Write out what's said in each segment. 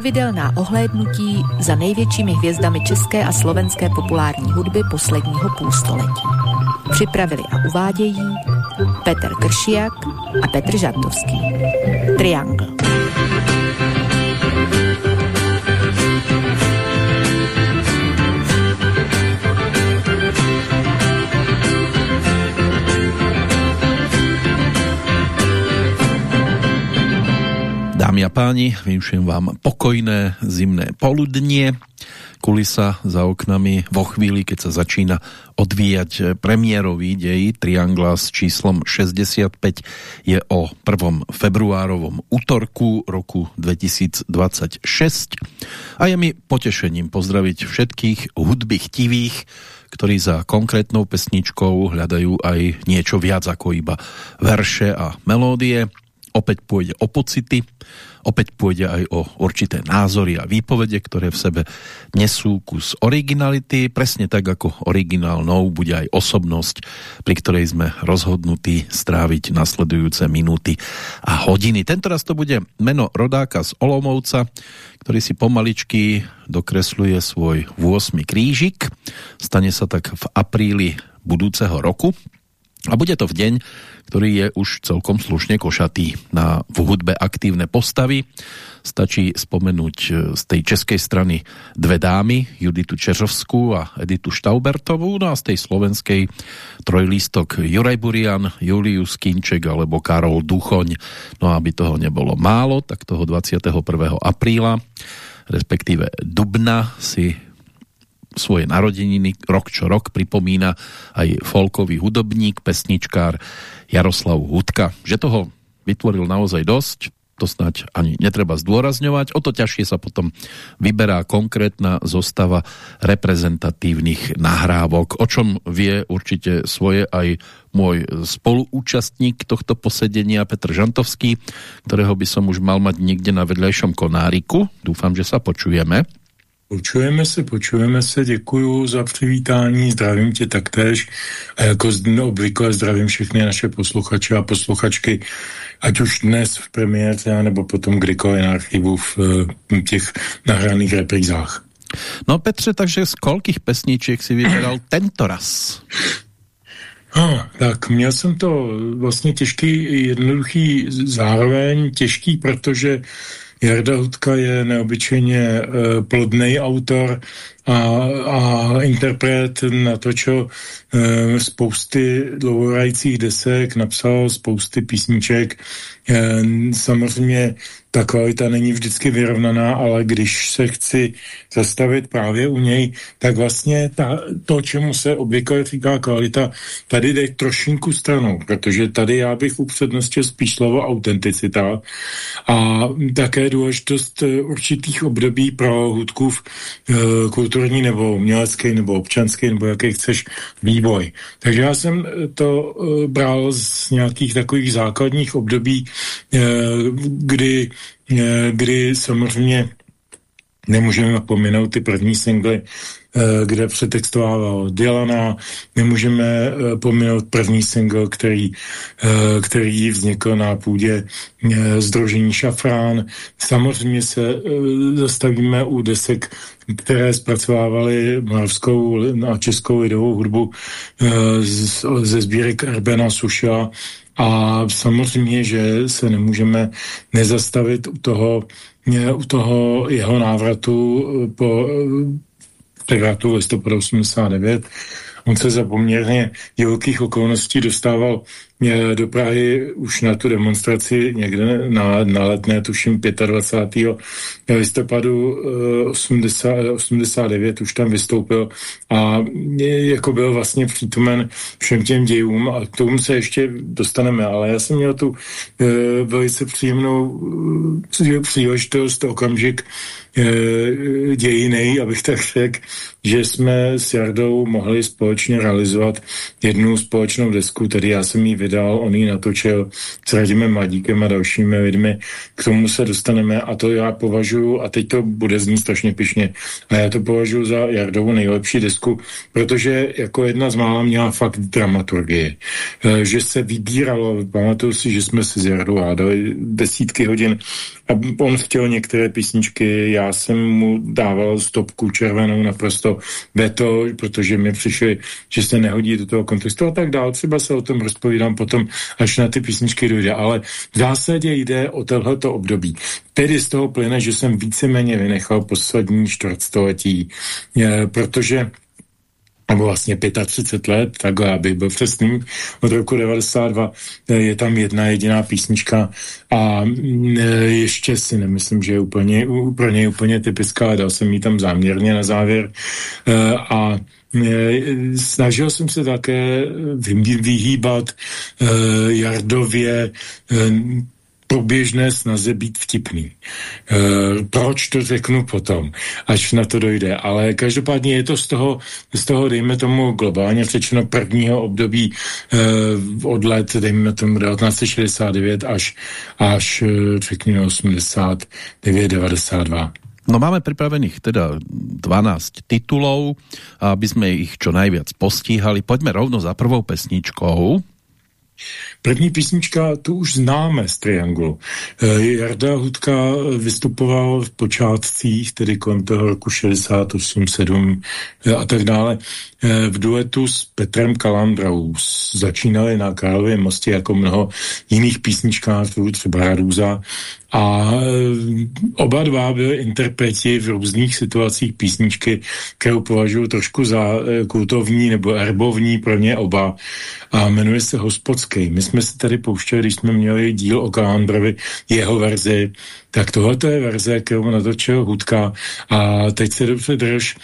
Pravidelná ohlédnutí za největšími hvězdami české a slovenské populární hudby posledního půlstoletí. Připravili a uvádějí Petr Kršiak a Petr Žantovský. Triangle. Dámy a páni, vyušujem vám pokojné zimné poludnie. Kulisa za oknami vo chvíli, keď sa začína odvíjať premiérový dej Triangla s číslom 65 je o 1. februárovom útorku roku 2026 a je mi potešením pozdraviť všetkých hudby chtivých, ktorí za konkrétnou pesničkou hľadajú aj niečo viac ako iba verše a melódie Opäť pôjde o pocity, opäť pôjde aj o určité názory a výpovede, ktoré v sebe nesú kus originality, presne tak ako originálnou bude aj osobnosť, pri ktorej sme rozhodnutí stráviť nasledujúce minúty a hodiny. Tentoraz to bude meno rodáka z Olomovca, ktorý si pomaličky dokresluje svoj 8. krížik. Stane sa tak v apríli budúceho roku a bude to v deň, ktorý je už celkom slušne košatý na v hudbe aktívne postavy. Stačí spomenúť e, z tej českej strany dve dámy, Juditu Čeřovskú a Editu Štaubertovú, no a z tej slovenskej trojlístok Juraj Burian, Julius Kinček alebo Karol Duchoň. No a aby toho nebolo málo, tak toho 21. apríla respektíve dubna si svoje narodeniny rok čo rok pripomína aj folkový hudobník, pesničkár Jaroslav Hudka. Že toho vytvoril naozaj dosť, to snať ani netreba zdôrazňovať. O to ťažšie sa potom vyberá konkrétna zostava reprezentatívnych nahrávok, o čom vie určite svoje aj môj spoluúčastník tohto posedenia Petr Žantovský, ktorého by som už mal mať niekde na vedľajšom konáriku. Dúfam, že sa počujeme. Počujeme se, počujeme se, děkuju za přivítání, zdravím tě taktéž a jako obvykle zdravím všechny naše posluchače a posluchačky, ať už dnes v premiéře, nebo potom kdykoliv na archivu v eh, těch nahraných reprízách. No Petře, takže z kolkých pesniček si vybral tento raz? Ah, tak měl jsem to vlastně těžký, jednoduchý, zároveň těžký, protože Jarda Hudka je neobyčejně eh, plodný autor a, a interpret natočil uh, spousty dlouhorajících desek, napsal spousty písniček. Uh, samozřejmě ta kvalita není vždycky vyrovnaná, ale když se chci zastavit právě u něj, tak vlastně ta, to, čemu se obvykle říká kvalita, tady jde trošinku stranou, protože tady já bych upřednostil spíš slovo autenticita a také důležitost eh, určitých období pro hudku v e, kulturní nebo umělecký nebo občanský nebo jaký chceš vývoj. Takže já jsem to e, bral z nějakých takových základních období, kdy Eh, kdy samozřejmě nemůžeme pominout ty první singly, eh, kde přetextovával Dylana, nemůžeme eh, pominout první single, který, který vznikl na půdě Združení Šafrán. Samozřejmě se zastavíme u desek, které zpracovávaly moravskou a českou lidovou hudbu ze sbírek Erbena Suša a samozřejmě, že se nemůžeme nezastavit u toho, u toho jeho návratu po převratu listopadu 89 On se za poměrně divokých okolností dostával eh, do Prahy už na tu demonstraci někde na, na letné, tuším 25. listopadu 80, eh, 89 už tam vystoupil a jako byl vlastně přítomen všem těm dějům a k tomu se ještě dostaneme, ale já jsem měl tu velice příjemnou příležitost, okamžik, Eh, dějinej, abych tak řekl, že jsme s Jardou mohli společně realizovat jednu společnou desku, tedy já jsem ji vydal, on ji natočil s Radimem Mladíkem a dalšími lidmi. K tomu se dostaneme a to já považuji, a teď to bude znít strašně pišně, a já to považuji za Jardovu nejlepší desku, protože jako jedna z mála měla fakt dramaturgie. E, že se vybíralo, pamatuju si, že jsme si s Jardou hádali desítky hodin a on chtěl některé písničky, já jsem mu dával stopku červenou naprosto veto, protože mi přišli, že se nehodí do toho kontextu a tak dál. Třeba se o tom rozpovídám potom, až na ty písničky dojde. Ale v zásadě jde o tohleto období. Tedy z toho plyne, že jsem víceméně vynechal poslední čtvrtstoletí, eh, protože nebo vlastně 35 let, takhle, aby byl přesný, od roku 92 eh, je tam jedna jediná písnička a mm, eh, ještě si nemyslím, že je úplně, úplně, úplně typická, dal jsem ji tam záměrně na závěr. Eh, a Snažil jsem se také vyhýbat Jardově průběžné snaze být vtipný. E, proč to řeknu potom, až na to dojde. Ale každopádně je to z toho, z toho dejme tomu globálně řečeno prvního období e, od let, dejme tomu 1969 až, až e, řekněme 89, 92. No máme pripravených teda 12 titulov, aby sme ich čo najviac postíhali. Poďme rovno za prvou pesničkou. První písnička, tu už známe z Triangulu. Eh, Jarda Hudka vystupoval v počátcích, tedy kolem toho roku 68, 7 eh, a tak dále, eh, v duetu s Petrem Kalandrou. Začínali na Králově mostě jako mnoho jiných písničkářů, třeba Radúza, a oba dva byli interpreti v různých situacích písničky, kterou považuji trošku za kultovní nebo erbovní pro ně oba a jmenuje se Hospodský. My jsme se tady pouštěli, když jsme měli díl o Kalandrovi, jeho verzi, tak tohle je verze, kterou natočil Hudka a teď se dobře drž,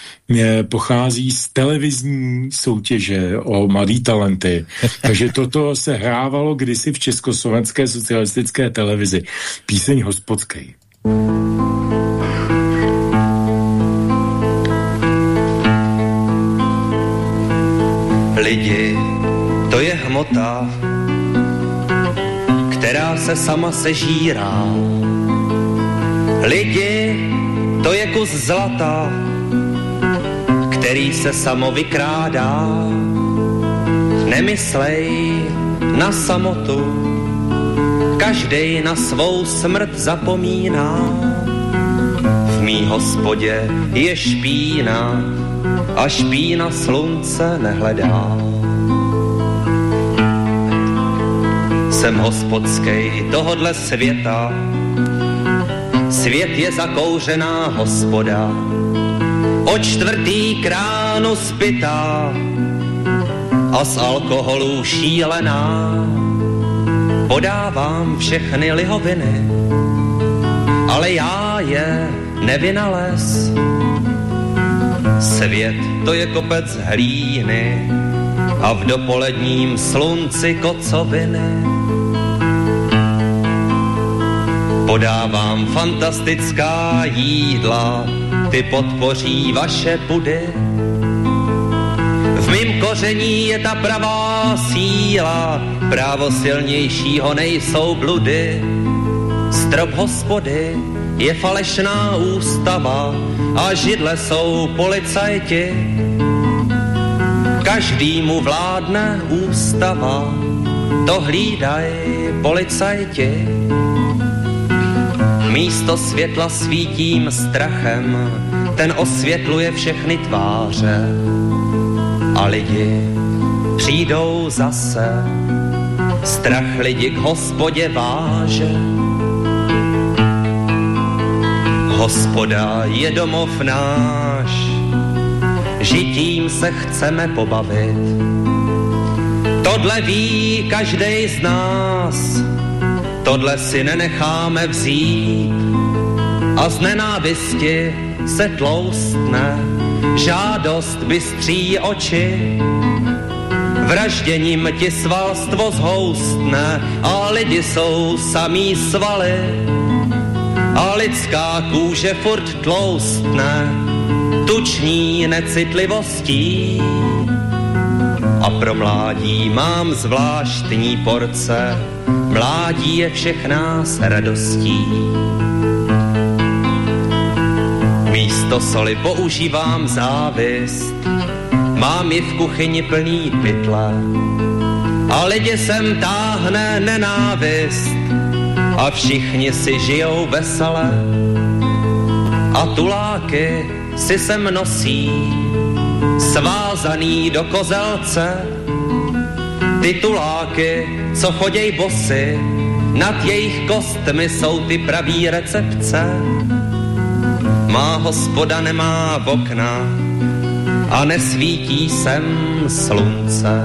pochází z televizní soutěže o mladý talenty. Takže toto se hrávalo kdysi v Československé socialistické televizi. Píseň hospodský. Lidi, to je hmota, která se sama sežírá. Lidi, to je kus zlata, který se samo vykrádá. Nemyslej na samotu, každej na svou smrt zapomíná. V mý hospodě je špína a špína slunce nehledá. Jsem hospodskej tohodle světa, svět je zakouřená hospoda, o čtvrtý kránu spitá a z alkoholu šílená. Podávám všechny lihoviny, ale já je nevynalez. Svět to je kopec hlíny a v dopoledním slunci kocoviny. Podávám fantastická jídla, ty podpoří vaše pudy. V mým koření je ta pravá síla, právo silnějšího nejsou bludy. Strop hospody je falešná ústava a židle jsou policajti. Každýmu vládne ústava, to hlídaj policajti. Místo světla svítím strachem, ten osvětluje všechny tváře. A lidi přijdou zase, strach lidi k hospodě váže. Hospoda je domov náš, žitím se chceme pobavit. Tohle ví každý z nás, tohle si nenecháme vzít a z nenávisti se tloustne, žádost bystří oči. Vražděním ti svalstvo zhoustne a lidi jsou samý svaly a lidská kůže furt tloustne tuční necitlivostí a pro mládí mám zvláštní porce. Mládí je všechná s radostí. Místo soli používám závist, mám ji v kuchyni plný pytle. A lidi sem táhne nenávist a všichni si žijou vesele. A tuláky si sem nosí svázaný do kozelce. Tituláky, co choděj bosy, nad jejich kostmi jsou ty pravý recepce. Má hospoda nemá v okna a nesvítí sem slunce.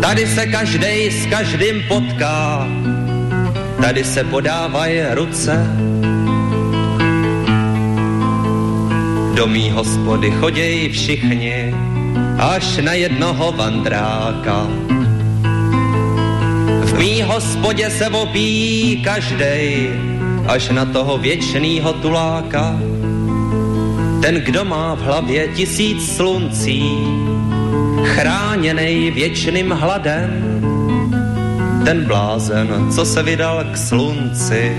Tady se každej s každým potká, tady se podávají ruce Do mý hospody choděj všichni, až na jednoho vandráka. V mý hospodě se vopí každej, až na toho věčnýho tuláka. Ten, kdo má v hlavě tisíc sluncí, chráněnej věčným hladem, ten blázen, co se vydal k slunci,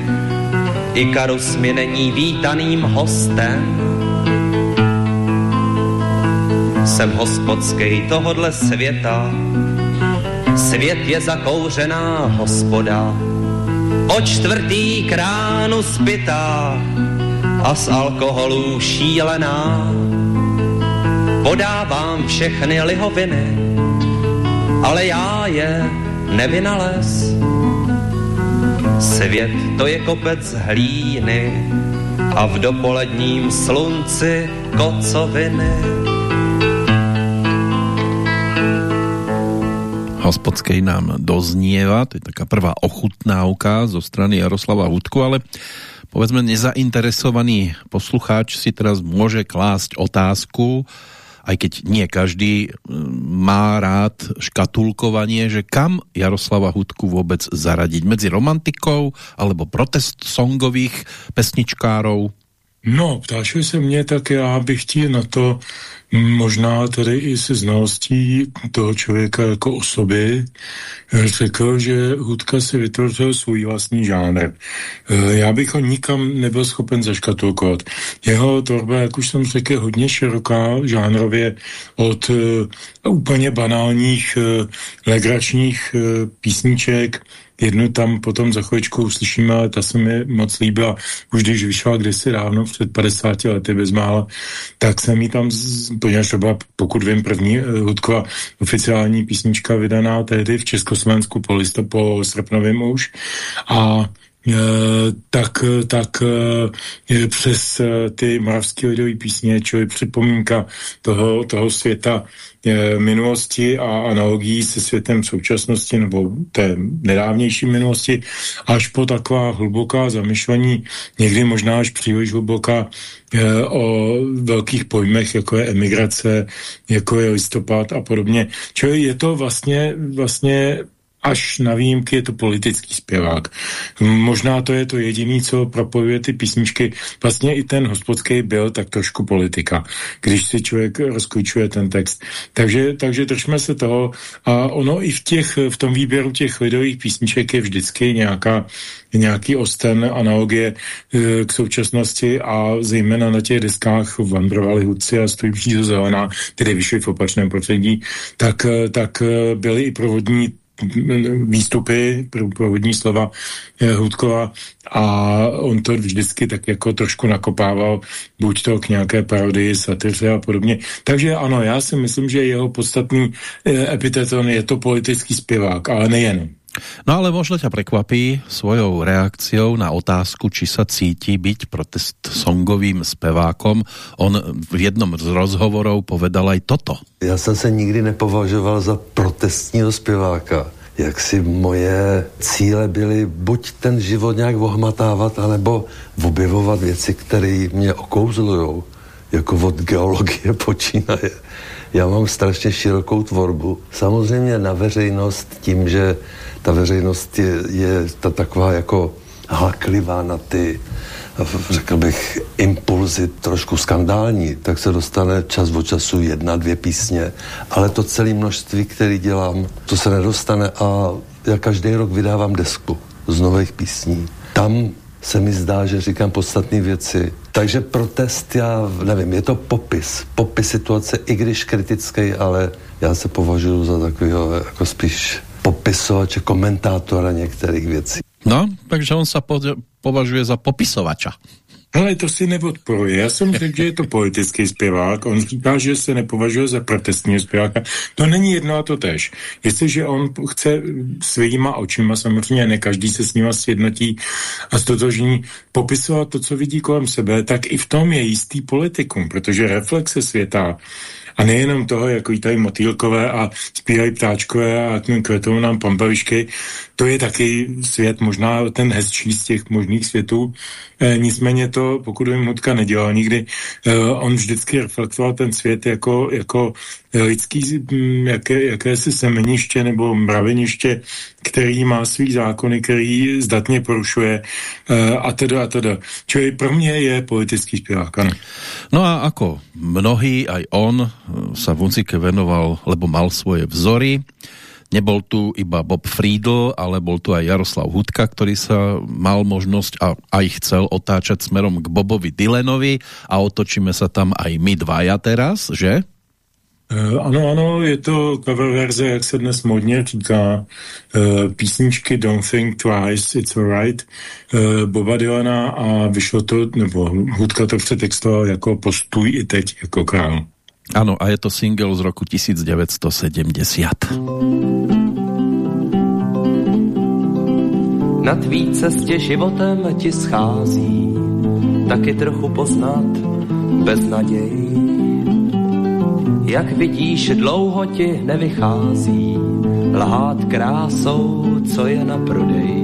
Ikarus mi není vítaným hostem. Jsem hospodský tohodle světa, svět je zakouřená hospoda, o čtvrtý kránu spitá a z alkoholu šílená. Podávám všechny lihoviny, ale já je nevynalez. Svět to je kopec hlíny a v dopoledním slunci kocoviny. Hospodskej nám doznieva, to je taká prvá ochutnávka zo strany Jaroslava Hudku, ale povedzme nezainteresovaný poslucháč si teraz môže klásť otázku, aj keď nie každý má rád škatulkovanie, že kam Jaroslava Hudku vôbec zaradiť? Medzi romantikou alebo protest songových pesničkárov? No, ptáš se mě, tak já bych chtěl na to možná tedy i se znalostí toho člověka jako osoby řekl, že Hudka si vytvořil svůj vlastní žánr. E, já bych ho nikam nebyl schopen zaškatulkovat. Jeho tvorba, jak už jsem řekl, hodně široká žánrově od uh, úplně banálních uh, legračních uh, písniček Jednu tam potom za chvíličku uslyšíme, ale ta se mi moc líbila, už když vyšla kdysi dávno, před 50 lety bezmála, tak jsem jí tam, poněvadž to byla, pokud vím, první uh, hudková oficiální písnička vydaná tehdy v Československu po, listo, po srpnovém už. A tak, tak e, přes ty moravské lidové písně, čili připomínka toho, toho světa minulosti a analogií se světem současnosti nebo té nedávnější minulosti, až po taková hluboká zamyšlení, někdy možná až příliš hluboká o velkých pojmech, jako je emigrace, jako je listopad a podobně. Čili je to vlastně, vlastně až na výjimky je to politický zpěvák. Možná to je to jediný, co propojuje ty písničky. Vlastně i ten hospodský byl tak trošku politika, když si člověk rozklíčuje ten text. Takže, takže držme se toho a ono i v, těch, v tom výběru těch lidových písniček je vždycky nějaká, nějaký osten, analogie e, k současnosti a zejména na těch deskách vandrovali hudci a stojí zelená, tedy vyšly v opačném prostředí, tak, e, tak e, byly i provodní výstupy, průvodní slova Hudkova a on to vždycky tak jako trošku nakopával, buď to k nějaké parodii, satyře a podobně. Takže ano, já si myslím, že jeho podstatný eh, epiteton je to politický zpěvák, ale nejen. No ale možno ťa prekvapí svojou reakciou na otázku, či sa cíti byť protest songovým spevákom. On v jednom z rozhovorov povedal aj toto. Já jsem se nikdy nepovažoval za protestního zpěváka. Jak si moje cíle byly buď ten život nějak ohmatávat, anebo objevovat věci, které mě okouzlují, jako od geologie počínaje. Já mám strašně širokou tvorbu. Samozřejmě na veřejnost tím, že ta veřejnost je, je ta taková jako hlaklivá na ty řekl bych, impulzy trošku skandální, tak se dostane čas od času jedna, dvě písně, ale to celé množství, který dělám, to se nedostane a já každý rok vydávám desku z nových písní. Tam se mi zdá, že říkám podstatné věci. Takže protest, já nevím, je to popis. Popis situace, i když kritický, ale já se považuji za takového jako spíš popisovače, komentátora některých věcí. No, takže on se považuje za popisovača. Ale to si neodporuje. Já jsem řekl, že je to politický zpěvák. On říká, že se nepovažuje za protestního zpěváka. To není jedno a to tež. Jestliže on chce svýma očima, samozřejmě ne každý se s nima sjednotí a stotožní, popisovat to, co vidí kolem sebe, tak i v tom je jistý politikum, protože reflexe světa a nejenom toho, jí tady motýlkové a zpívají ptáčkové a kvetou nám pampavišky, to je taky svět, možná ten hezčí z těch možných světů. E, nicméně to, pokud by Mutka nedělal nikdy, e, on vždycky reflektoval ten svět jako, jako lidský mm, jaké, jakési semeniště nebo mraveniště, který má svý zákony, který zdatně porušuje e, a teda a teda. Čili pro mě je politický zpěvák, ano. No a ako mnohý, aj on sa v venoval, lebo mal svoje vzory, Nebol tu iba Bob Friedl, ale bol tu aj Jaroslav Hudka, ktorý sa mal možnosť a aj chcel otáčať smerom k Bobovi Dylanovi a otočíme sa tam aj my dvaja teraz, že? Uh, ano, ano, je to cover verze, jak se dnes modně říká, uh, písničky Don't Think Twice, It's Alright, uh, Boba Dylana a vyšlo to, nebo Hudka to přetextoval jako Postuj i teď jako král. Ano, a je to single z roku 1970. Na tvý cestě životem ti schází taky trochu poznat bez naději. Jak vidíš, dlouho ti nevychází lhát krásou, co je na prodej.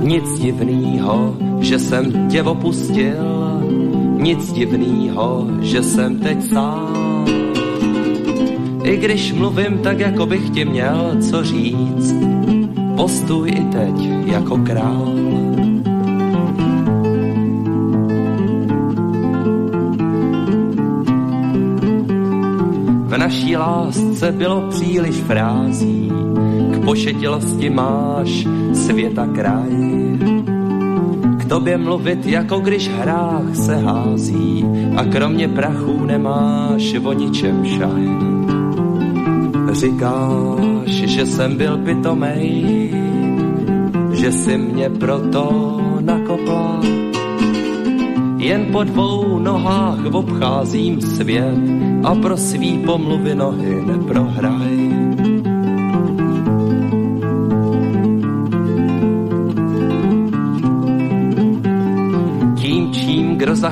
Nic divnýho, že jsem tě opustil, nic divnýho, že jsem teď sám. I když mluvím tak, jako bych ti měl co říct, postuj i teď jako král. V naší lásce bylo příliš frází, k pošetilosti máš světa kraj tobě mluvit, jako když hrách se hází a kromě prachu nemáš o ničem šaj. Říkáš, že jsem byl pitomej, že si mě proto nakopla. Jen po dvou nohách obcházím svět a pro svý pomluvy nohy neprohraj.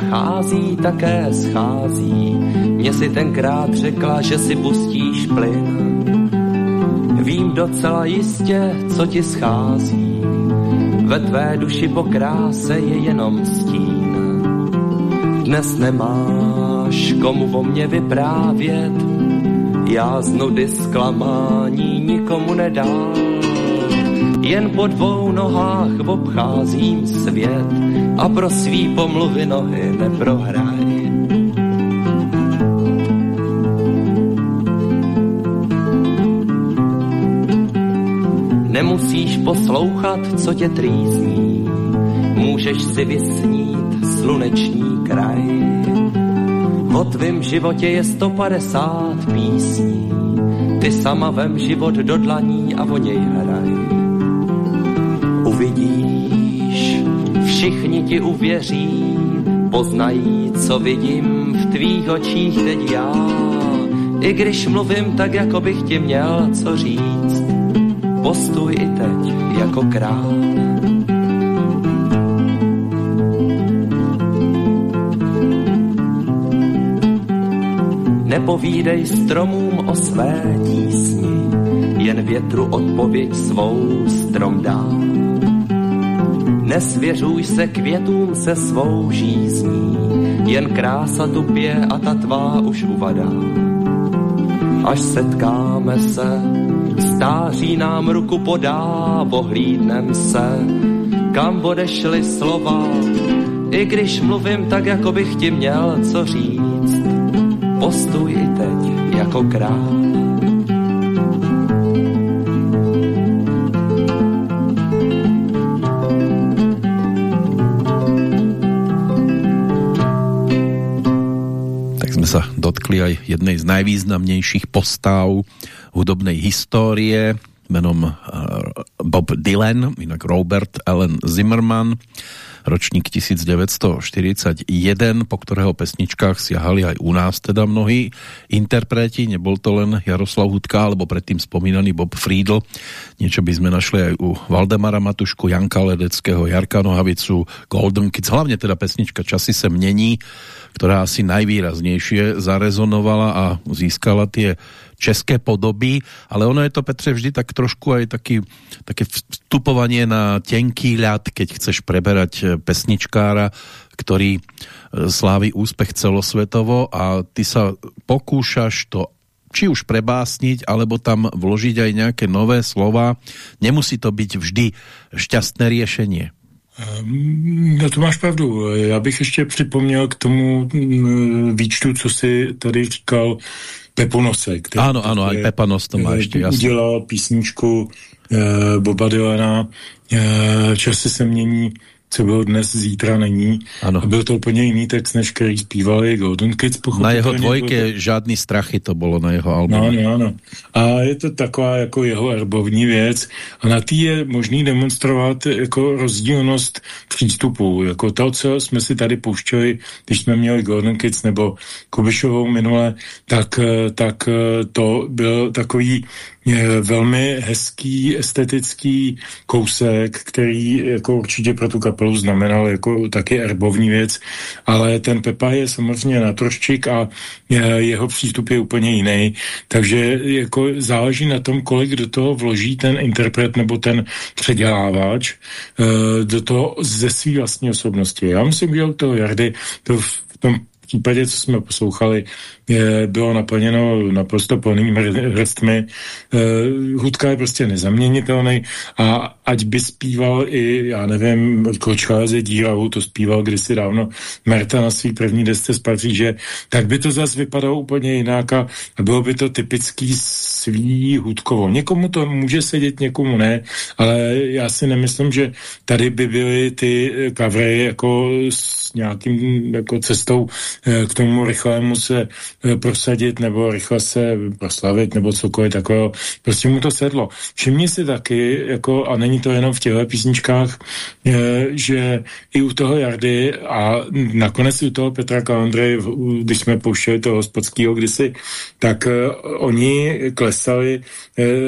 Kdo zachází, také schází. Mě si tenkrát řekla, že si pustíš plyn. Vím docela jistě, co ti schází. Ve tvé duši po kráse je jenom stín. Dnes nemáš komu o mě vyprávět, já z nudy zklamání nikomu nedám. Jen po dvou nohách obcházím svět a pro svý pomluvy nohy neprohraj. Nemusíš poslouchat, co tě trýzní, můžeš si vysnít sluneční kraj. O tvým životě je 150 písní, ty sama vem život do dlaní a o něj hraj. Uvidíš, všichni ti uvěří, poznají, co vidím v tvých očích teď já. I když mluvím tak, jako bych ti měl co říct, postuj i teď jako král. Nepovídej stromům o své tísni, jen větru odpověď svou strom dá. Nesvěřuj se květům se svou žízní, jen krása tupě a ta tvá už uvadá. Až setkáme se, stáří nám ruku podá, pohlídnem se, kam odešly slova, i když mluvím tak, jako bych ti měl co říct. Postuj i teď jako král. Dotkli aj jednej z najvýznamnejších postav hudobnej histórie menom eh, Bob Dylan, inak Robert Allen Zimmerman, ročník 1941, po ktorého pesničkách siahali aj u nás teda mnohí interpreti, nebol to len Jaroslav Hudka, alebo predtým spomínaný Bob Friedl, niečo by sme našli aj u Valdemara Matušku, Janka Ledeckého, Jarka Nohavicu, Golden Kids, hlavne teda pesnička Časy se mení, ktorá asi najvýraznejšie zarezonovala a získala tie české podoby, ale ono je to, Petře, vždy tak trošku aj taký, také vstupovanie na tenký ľad, keď chceš preberať eh, pesničkára, ktorý eh, slávi úspech celosvetovo a ty sa pokúšaš to či už prebásniť, alebo tam vložiť aj nejaké nové slova. Nemusí to byť vždy šťastné riešenie. Ehm, no to máš pravdu. Já bych ještě připomněl k tomu mm, výčtu, co si tady říkal Peponose. Který, ano, ano, aj Pepanos to má ještě jasný. Udělal písničku eh, Boba Dylana, eh, časy se mění, co bylo dnes, zítra není. Ano. Byl to úplně jiný text, než který zpívali Golden Kids. Na jeho dvojke to... žádný strachy to bylo na jeho albumu. No, no, ano. A je to taková jako jeho erbovní věc. A na tý je možný demonstrovat jako rozdílnost přístupu. Jako to, co jsme si tady pouštěli, když jsme měli Golden Kids nebo Kubišovou minule, tak, tak to byl takový velmi hezký, estetický kousek, který jako určitě pro tu kapelu znamenal jako taky erbovní věc, ale ten Pepa je samozřejmě na troščik a jeho přístup je úplně jiný, takže jako záleží na tom, kolik do toho vloží ten interpret nebo ten předělávač eh, do toho ze své vlastní osobnosti. Já myslím, že u toho Jardy to v tom případě, co jsme poslouchali, bylo naplněno naprosto plnými hrstmi. Uh, hudka je prostě nezaměnitelný a ať by zpíval i, já nevím, Kočkáze díravou, to zpíval kdysi dávno Merta na svý první desce z Paříže, tak by to zase vypadalo úplně jinak a, bylo by to typický svý hudkovo. Někomu to může sedět, někomu ne, ale já si nemyslím, že tady by byly ty kavry jako s nějakým jako cestou eh, k tomu rychlému se Eh, prosadit nebo rychle se proslavit nebo cokoliv takového. Prostě mu to sedlo. Všimni si taky, jako, a není to jenom v těchto písničkách, je, že i u toho Jardy a nakonec i u toho Petra Kalandry, když jsme pouštěli toho hospodského kdysi, tak uh, oni klesali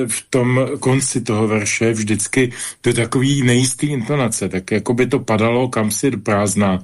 v tom konci toho verše vždycky do takový nejistý intonace, tak jako by to padalo kam si uh,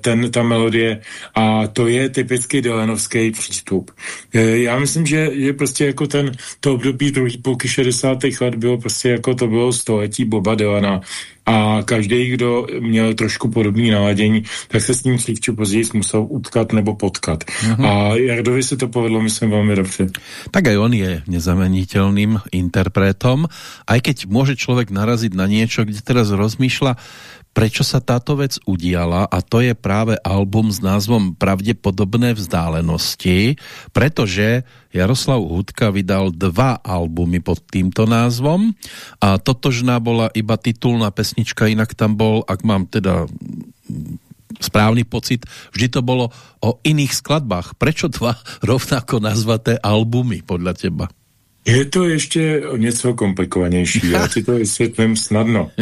ten, ta melodie a to je typicky Dylanovský klasický přístup. E, já myslím, že, že prostě jako ten, to období druhý půlky 60. let bylo prostě jako to bylo století Boba Dylana a každý, kdo měl trošku podobný naladění, tak se s ním dřív či později musel utkat nebo potkat. Uh-huh. A Jardovi se to povedlo, myslím, velmi dobře. Tak aj on je nezameniteľným interpretom, aj keď môže človek naraziť na niečo, kde teraz rozmýšľa, prečo sa táto vec udiala a to je práve album s názvom Pravdepodobné vzdálenosti, pretože Jaroslav Hudka vydal dva albumy pod týmto názvom a totožná bola iba titulná pesnička, inak tam bol, ak mám teda správny pocit, vždy to bolo o iných skladbách. Prečo dva rovnako nazvaté albumy podľa teba? Je to ještě něco komplikovanější, já si to vysvětlím snadno.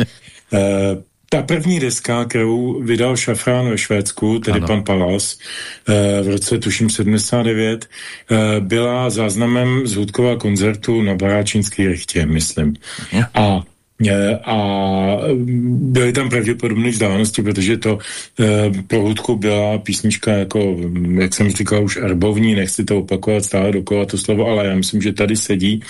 E, ta první deska, kterou vydal Šafrán ve Švédsku, tedy ano. pan Palas, eh, v roce tuším 79, eh, byla záznamem z hudkova koncertu na Baráčínský rechtě, myslím. A eh, a byly tam pravděpodobné vzdálenosti, protože to e, pro hudku byla písnička jako, jak jsem říkal, už erbovní, nechci to opakovat stále dokola to slovo, ale já myslím, že tady sedí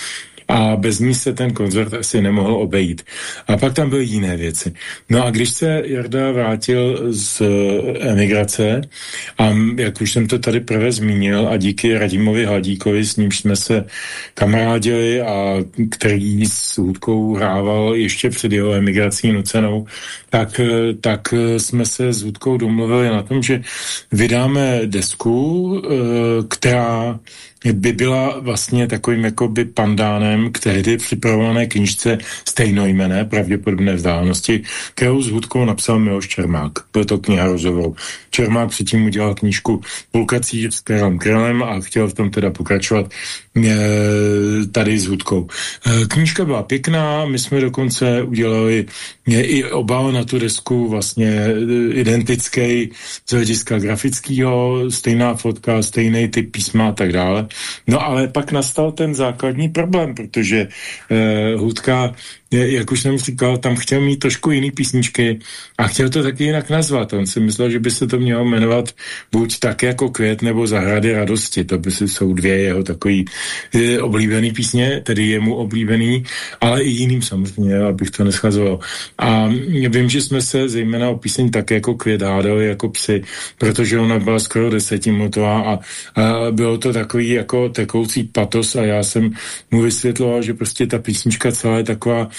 a bez ní se ten koncert asi nemohl obejít. A pak tam byly jiné věci. No a když se Jarda vrátil z emigrace a jak už jsem to tady prvé zmínil a díky Radimovi Hladíkovi, s nímž jsme se kamarádili a který s hudkou hrával ještě před jeho emigrací nucenou, tak, tak jsme se s hudkou domluvili na tom, že vydáme desku, eh, která by byla vlastně takovým jakoby pandánem k tehdy připravované knižce stejnojmené, pravděpodobné vzdálenosti, kterou s hudkou napsal Miloš Čermák. Byl to kniha rozhovorů. Čermák předtím udělal knížku Pulkací s Karlem Králem a chtěl v tom teda pokračovat e, tady s hudkou. E, knížka byla pěkná, my jsme dokonce udělali je, i obal na tu desku vlastně e, identický z hlediska grafického, stejná fotka, stejný typ písma a tak dále. No ale pak nastal ten základní problém, protože eh, Hudka jak už jsem říkal, tam chtěl mít trošku jiný písničky a chtěl to taky jinak nazvat. On si myslel, že by se to mělo jmenovat buď tak jako květ nebo zahrady radosti. To by si jsou dvě jeho takový e, oblíbený písně, tedy jemu oblíbený, ale i jiným samozřejmě, abych to neschazoval. A vím, že jsme se zejména o píseň tak jako květ hádali jako psy, protože ona byla skoro desetiminutová a, a bylo to takový jako tekoucí patos a já jsem mu vysvětloval, že prostě ta písnička celá je taková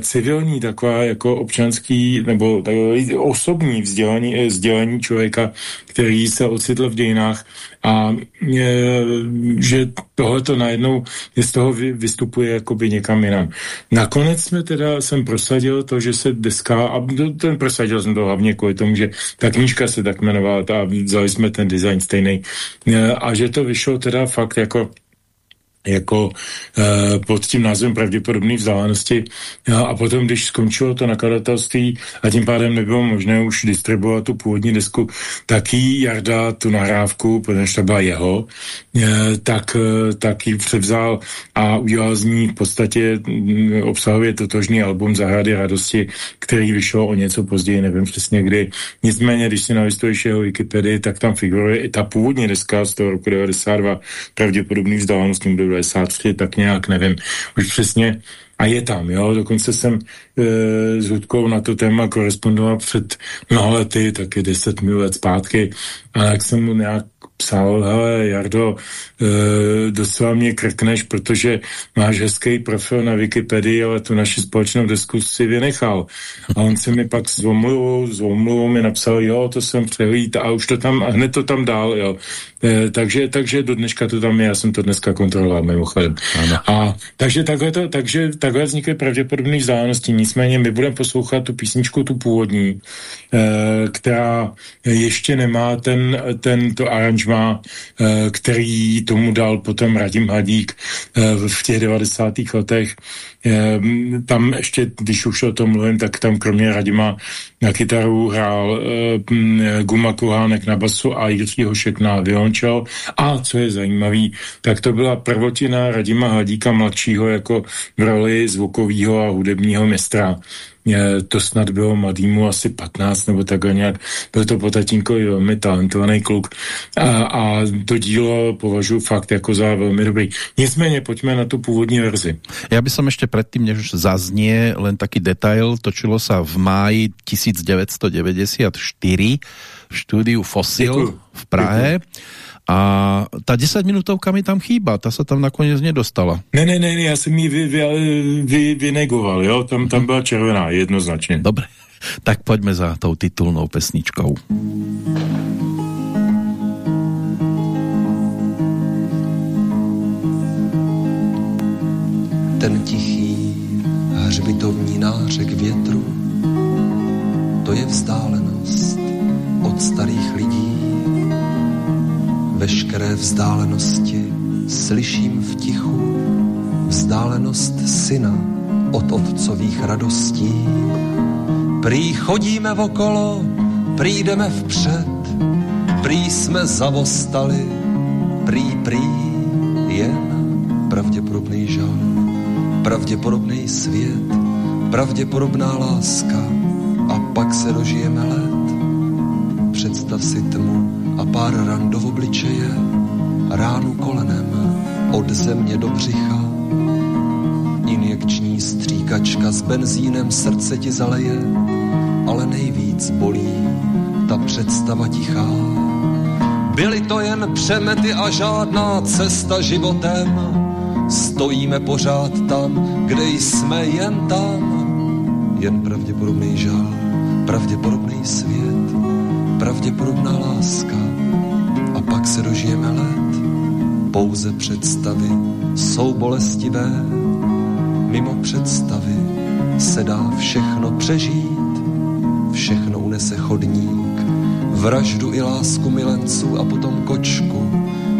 civilní, taková jako občanský nebo takový osobní vzdělání, eh, vzdělání člověka, který se ocitl v dějinách a e, že tohle to najednou je z toho vy, vystupuje jakoby někam jinam. Nakonec jsme teda, jsem prosadil to, že se deska, a ten prosadil jsem to hlavně kvůli tomu, že ta knížka se tak jmenovala a vzali jsme ten design stejný a že to vyšlo teda fakt jako jako e, pod tím názvem pravděpodobné vzdálenosti. A, a potom, když skončilo to nakladatelství a tím pádem nebylo možné už distribuovat tu původní desku, tak jí Jarda tu nahrávku, protože to byla jeho, e, tak, e, tak ji převzal a udělal z ní v podstatě m, obsahově totožný album Zahrady radosti, který vyšel o něco později, nevím přesně kdy. Nicméně, když si nalistuješ jeho Wikipedii, tak tam figuruje i ta původní deska z toho roku 92, pravděpodobný vzdálenost 93, tak nějak, nevím, už přesně, a je tam, jo, dokonce jsem e, s Hudkou na to téma korespondoval před mnoha lety, taky deset mil let zpátky, a jak jsem mu nějak psal, hele, Jardo, e, docela mě krkneš, protože máš hezký profil na Wikipedii, ale tu naši společnou diskusi vynechal. A on se mi pak s omluvou, s omluvou mi napsal, jo, to jsem přehlíd a už to tam, a hned to tam dál, jo. E, takže, takže do dneška to tam je, já jsem to dneska kontroloval mimochodem. A takže takhle, to, takže takhle vznikly pravděpodobné vzdálenosti, nicméně my budeme poslouchat tu písničku, tu původní, e, která ještě nemá ten, ten to aranžma, e, který tomu dal potom Radim Hadík e, v těch 90. letech. Ehm, tam ještě, když už o tom mluvím, tak tam kromě Radima na kytaru hrál e, Guma Kuhánek na basu a Jiří Hošek na violončel. A co je zajímavý, tak to byla prvotina Radima Hadíka mladšího jako v roli zvukového a hudebního mistra to snad bylo mladýmu asi 15 nebo tak nějak. Byl to po tatínkovi velmi talentovaný kluk a, a to dílo považuji fakt jako za velmi dobrý. Nicméně pojďme na tu původní verzi. Já bych ještě předtím, než zaznie len taký detail, točilo sa v máji 1994 v štúdiu Fossil v Prahe. A ta 10 minutovka mi tam chýba, ta se tam nakonec nedostala. Ne, ne, ne, já jsem ji vy, vy, vy, vynegoval, jo, tam, tam byla červená, jednoznačně. Dobře, tak pojďme za tou titulnou pesničkou. Ten tichý hřbitovní nářek větru, to je vzdálenost od starých lidí. Veškeré vzdálenosti slyším v tichu. Vzdálenost syna od otcových radostí. Prý chodíme okolo, přijdeme vpřed, prý jsme zavostali, prý, prý, jen pravděpodobný žal, pravděpodobný svět, pravděpodobná láska a pak se dožijeme let. Představ si tmu, a pár ran do obličeje, ránu kolenem od země do břicha, Injekční stříkačka s benzínem srdce ti zaleje, ale nejvíc bolí ta představa tichá. Byly to jen přemety a žádná cesta životem, stojíme pořád tam, kde jsme jen tam. Jen pravděpodobný žal, pravděpodobný svět, pravděpodobná láska a pak se dožijeme let. Pouze představy jsou bolestivé, mimo představy se dá všechno přežít, všechno unese chodník, vraždu i lásku milenců a potom kočku,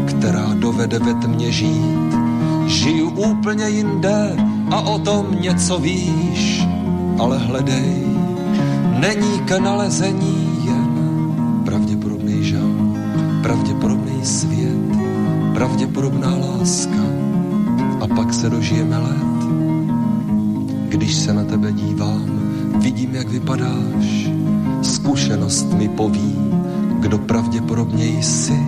která dovede ve tmě žít. Žiju úplně jinde a o tom něco víš, ale hledej, není k nalezení jen pravděpodobný žal, pravděpodobný svět, pravděpodobná láska a pak se dožijeme let. Když se na tebe dívám, vidím, jak vypadáš, zkušenost mi poví, kdo pravděpodobně jsi.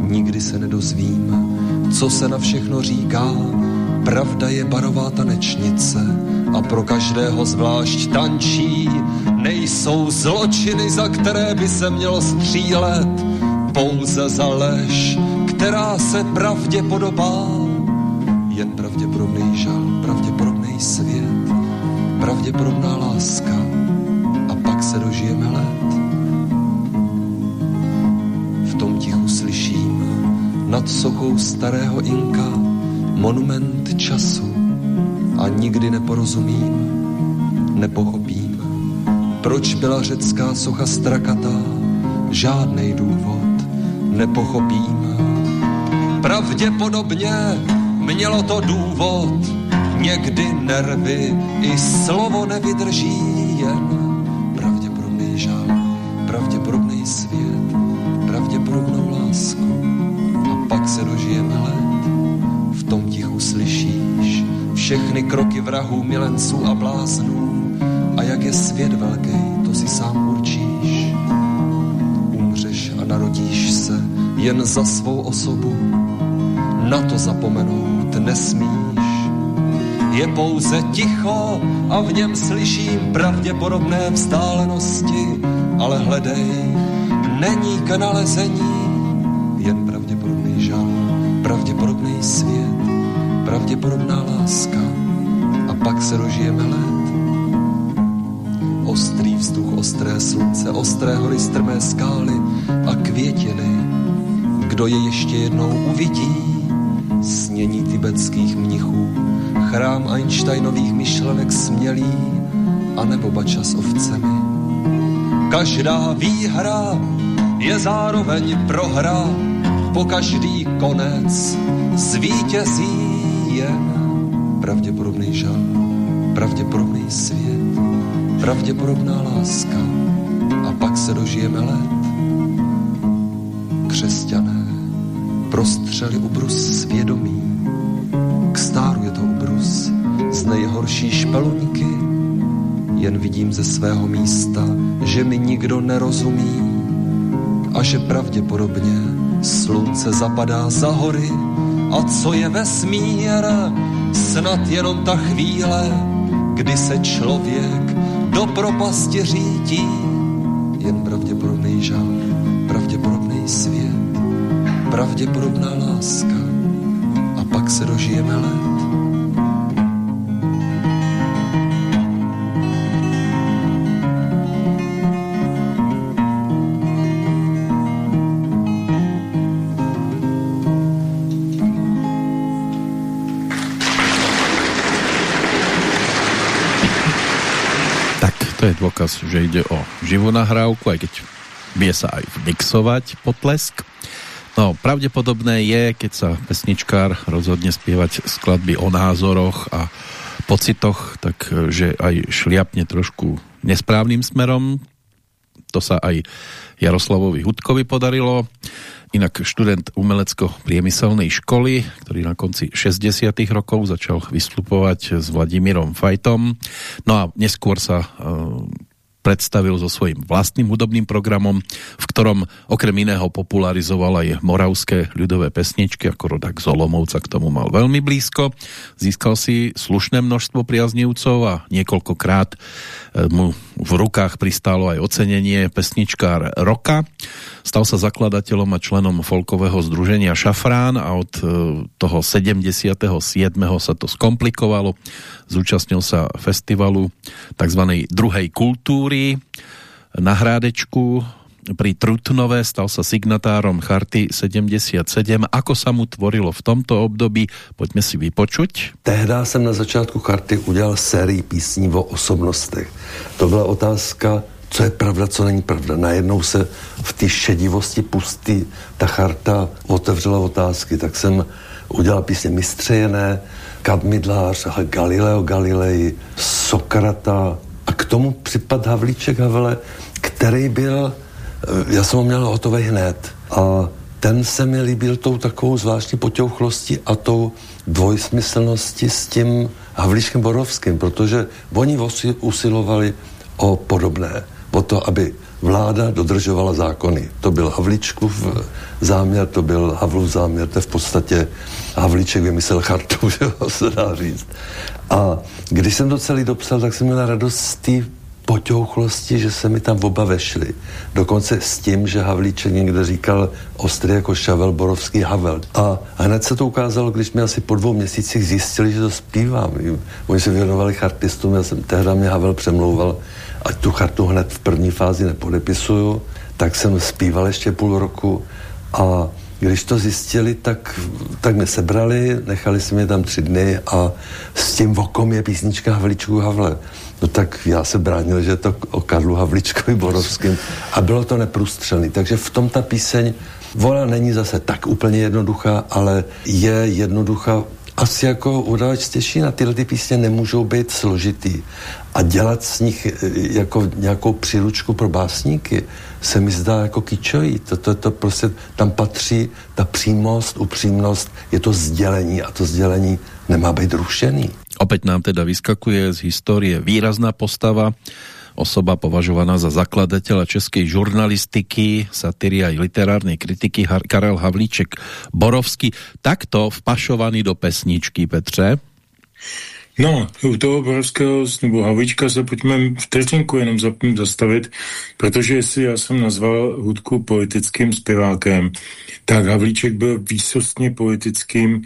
Nikdy se nedozvím, co se na všechno říká, pravda je barová tanečnice a pro každého zvlášť tančí. Nejsou zločiny, za které by se mělo střílet, pouze za lež, která se pravdě podobá. Jen pravděpodobný žal, pravděpodobný svět, pravděpodobná láska a pak se dožijeme let. Nad sochou starého Inka monument času a nikdy neporozumím, nepochopím, proč byla řecká socha strakatá, žádnej důvod nepochopím. Pravděpodobně mělo to důvod, někdy nervy i slovo nevydrží všechny kroky vrahů, milenců a bláznů a jak je svět velký, to si sám určíš. Umřeš a narodíš se jen za svou osobu, na to zapomenout nesmíš. Je pouze ticho a v něm slyším pravděpodobné vzdálenosti, ale hledej, není k nalezení, jen pravděpodobný žal, pravděpodobný svět, pravděpodobná láska pak se dožijeme let. Ostrý vzduch, ostré slunce, ostré hory, strmé skály a květiny. Kdo je ještě jednou uvidí, snění tibetských mnichů, chrám Einsteinových myšlenek smělý, a nebo bača s ovcemi. Každá výhra je zároveň prohra, po každý konec zvítězí pravděpodobný žal, pravděpodobný svět, pravděpodobná láska a pak se dožijeme let. Křesťané prostřeli ubrus svědomí, k stáru je to ubrus z nejhorší špelunky, jen vidím ze svého místa, že mi nikdo nerozumí a že pravděpodobně slunce zapadá za hory. A co je vesmír, snad jenom ta chvíle, kdy se člověk do propasti řítí. Jen pravděpodobný žal, pravděpodobný svět, pravděpodobná láska a pak se dožijeme let. Dôkaz, že ide o živú nahrávku, aj keď vie sa aj mixovať potlesk. No, pravdepodobné je, keď sa pesničkár rozhodne spievať skladby o názoroch a pocitoch, tak že aj šliapne trošku nesprávnym smerom. To sa aj Jaroslavovi Hudkovi podarilo. Inak študent umelecko-priemyselnej školy, ktorý na konci 60 rokov začal vystupovať s Vladimírom Fajtom. No a neskôr sa uh, predstavil so svojím vlastným hudobným programom, v ktorom okrem iného popularizoval aj moravské ľudové pesničky, ako rodak Zolomovca k tomu mal veľmi blízko. Získal si slušné množstvo priaznivcov a niekoľkokrát eh, mu v rukách pristálo aj ocenenie pesničkár roka. Stal sa zakladateľom a členom folkového združenia Šafrán a od eh, toho 77. sa to skomplikovalo. Zúčastnil sa festivalu tzv. druhej kultúry na Hrádečku pri Trutnové, stal sa signatárom Charty 77. Ako sa mu tvorilo v tomto období? Poďme si vypočuť. Tehdy jsem na začátku Charty udělal sérii písní o osobnostech. To byla otázka, co je pravda, co není pravda. Najednou se v té šedivosti pustý ta charta otevřela otázky, tak jsem udělal písně Mistřejené, Kadmidlář, Galileo Galilei, Sokrata a k tomu připad Havlíček Havele, který byl, eh, já jsem ho měl hotový hned a ten se mi líbil tou takovou zvláštní potěuchlostí a tou dvojsmyslností s tím Havlíčkem Borovským, protože oni usilovali o podobné, o to, aby vláda dodržovala zákony. To byl Havlíčkův záměr, to byl Havlův záměr, to je v podstatě Havlíček vymyslel chartu, že se dá říct. A když jsem to celý dopsal, tak jsem měl radost z té poťouchlosti, že se mi tam oba vešli. Dokonce s tím, že Havlíček někde říkal ostrý jako Šavel, Borovský Havel. A hned se to ukázalo, když mi asi po dvou měsících zjistili, že to zpívám. Oni se věnovali chartistům, já jsem tehdy mě Havel přemlouval, ať tu chartu hned v první fázi nepodepisuju, tak jsem zpíval ještě půl roku a když to zjistili, tak, tak mě sebrali, nechali si mě tam tři dny a s tím vokom je písnička Havličku Havle. No tak já se bránil, že to o Karlu Havličkovi Borovským a bylo to neprůstřelný. Takže v tom ta píseň, vola není zase tak úplně jednoduchá, ale je jednoduchá asi jako udavač Stěšina, tyhle ty písně nemůžou být složitý. A dělat z nich e, jako nějakou příručku pro básníky se mi zdá jako kyčojí. To, to, to prostě tam patří ta přímost, upřímnost, je to sdělení a to sdělení nemá být rušený. Opět nám teda vyskakuje z historie výrazná postava, osoba považovaná za zakladateľa českej žurnalistiky, satíry aj literárnej kritiky Karel Havlíček Borovský, takto vpašovaný do pesničky, Petře? No, u toho Borovského nebo Havlíčka se pojďme vteřinku jenom zastavit, protože jestli já jsem nazval hudku politickým zpěvákem, tak Havlíček byl výsostně politickým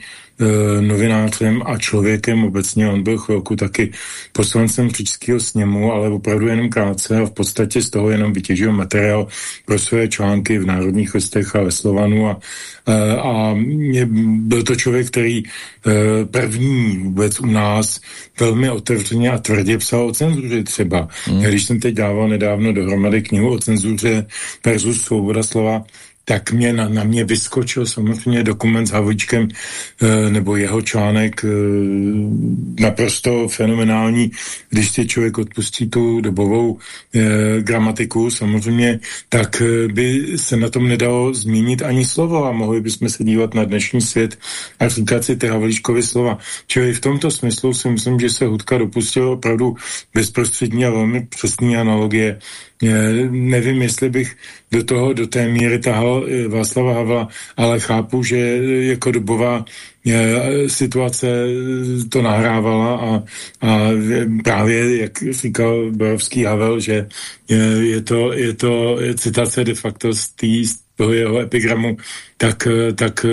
novinářem a člověkem obecně. On byl chvilku taky poslancem Říčského sněmu, ale opravdu jenom krátce a v podstatě z toho jenom vytěžil materiál pro své články v Národních listech a ve Slovanu a, e, a je, byl to člověk, který e, první vůbec u nás velmi otevřeně a tvrdě psal o cenzuře třeba. Hmm. Když jsem teď dával nedávno dohromady knihu o cenzuře versus svoboda slova, tak mě na, na mě vyskočil samozřejmě dokument s Havličkem e, nebo jeho článek e, naprosto fenomenální, když si člověk odpustí tu dobovou e, gramatiku samozřejmě, tak by se na tom nedalo zmínit ani slovo a mohli bychom se dívat na dnešní svět a říkat si ty Havličkovy slova. Čili v tomto smyslu si myslím, že se Hudka dopustil opravdu bezprostřední a velmi přesný analogie nevím, jestli bych do toho, do té míry tahal eh, Václava Havla, ale chápu, že jako dobová eh, situace to nahrávala a, a právě, jak říkal Borovský Havel, že je, to, je to citace de facto z, z toho jeho epigramu, tak, tak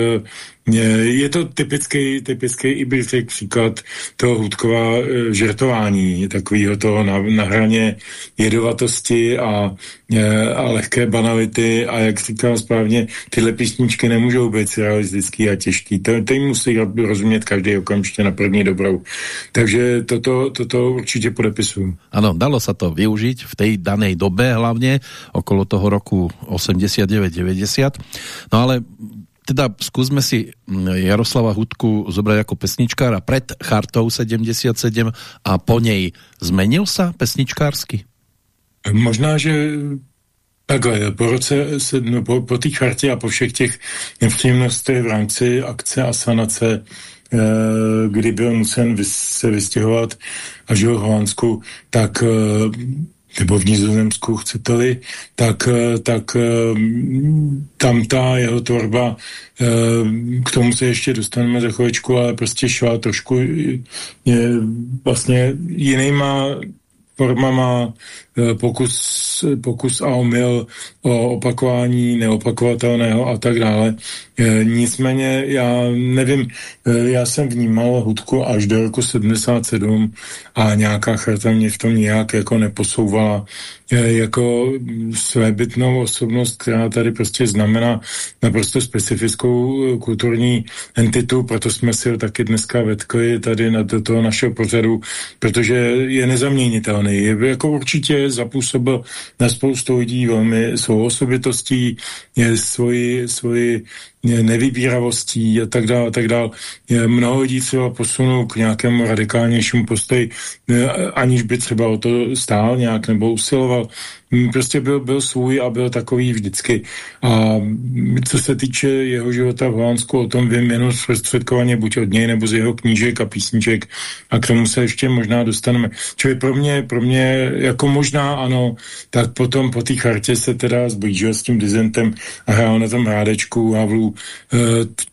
je to typický, typický i řekl příklad toho hudková e, žertování, takového toho na, na hraně jedovatosti a, e, a lehké banality a jak říkal správně, tyhle písničky nemůžou být realistický a těžký. To, to jim musí rozumět každý okamžitě na první dobrou. Takže toto, toto určitě podepisuju. Ano, dalo se to využít v té dané době hlavně okolo toho roku 89-90. No ale teda skúsme si mm, Jaroslava Hudku zobrať ako pesničkára pred chartou 77 a po nej zmenil sa pesničkársky? Možná, že takhle, po roce, no, po, po té chartě a po všech těch nepříjemnostech v rámci akce a sanace, eh, kdy byl musen se vystěhovat a žil v Holandsku, tak eh, nebo v Nizozemsku chcete-li, tak, tak tam ta jeho tvorba, k tomu se ještě dostaneme za chvíličku, ale prostě šla trošku je, vlastně jinýma formama pokus, pokus a omyl o opakování neopakovatelného a tak dále. Eh, nicméně já nevím, eh, já jsem vnímal hudku až do roku 77 a nějaká charta mě v tom nějak jako neposouvala jako svébytnou osobnost, která tady prostě znamená naprosto specifickou kulturní entitu, proto jsme si ho taky dneska vetkli tady na do toho našeho pořadu, protože je nezaměnitelný. Je jako určitě zapůsobil na spoustu lidí velmi svou osobitostí, svoji, svoji nevybíravostí a tak dále, a tak dále. Mnoho lidí třeba posunul k nějakému radikálnějšímu postoji, aniž by třeba o to stál nějak nebo usiloval. Mm, prostě byl, byl svůj a byl takový vždycky. A co se týče jeho života v Holandsku, o tom vím jenom zprostředkovaně buď od něj nebo z jeho knížek a písniček a k tomu se ještě možná dostaneme. Čili pro mě, pro mě jako možná ano, tak potom po té chartě se teda zblížil s tím dizentem a hrál na tom hrádečku Havlu. E,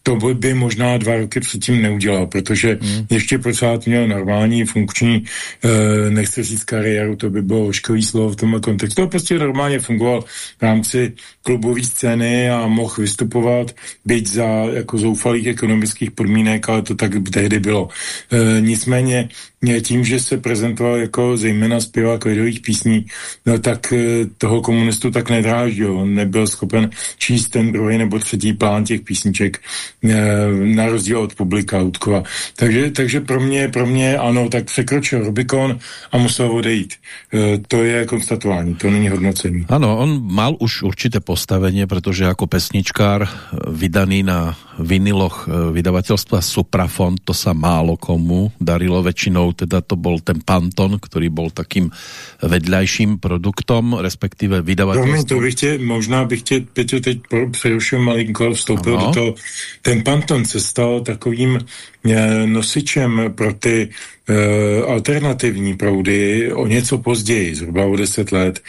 to by možná dva roky předtím neudělal, protože hmm. ještě pořád měl normální, funkční, e, nechci říct kariéru, to by bylo ošklivý slovo v tomhle kontextu, prostě normálně fungoval v rámci klubové scény a mohl vystupovat, byť za jako zoufalých ekonomických podmínek, ale to tak tehdy bylo. E, nicméně tím, že se prezentoval jako zejména zpěvák lidových písní, no tak e, toho komunistu tak nedráždil. On nebyl schopen číst ten druhý nebo třetí plán těch písniček e, na rozdíl od publika Utkova. Takže, takže pro mě, pro mě ano, tak překročil Rubikon a musel odejít. E, to je konstatování, to není hodnocení. Ano, on mal už určité postavenie, protože jako pesničkár vydaný na viniloch vydavatelstva Suprafon, to sa málo komu darilo väčšinou teda to bol ten Panton, ktorý bol takým vedľajším produktom, respektíve vydavateľstvom. Promiň, to bych tě, možná bych tě, Peťo, teď přerušil malinko, vstoupil ano. do toho. Ten Panton se stal takovým eh, nosičem pro ty alternativní proudy o něco později, zhruba o deset let.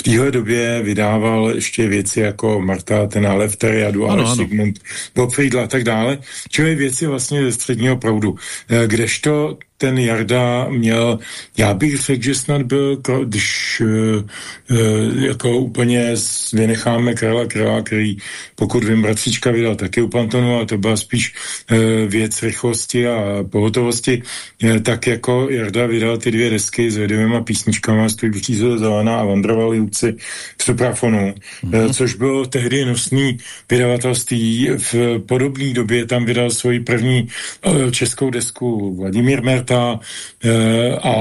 V téhle době vydával ještě věci jako Marta Tena Lefteriadu, Aleš Sigmund, Bob Friedl a tak dále, čili věci vlastně ze středního proudu. E, kdežto ten Jarda měl, já bych řekl, že snad byl, když uh, jako úplně vynecháme Krála Krála, který pokud vím, bratříčka vydal taky u Pantonu, a to byla spíš věc rychlosti a pohotovosti, uh, tak jako Jarda vydal ty dvě desky s vědomýma písničkama, Stůj přízo zelená a Vandrovali Luci v suprafonu, mm-hmm. což bylo tehdy nosný vydavatelství. V podobné době tam vydal svoji první uh, českou desku Vladimír Merta, eh, a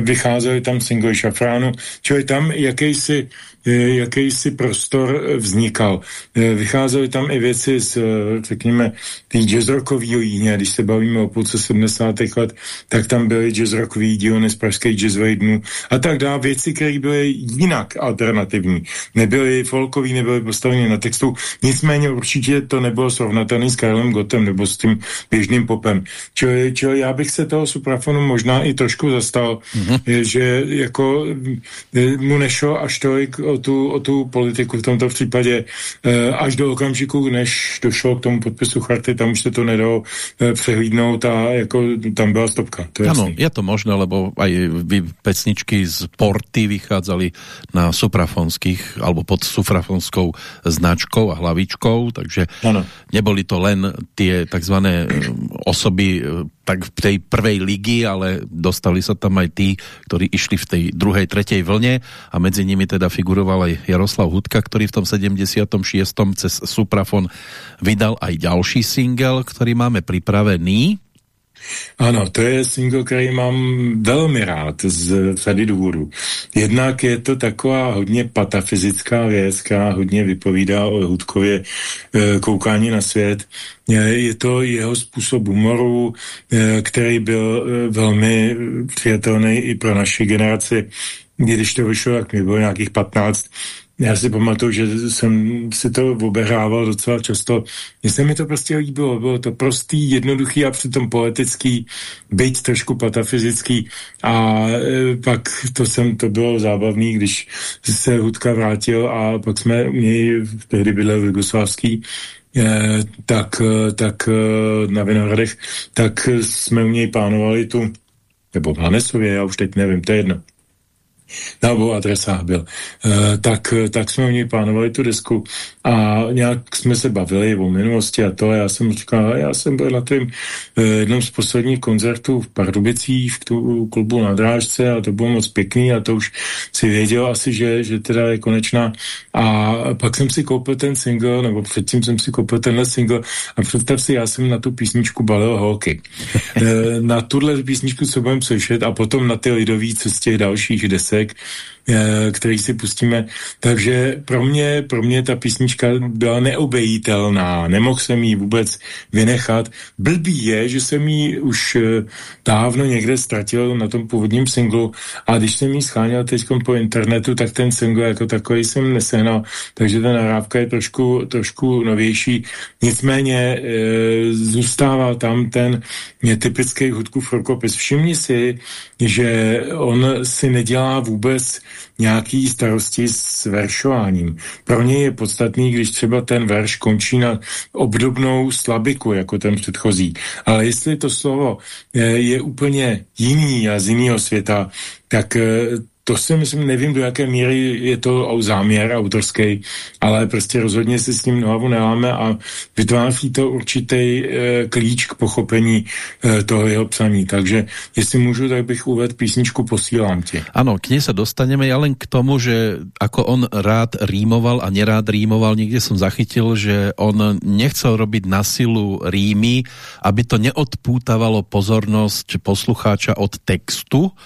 vycházely tam singly Šafránu, čili tam jakýsi jakýsi prostor vznikal. E, vycházely tam i věci z, e, řekněme, té jazzrockový líně, když se bavíme o půlce 70. let, tak tam byly jazzrockový dílny z Pražské jazzových dnů a tak dále, věci, které byly jinak alternativní. Nebyly folkový, nebyly postaveny na textu, nicméně určitě to nebylo srovnatelné s Karlem Gotem nebo s tím běžným popem. Čili, čili já bych se toho suprafonu možná i trošku zastal, mm-hmm. že jako e, mu nešlo až tolik o tu, o tu politiku v tomto případě eh, až do okamžiku, než došlo k tomu podpisu charty, tam už se to nedalo eh, přehlídnout a jako tam byla stopka. To je ano, je to možné, lebo aj vy pesničky z Porty vychádzali na suprafonských alebo pod sufrafonskou značkou a hlavičkou, takže ano. neboli to len tie takzvané eh, osoby tak v tej prvej ligy, ale dostali sa tam aj tí, ktorí išli v tej druhej, tretej vlne a medzi nimi teda figuroval aj Jaroslav Hudka, ktorý v tom 76. cez Suprafon vydal aj ďalší single, ktorý máme pripravený ano, to je single, který mám velmi rád z řady důvodů. Jednak je to taková hodně patafyzická věc, která hodně vypovídá o Hudkově e, koukání na svět. Je to jeho způsob humoru, e, který byl e, velmi přijatelný i pro naši generaci. Když to vyšlo, jak mi bylo nějakých 15, já si pamatuju, že jsem si to obehrával docela často. Mně se mi to prostě líbilo, bylo to prostý, jednoduchý a přitom poetický, byť trošku patafyzický. A e, pak to jsem, to bylo zábavný, když se Hudka vrátil a pak jsme u něj, tehdy bydlel v Jugoslávský, e, tak, e, tak na Vinohradech, tak jsme u něj plánovali tu, nebo v Hanesově, já už teď nevím, to je jedno na obou adresách byl, e, tak, tak jsme u něj plánovali tu desku a nějak jsme se bavili o minulosti a to. Já jsem říkal, já jsem byl na tom e, jednom z posledních koncertů v Pardubicích, v tu klubu na Drážce a to bylo moc pěkný a to už si věděl asi, že, že teda je konečná. A pak jsem si koupil ten single, nebo předtím jsem si koupil tenhle single a představ si, já jsem na tu písničku balil holky. E, na tuhle písničku co budem slyšet a potom na ty z těch dalších deset písek, eh, který si pustíme. Takže pro mě, pro mě ta písnička byla neobejitelná, nemohl jsem ji vůbec vynechat. Blbý je, že jsem ji už eh, dávno někde ztratil na tom původním singlu a když jsem ji scháněl teď po internetu, tak ten single jako takový jsem nesehnal, takže ta nahrávka je trošku, trošku novější. Nicméně e, zůstával tam ten typický hudku rukopis. Všimni si, že on si nedělá vůbec nějaký starosti s veršováním. Pro něj je podstatný, když třeba ten verš končí na obdobnou slabiku, jako ten předchozí. Ale jestli to slovo je úplně jiný a z jiného světa, tak eh, to si myslím, nevím, do jaké míry je to záměr autorský, ale prostě rozhodně si s tím hlavu neláme a vytváří to určitý e, klíč k pochopení e, toho jeho psaní. Takže jestli můžu, tak bych uvedl písničku Posílám ti. Ano, k ní se dostaneme, len k tomu, že ako on rád rýmoval a nerád rýmoval, někde jsem zachytil, že on nechcel robiť na silu rýmy, aby to neodpútavalo pozornosť poslucháča od textu,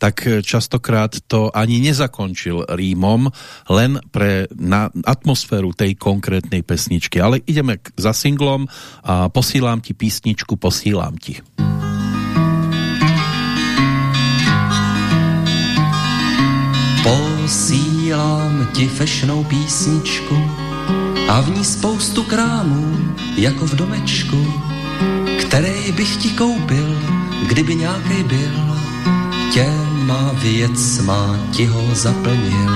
tak častokrát to ani nezakončil rímom, len pre na atmosféru tej konkrétnej pesničky. Ale ideme za singlom a posílám ti písničku, posílám ti. Posílám ti fešnou písničku a v ní spoustu krámů, jako v domečku, který bych ti koupil, kdyby nějaký byl. Tě má věc, má ti ho zaplnil.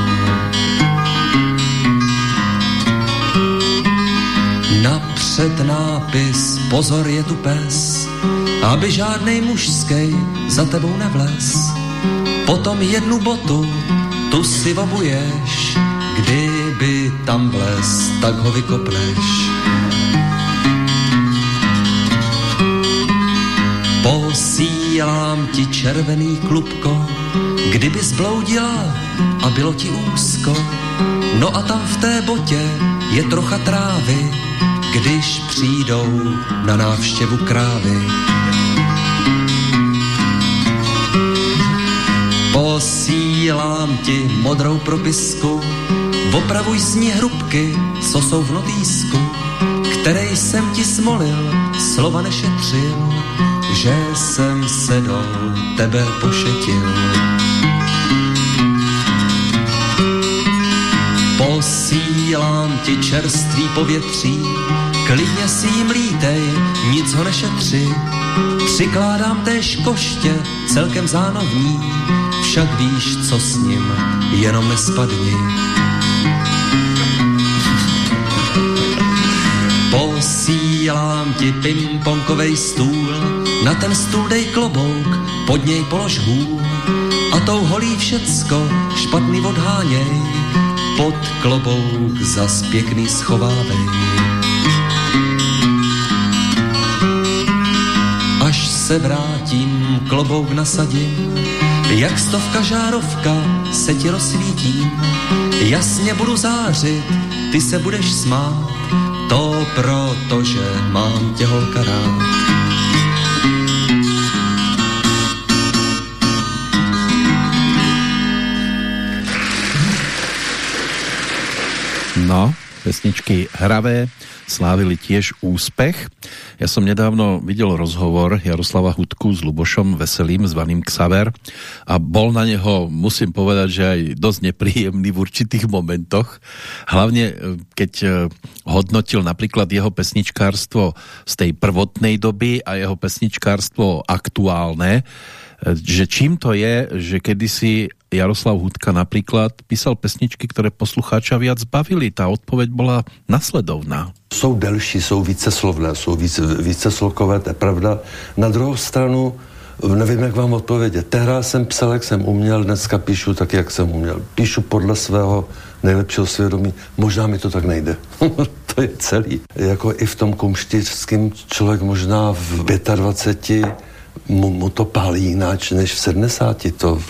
Napřed nápis, pozor je tu pes, aby žádnej mužskej za tebou nevles. Potom jednu botu, tu si obuješ, kdyby tam vles, tak ho vykopneš. Posílám ti červený klubko, kdyby zbloudila a bylo ti úzko. No a tam v té botě je trocha trávy, když přijdou na návštěvu krávy. Posílám ti modrou propisku, opravuj s ní hrubky, co jsou v notýsku, který jsem ti smolil, slova nešetřil že jsem se do tebe pošetil. Posílám ti čerstvý povětří, klidně si jim lítej, nic ho nešetři. Přikládám též koště, celkem zánovní, však víš, co s ním, jenom nespadni. Posílám ti pingpongovej stůl, na ten stůl dej klobouk, pod něj polož hůl a tou holí všecko špatný odháněj, pod klobouk zas pěkný schovávej. Až se vrátím, klobouk nasadím, jak stovka žárovka se ti rozsvítím, jasně budu zářit, ty se budeš smát, to proto, že mám tě holka rád. No, pesničky hravé slávili tiež úspech. Ja som nedávno videl rozhovor Jaroslava Hudku s Lubošom Veselým, zvaným Xaver a bol na neho, musím povedať, že aj dosť nepríjemný v určitých momentoch. Hlavne e, keď e, hodnotil napríklad jeho pesničkárstvo z tej prvotnej doby a jeho pesničkárstvo aktuálne, e, že čím to je, že kedysi Jaroslav Hudka například písal pesničky, které poslucháča viac bavili. Ta odpověď byla nasledovná. Jsou delší, jsou více slovné, jsou více, více slokové, to je pravda. Na druhou stranu, nevím, jak vám odpovědět. Tehdy jsem psal, jak jsem uměl, dneska píšu tak, jak jsem uměl. Píšu podle svého nejlepšího svědomí. Možná mi to tak nejde. to je celý. Jako i v tom kumštířském člověk možná v 25 mu, mu to pálí jináč než v 70. To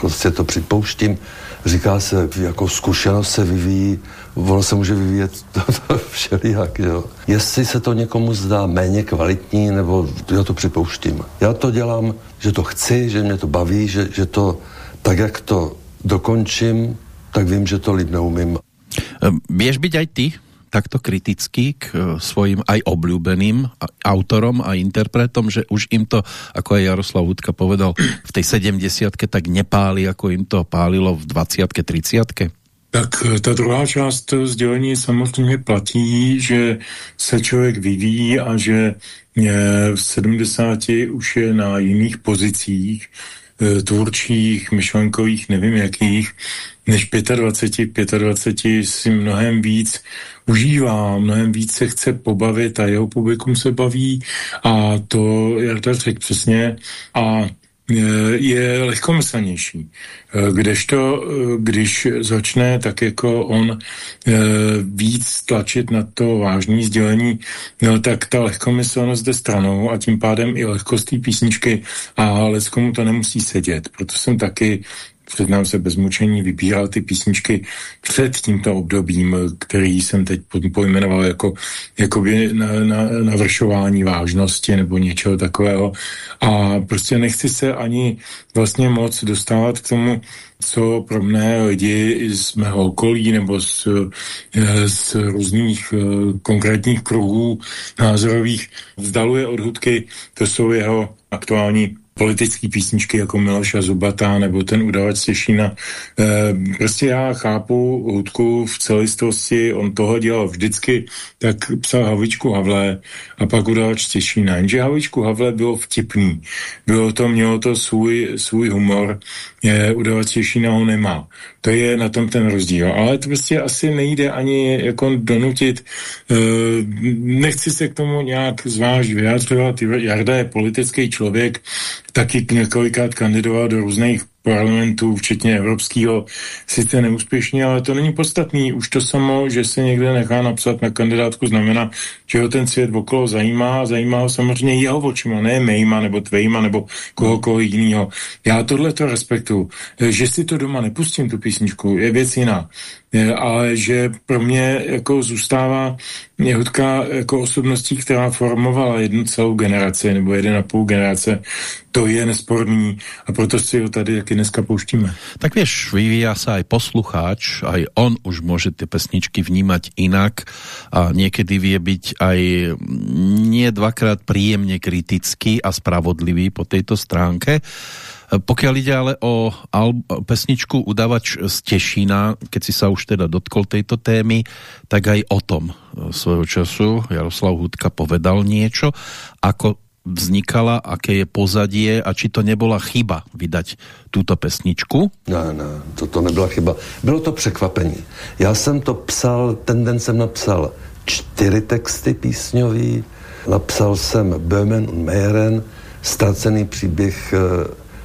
prostě to připouštím. Říká se, jako zkušenost se vyvíjí, ono se může vyvíjet to, to všelijak, jo. Jestli se to někomu zdá méně kvalitní, nebo já to připouštím. Já to dělám, že to chci, že mě to baví, že, že to tak, jak to dokončím, tak vím, že to líp neumím. Běž být aj ty takto kritický k e, svojim aj obľúbeným autorom a interpretom, že už im to, ako aj Jaroslav Hudka povedal, v tej 70 tak nepáli, ako im to pálilo v 20 30 tak e, ta druhá část sdělení samozřejmě platí, že se člověk vyvíjí a že v 70 už je na jiných pozicích, tvůrčích, myšlenkových, nevím jakých, než 25, 25 si mnohem víc užívá, mnohem víc se chce pobavit a jeho publikum se baví a to Jarda řekl přesně a je lehkomyslnější. Kdežto, když začne tak jako on víc tlačit na to vážné sdělení, no, tak ta lehkomyslnost jde stranou a tím pádem i lehkost té písničky a leckomu to nemusí sedět. Proto jsem taky přiznám se bez mučení, vybíral ty písničky před tímto obdobím, který jsem teď pojmenoval jako jakoby na, na, navršování vážnosti nebo něčeho takového. A prostě nechci se ani vlastně moc dostávat k tomu, co pro mne lidi z mého okolí nebo z, eh, z různých eh, konkrétních kruhů názorových vzdaluje od hudky, to jsou jeho aktuální politické písničky jako Miloša Zubata nebo ten udavač Těšína. E, prostě já chápu hudku v celistvosti, on toho dělal vždycky, tak psal Havičku Havle a pak udavač Těšína. Jenže Havičku Havle bylo vtipný. Bylo to, mělo to svůj, svůj humor, je, udavač Těšína ho nemá. To je na tom ten rozdíl. Ale to prostě asi nejde ani jako donutit. E, nechci se k tomu nějak zvlášť vyjádřovat. Jarda je politický člověk, taky několikrát kandidoval do různých parlamentů, včetně evropského, sice neúspěšně, ale to není podstatný. Už to samo, že se někde nechá napsat na kandidátku, znamená, že ho ten svět okolo zajímá, zajímá ho samozřejmě jeho očima, ne mýma, nebo tvejma, nebo kohokoliv jiného. Já tohle to respektuju. Že si to doma nepustím, tu písničku, je věc jiná ale že pro mě jako zůstává Hudka jako osobností, která formovala jednu celou generaci nebo jeden a půl generace, to je nesporný a proto si ho tady taky dneska pouštíme. Tak víš, vyvíja se aj poslucháč, aj on už může ty pesničky vnímať inak a někdy vie byť aj nie dvakrát príjemně kritický a spravodlivý po této stránke. Pokiaľ ide ale o pesničku Udavač z Tešína, keď si sa už teda dotkol tejto témy, tak aj o tom e, svojho času Jaroslav Hudka povedal niečo, ako vznikala, aké je pozadie a či to nebola chyba vydať tuto pesničku? Ne, ne, to, to nebyla chyba. Bylo to překvapení. Já jsem to psal, ten den jsem napsal čtyři texty písňový, napsal jsem Böhmen und Meyeren, ztracený příběh e,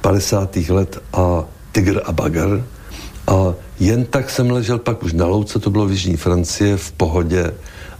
50. let a Tigr a Bagr. A jen tak jsem ležel pak už na louce, to bylo v Jižní Francie, v pohodě.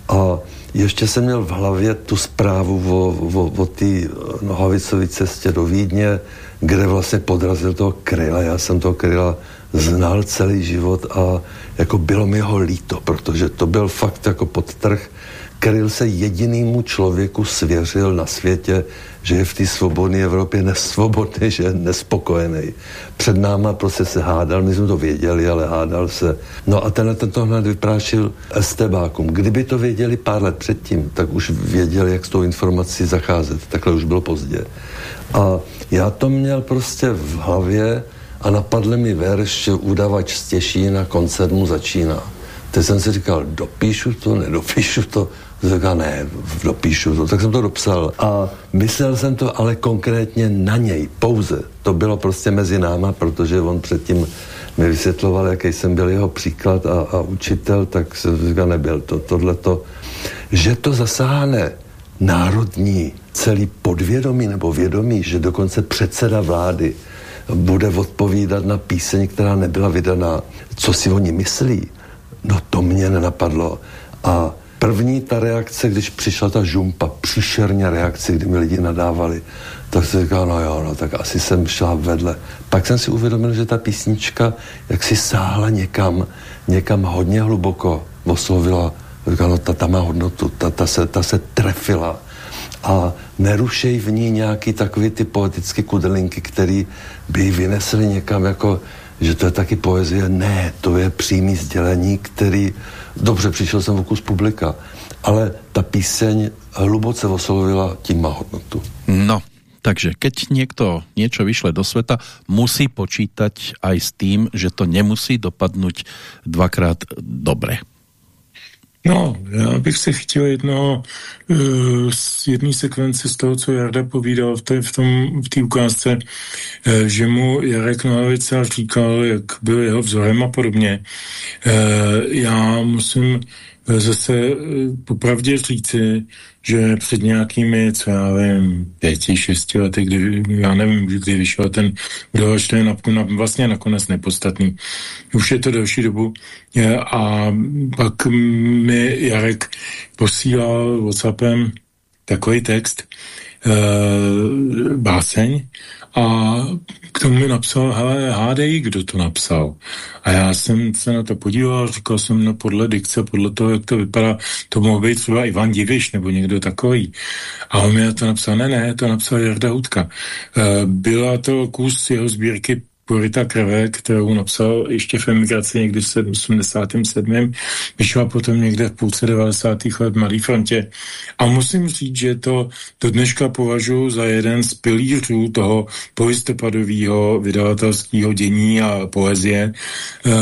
A ještě jsem měl v hlavě tu zprávu o, o, o té nohavicové cestě do Vídně, kde vlastně podrazil toho kryla. Já jsem toho kryla znal celý život a jako bylo mi ho líto, protože to byl fakt jako podtrh, Kryl se jedinému člověku svěřil na světě, že je v té svobodné Evropě nesvobodný, že je nespokojený. Před náma prostě se hádal, my jsme to věděli, ale hádal se. No a tenhle ten to hned vyprášil estebákům. Kdyby to věděli pár let předtím, tak už věděli, jak s tou informací zacházet. Takhle už bylo pozdě. A já to měl prostě v hlavě a napadl mi verš, že udavač z Těšína koncert mu začíná. Teď jsem si říkal, dopíšu to, nedopíšu to. Říkal, ne, dopíšu to. Tak jsem to dopsal. A myslel jsem to ale konkrétně na něj, pouze. To bylo prostě mezi náma, protože on předtím mi vysvětloval, jaký jsem byl jeho příklad a, a učitel, tak jsem říkal, nebyl to, tohleto. Že to zasáhne národní celý podvědomí nebo vědomí, že dokonce předseda vlády bude odpovídat na píseň, která nebyla vydaná. Co si oni myslí? No to mě nenapadlo. A první ta reakce, když přišla ta žumpa, příšerně reakce, kdy mi lidi nadávali, tak jsem říkal, no jo, no tak asi jsem šla vedle. Pak jsem si uvědomil, že ta písnička jak si sáhla někam, někam hodně hluboko, oslovila, říkal, no ta, ta má hodnotu, ta, ta, se, ta se trefila a nerušej v ní nějaký takový ty poetické kudelinky, který by ji vynesli někam jako, že to je taky poezie. Ne, to je přímý sdělení, který, dobře, přišel jsem v kus publika, ale ta píseň hluboce oslovila, tím má hodnotu. No, takže keď někdo něco vyšle do světa, musí počítať aj s tím, že to nemusí dopadnout dvakrát dobre. No, já bych se chtěl jedno uh, z jedné sekvence z toho, co Jarda povídal v té, v tom, v té ukázce, uh, že mu Jarek Nohavica říkal, jak byl jeho vzorem a podobně. Uh, já musím zase popravdě říci, že před nějakými, co já vím, pěti, šesti lety, kdy, já nevím, kdy vyšel ten udavač, to je na, na, vlastně nakonec nepodstatný. Už je to delší dobu a pak mi Jarek posílal Whatsappem takový text, báseň a k tomu mi napsal, hele, hádej, kdo to napsal. A já jsem se na to podíval, říkal jsem, no podle dikce, podle toho, jak to vypadá, to mohl být třeba Ivan Diviš nebo někdo takový. A on mi na to napsal, ne, ne, to napsal Jarda Hudka. E, byla to kus jeho sbírky Purita krve, kterou napsal ještě v emigraci někdy v 87. Vyšla potom někde v půlce 90. let v Malý frontě. A musím říct, že to do dneška považuji za jeden z pilířů toho polistopadového vydavatelského dění a poezie. E,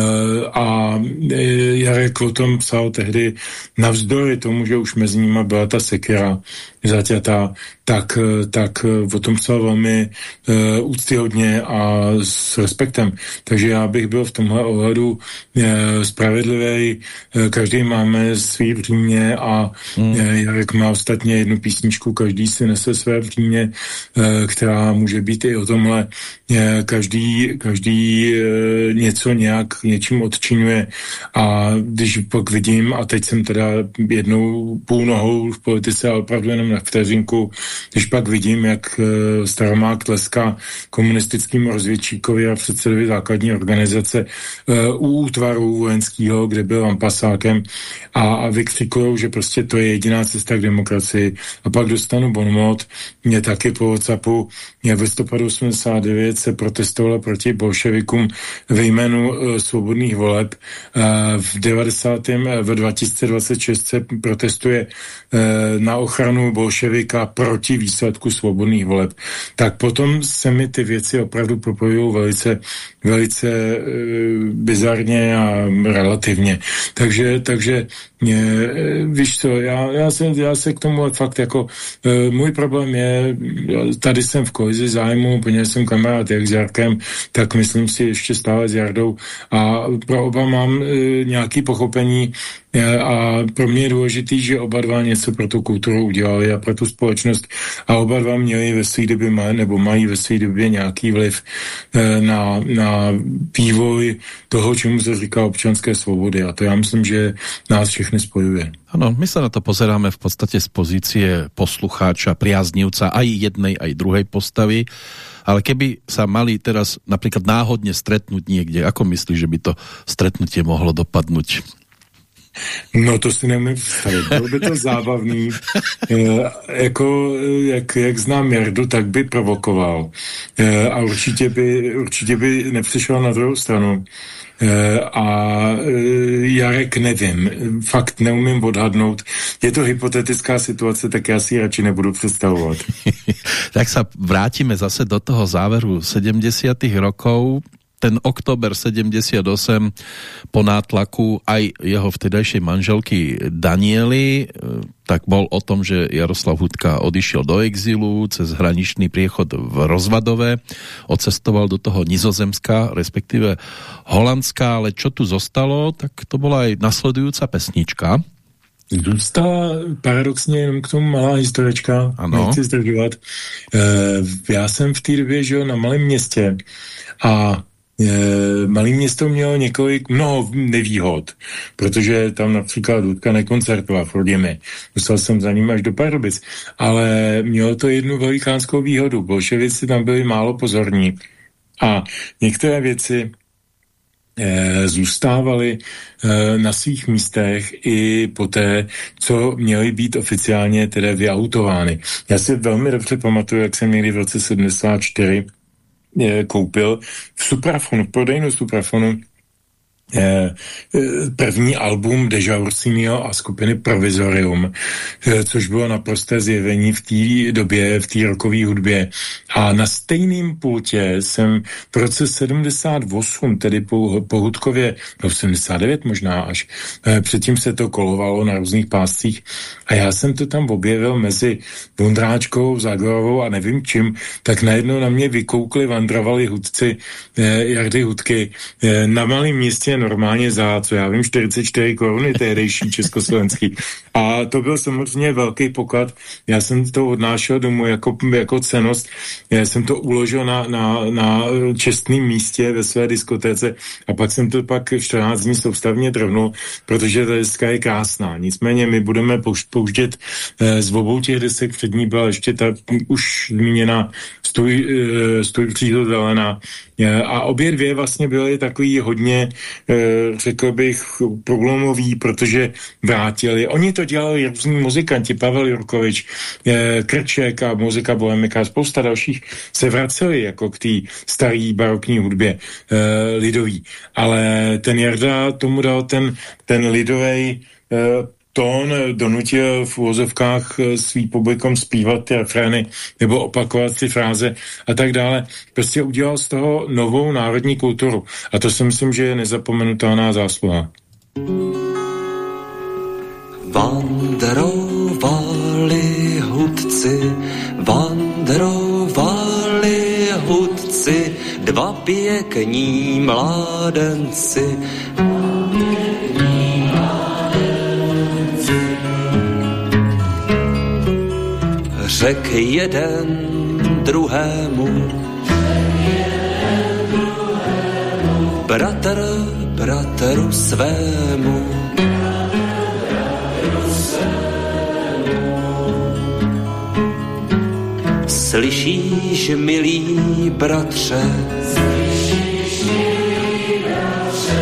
a e, Jarek o tom psal tehdy navzdory tomu, že už mezi nimi byla ta sekera zaťatá, tak, tak o tom psal velmi e, úctyhodně a s respektem. Takže já bych byl v tomhle ohledu e, spravedlivý. E, každý máme svý vřímě a hmm. e, jak má ostatně jednu písničku, každý si nese své vřímě, e, která může být i o tomhle. E, každý každý e, něco nějak něčím odčinuje a když pak vidím, a teď jsem teda jednou půl nohou v politice, ale opravdu jenom na vteřinku, když pak vidím, jak e, Staromák tleská komunistickému rozvědčíkovi a předsedovi základní organizace e, u útvaru vojenského, kde byl ampasákem a, a vykřikují, že prostě to je jediná cesta k demokracii. A pak dostanu bonmot, mě taky po WhatsAppu, mě v listopadu 89 se protestovala proti bolševikům ve jménu e, svobodných voleb. E, v 90. v 2026 se protestuje na ochranu bolševika proti výsledku svobodných voleb. Tak potom se mi ty věci opravdu propojují velice, velice bizarně a relativně. Takže, takže víš co, já, já, se, já se k tomu fakt jako, e, můj problém je, tady jsem v kolizi zájmu, protože jsem kamarád jak s Jarkem, tak myslím si ještě stále s Jardou a pro oba mám e, nějaký pochopení a pro mě je důležitý, že oba dva něco pro tu kulturu udělali a pro tu společnost a oba dva měli ve své době, nebo mají ve své době nějaký vliv e, na, na vývoj toho, čemu se říká občanské svobody a to já myslím, že nás všechny spojuje. Ano, my se na to pozeráme v podstatě z pozície poslucháča, priaznivca aj jednej, aj druhej postavy ale keby sa mali teraz napríklad náhodne stretnúť niekde, ako myslíš, že by to stretnutie mohlo dopadnúť? No to si nemůžu představit. Bylo by to zábavný. E, jako, jak, jak znám Jardu, tak by provokoval. E, a určitě by, určitě by nepřišel na druhou stranu. E, a Jarek nevím, fakt neumím odhadnout. Je to hypotetická situace, tak já si ji radši nebudu představovat. tak se vrátíme zase do toho záveru 70. rokov ten oktober 78 po nátlaku aj jeho vtedajšej manželky Daniely, e, tak bol o tom, že Jaroslav Hudka odišiel do exilu cez hraničný priechod v Rozvadové, odcestoval do toho Nizozemska, respektíve Holandska, ale čo tu zostalo, tak to bola aj nasledujúca pesnička, Zůstala paradoxně jenom k tomu malá historička, ano. nechci zdržovat. E, já jsem v té době žil na malém městě a e, malé město mělo několik, mnoho nevýhod, protože tam například Dudka nekoncertoval v Roděmi. Musel jsem za ním až do Pardubic. Ale mělo to jednu velikánskou výhodu. Bolševici tam byli málo pozorní. A některé věci e, zůstávaly e, na svých místech i poté, co měly být oficiálně tedy vyautovány. Já si velmi dobře pamatuju, jak jsem někdy v roce 74 koupil v Suprafonu, v prodejnu Suprafonu. Eh, eh, první album Deja Ursinio a skupiny Provizorium, eh, což bylo naprosté zjevení v té době, v té rokové hudbě. A na stejném pultě jsem v roce 78, tedy po, po Hudkově, no 79 možná až, předtím se to kolovalo na různých páscích a já jsem to tam objevil mezi Vondráčkou, Zagorovou a nevím čím, tak najednou na mě vykoukli, vandrovali hudci Jardy Hudky na malém městě normálně za, co já vím, 44 koruny tehdejší československý. A to byl samozřejmě velký poklad. Já jsem to odnášel domů jako, jako cenost. Já jsem to uložil na, na, na čestném místě ve své diskotéce a pak jsem to pak 14 dní soustavně drvnul, protože ta deska je krásná. Nicméně my budeme pouštět eh, z obou těch desek. Před ní byla ještě ta už zmíněná stůj, eh, stůj příhodelená. Eh, a obě dvě vlastně byly takový hodně řekl bych, průlomový, protože vrátili. Oni to dělali různí muzikanti, Pavel Jurkovič, eh, Krček a muzika Bohemika spousta dalších se vraceli jako k té staré barokní hudbě lidový. Ale ten Jarda tomu dal ten, ten lidový tón donutil v úvozovkách eh, svý publikom zpívat ty refrény nebo opakovat ty fráze a tak dále. Prostě udělal z toho novou národní kulturu. A to si myslím, že je nezapomenutelná zásluha. Vandrovali hudci, vandrovali hudci, dva pěkní mládenci, řek jeden druhému. Bratr bratru svému. Slyšíš, milý bratře,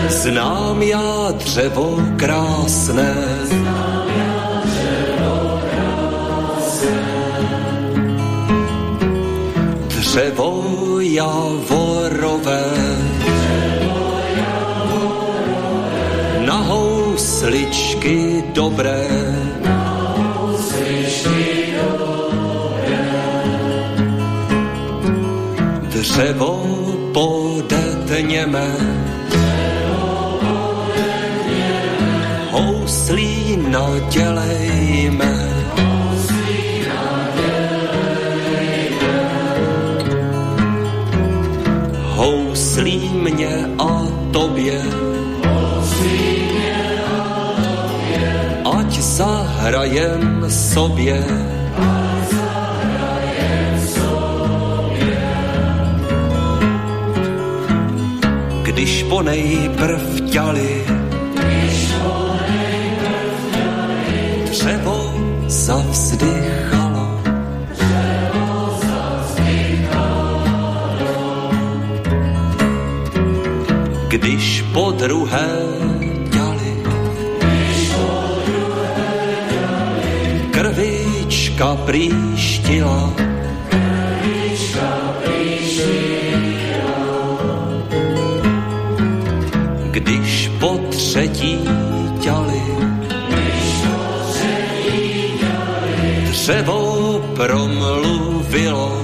znám já dřevo krásné, dřevo javorové. Na housličky dobré. Dřevo podetněme. Houslí nadělejme. Mě a tobě. Ať zahrajem sobě. Když po nejprv ťali, dřevo zavzdychá. když po druhé děli. Krvička příštila. Krvička. Když po třetí děli. Dřevo promluvilo.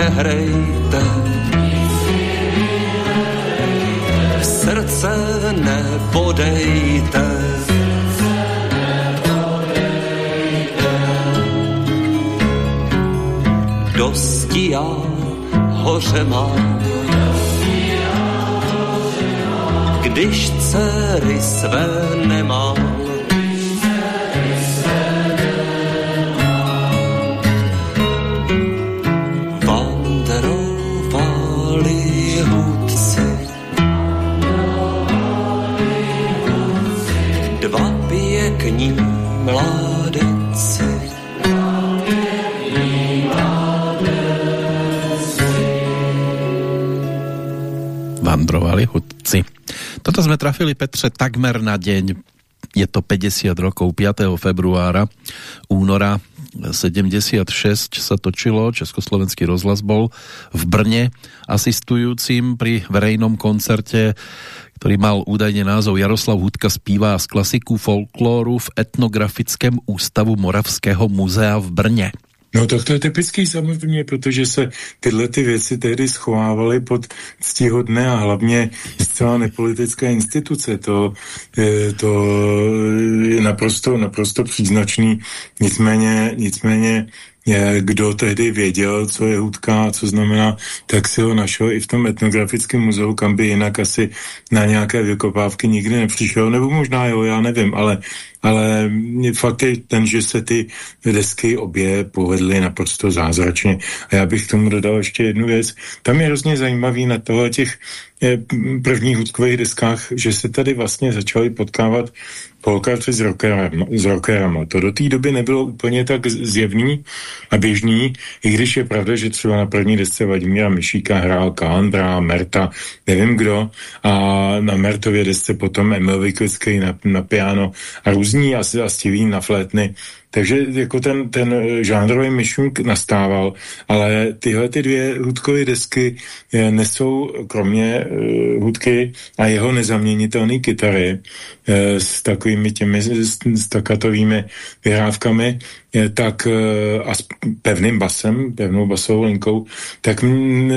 nehrejte, srdce nebodejte. dosti já hoře mám. Když dcery své nemám, trafili, Petře, takmer na deň. Je to 50 rokov, 5. februára, února 76 sa točilo, Československý rozhlas bol v Brne asistujúcim pri verejnom koncerte, ktorý mal údajne názov Jaroslav Hudka zpívá z klasiku folklóru v etnografickém ústavu Moravského muzea v Brně. No tak to je typický samozřejmě, protože se tyhle ty věci tehdy schovávaly pod ctihodné a hlavně zcela nepolitické instituce. To, je, to je naprosto, naprosto příznačný. Nicméně, nicméně kdo tehdy věděl, co je hudka, co znamená, tak si ho našel i v tom etnografickém muzeu, kam by jinak asi na nějaké vykopávky nikdy nepřišel, nebo možná jo, já nevím, ale, ale fakt je ten, že se ty desky obě povedly naprosto zázračně. A já bych k tomu dodal ještě jednu věc. Tam je hrozně zajímavý na toho těch prvních hudkových deskách, že se tady vlastně začali potkávat polkarty s, rockerem, s rockerama. To do té doby nebylo úplně tak zjevný a běžný, i když je pravda, že třeba na první desce Vladimíra Myšíka hrál Kalandra, Merta, nevím kdo, a na Mertově desce potom Emil Vyklický na, na piano a různí asi a Steven na flétny takže jako ten, ten žánrový myšlunk nastával, ale tyhle ty dvě hudkové desky eh, nesou kromě uh, hudky a jeho nezaměnitelné kytary uh, s takovými těmi stakatovými vyhrávkami, tak a s pevným basem, pevnou basovou linkou, tak m,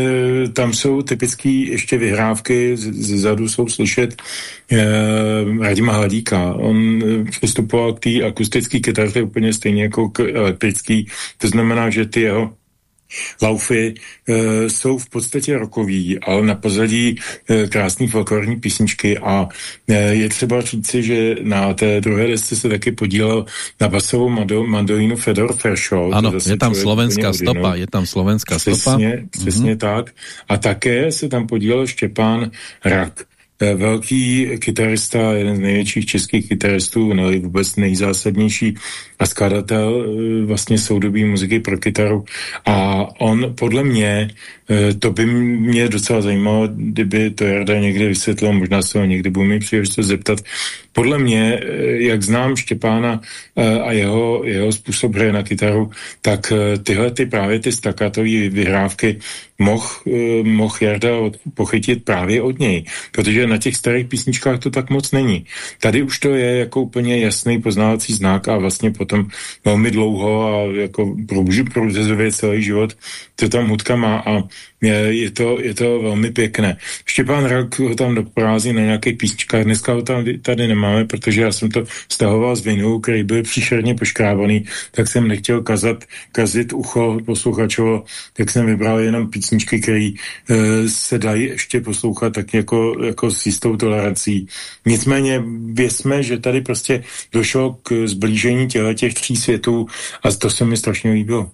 tam jsou typické ještě vyhrávky, zezadu jsou slyšet Radima Hladíka. On přistupoval k té akustické kytaře úplně stejně jako k elektrický. To znamená, že ty jeho laufy e, jsou v podstatě rokový, ale na pozadí e, krásný folklorní písničky a e, je třeba říci, že na té druhé desce se taky podílel na basovou mandolínu Fedor Fershow. Ano, je tam slovenská stopa, je tam slovenská přesně, stopa. Přesně mm-hmm. tak. A také se tam podílel Štěpán Rak velký kytarista, jeden z největších českých kytaristů, no vůbec nejzásadnější a skladatel eh, vlastně soudobí muziky pro kytaru. A on podle mě, eh, to by mě docela zajímalo, kdyby to Jarda někdy vysvětlil, možná se ho někdy budu mít příležitost zeptat. Podle mě, eh, jak znám Štěpána a jeho, jeho způsob hry na kytaru, tak tyhle ty právě ty stakatové vyhrávky mohl moh Jarda pochytit právě od něj, protože na těch starých písničkách to tak moc není. Tady už to je jako úplně jasný poznávací znak a vlastně potom velmi dlouho a jako průřezově celý život to tam hudka má a je, to, je to velmi pěkné. Štěpán Rak ho tam doprovází na nějaké písničkách, dneska ho tam tady nemáme, protože já jsem to stahoval z vinu, který byl příšerně poškrávaný, tak jsem nechtěl kazat, kazit ucho posluchačovo, tak jsem vybral jenom písničky, které e, se dají ještě poslouchat tak jako, jako s jistou tolerancí. Nicméně věsme, že tady prostě došlo k zblížení těch tří světů a to se mi strašně líbilo.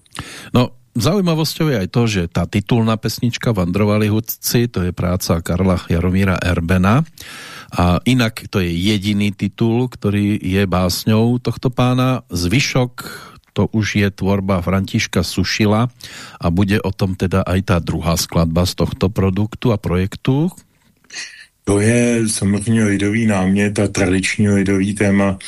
No, Zaujímavosťou je aj to, že tá titulná pesnička Vandrovali hudci, to je práca Karla Jaromíra Erbena a inak to je jediný titul, ktorý je básňou tohto pána. Zvyšok to už je tvorba Františka Sušila a bude o tom teda aj tá druhá skladba z tohto produktu a projektu. To je samozřejmě lidový námět a tradiční lidový téma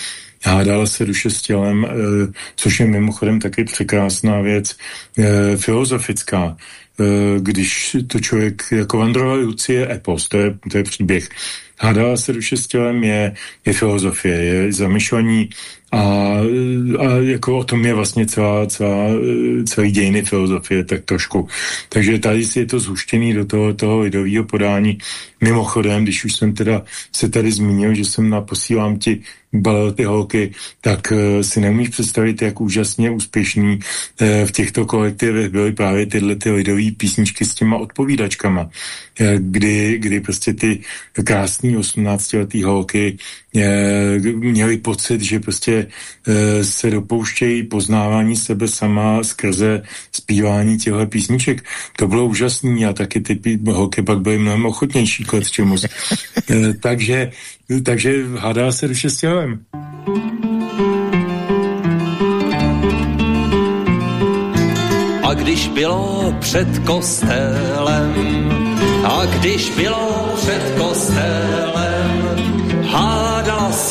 hádala se duše s tělem, eh, což je mimochodem taky překrásná věc, eh, filozofická. Eh, když to člověk, jako Vandrova Lucie epos, to je, to je příběh, hádala se duše s tělem je, je filozofie, je zamýšlení a, a jako o tom je vlastně celá, celá, celý dějiny filozofie, tak trošku. Takže tady si je to zhuštěný do toho, toho lidového podání. Mimochodem, když už jsem teda se tady zmínil, že jsem na posílám ti balil ty holky, tak uh, si nemůžeš představit, jak úžasně úspěšný uh, v těchto kolektivech byly právě tyhle ty lidové písničky s těma odpovídačkama, uh, kdy, kdy prostě ty krásné 18-letý holky měli pocit, že prostě se dopouštějí poznávání sebe sama skrze zpívání těchto písniček. To bylo úžasné a taky ty holky pak byly mnohem ochotnější k čemu. takže takže hádá se duše s. A když bylo před kostelem, a když bylo před kostelem,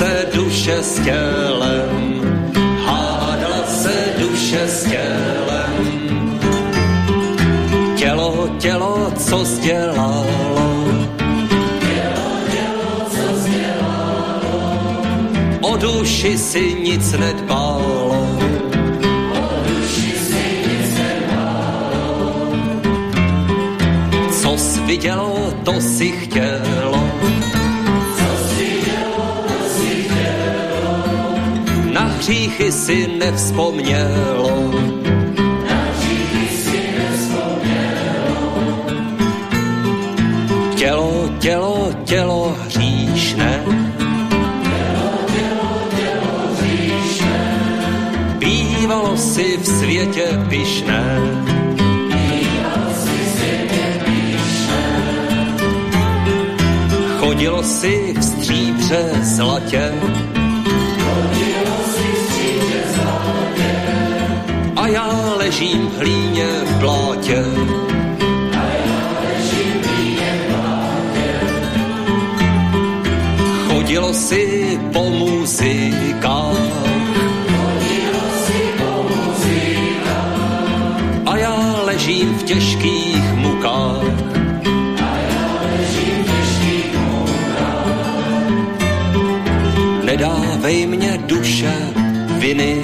se duše s tělem, hádala se duše s tělem. Tělo, tělo, co sdělalo, duši si nic nedbálo. Co jsi vidělo, to si chtělo. Hříchy si nevzpomnělo. Tělo, tělo, tělo hříšné bývalo si v světě pyšné. Chodilo si v stříbře zlatě, a já ležím v hlíně v plátě. Chodilo si po muzikách, a já ležím v těžkých mukách. Nedávej mě duše viny,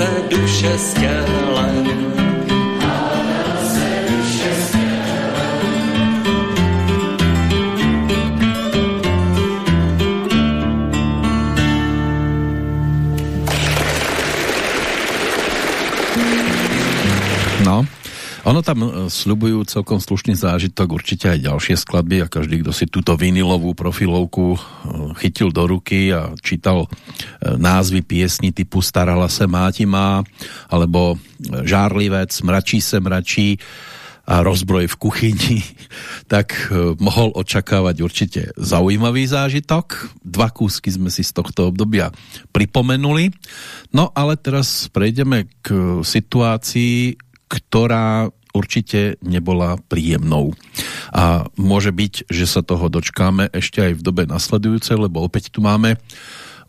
se duše s. No, ono tam e, slubujú celkom slušný zážitok, určite aj ďalšie skladby a každý, kdo si túto vinilovú profilovku e, chytil do ruky a čítal e, názvy piesní typu Starala se máti má, alebo Žárlivec, Mračí se mračí a rozbroj v kuchyni, tak mohol očakávať určite zaujímavý zážitok. Dva kúsky sme si z tohto obdobia pripomenuli. No ale teraz prejdeme k situácii, ktorá určite nebola príjemnou. A môže byť, že sa toho dočkáme ešte aj v dobe nasledujúcej, lebo opäť tu máme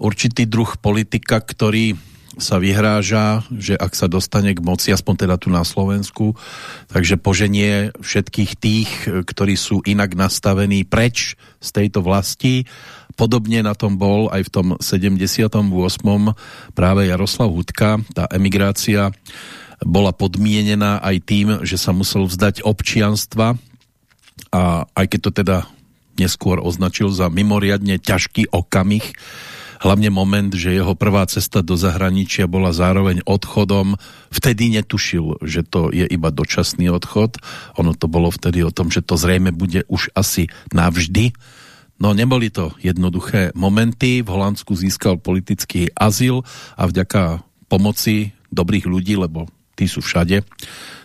určitý druh politika, ktorý sa vyhráža, že ak sa dostane k moci, aspoň teda tu na Slovensku, takže poženie všetkých tých, ktorí sú inak nastavení preč z tejto vlasti. Podobne na tom bol aj v tom 78. práve Jaroslav Hudka, tá emigrácia bola podmienená aj tým, že sa musel vzdať občianstva a aj keď to teda neskôr označil za mimoriadne ťažký okamih, hlavne moment, že jeho prvá cesta do zahraničia bola zároveň odchodom. Vtedy netušil, že to je iba dočasný odchod. Ono to bolo vtedy o tom, že to zrejme bude už asi navždy. No neboli to jednoduché momenty. V Holandsku získal politický azyl a vďaka pomoci dobrých ľudí, lebo tí sú všade,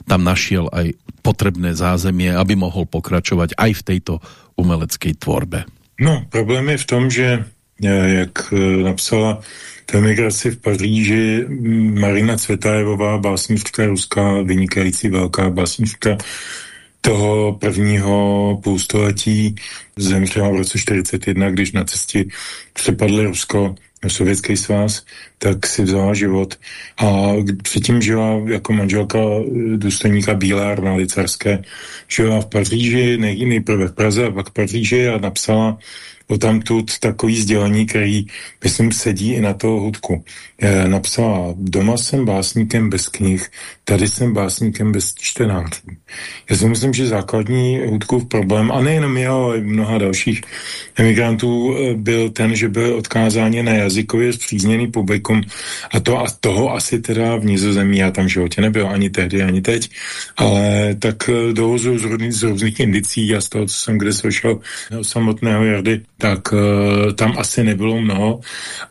tam našiel aj potrebné zázemie, aby mohol pokračovať aj v tejto umeleckej tvorbe. No, problém je v tom, že eh, jak eh, napsala v emigraci v Paříži Marina Cvetajevová, básnička ruská, vynikající velká básnička toho prvního půlstoletí, zemřela v roce 41, když na cestě přepadli Rusko Sovětský svaz, tak si vzala život a předtím žila jako manželka důstojníka Bílár na Licarské. Žila v Paříži, nejprve v Praze a pak v Paříži a napsala o tamtud takový sdělení, který, myslím, sedí i na toho hudku. E, napsala, doma jsem básníkem bez knih, tady jsem básníkem bez čtenářů. Já si myslím, že základní hudkův problém, a nejenom jeho, ale mnoha dalších emigrantů, e, byl ten, že byl odkázáni na jazykově zpřízněný publikum. A to a toho asi teda v Nizozemí, já tam v životě nebyl ani tehdy, ani teď, ale tak e, dovozu z, různých, z různých indicí a z toho, co jsem kde slyšel samotného Jardy, tak uh, tam asi nebylo mnoho.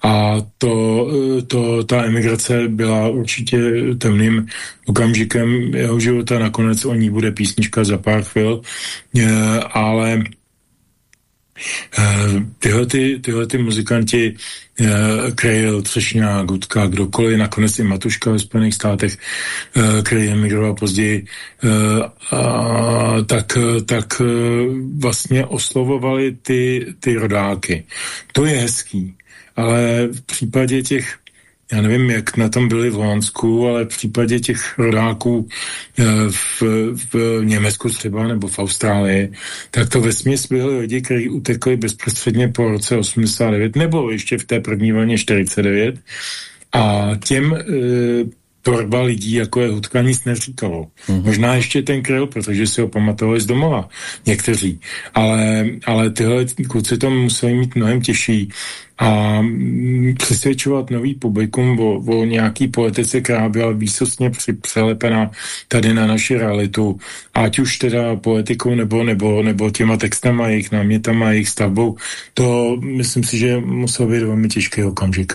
A to, to, ta emigrace byla určitě temným okamžikem jeho života, nakonec o ní bude písnička za pár chvil, uh, ale Uh, tyhle, ty, tyhle ty muzikanti, uh, Krejl, Třešňák, Gutka, kdokoliv, nakonec i Matuška ve Spojených státech, který emigroval později, uh, tak, tak vlastně oslovovali ty, ty rodáky. To je hezký, ale v případě těch já nevím, jak na tom byli v Holandsku, ale v případě těch rodáků eh, v, v Německu třeba nebo v Austrálii, tak to vesměs byli lidi, kteří utekli bezprostředně po roce 89 nebo ještě v té první vlně 49 a těm e, tvorba lidí, jako je Hudka, nic neříkalo. Mm. Možná ještě ten kryl, protože si ho pamatovali z domova někteří. Ale, ale tyhle kluci to museli mít mnohem těžší a mm, přesvědčovat nový publikum o, o nějaký politice, která byla výsostně přelepená tady na naši realitu, ať už teda politikou nebo, nebo, nebo těma textama, jejich námětama, jejich stavbou, to myslím si, že musel být velmi těžký okamžik.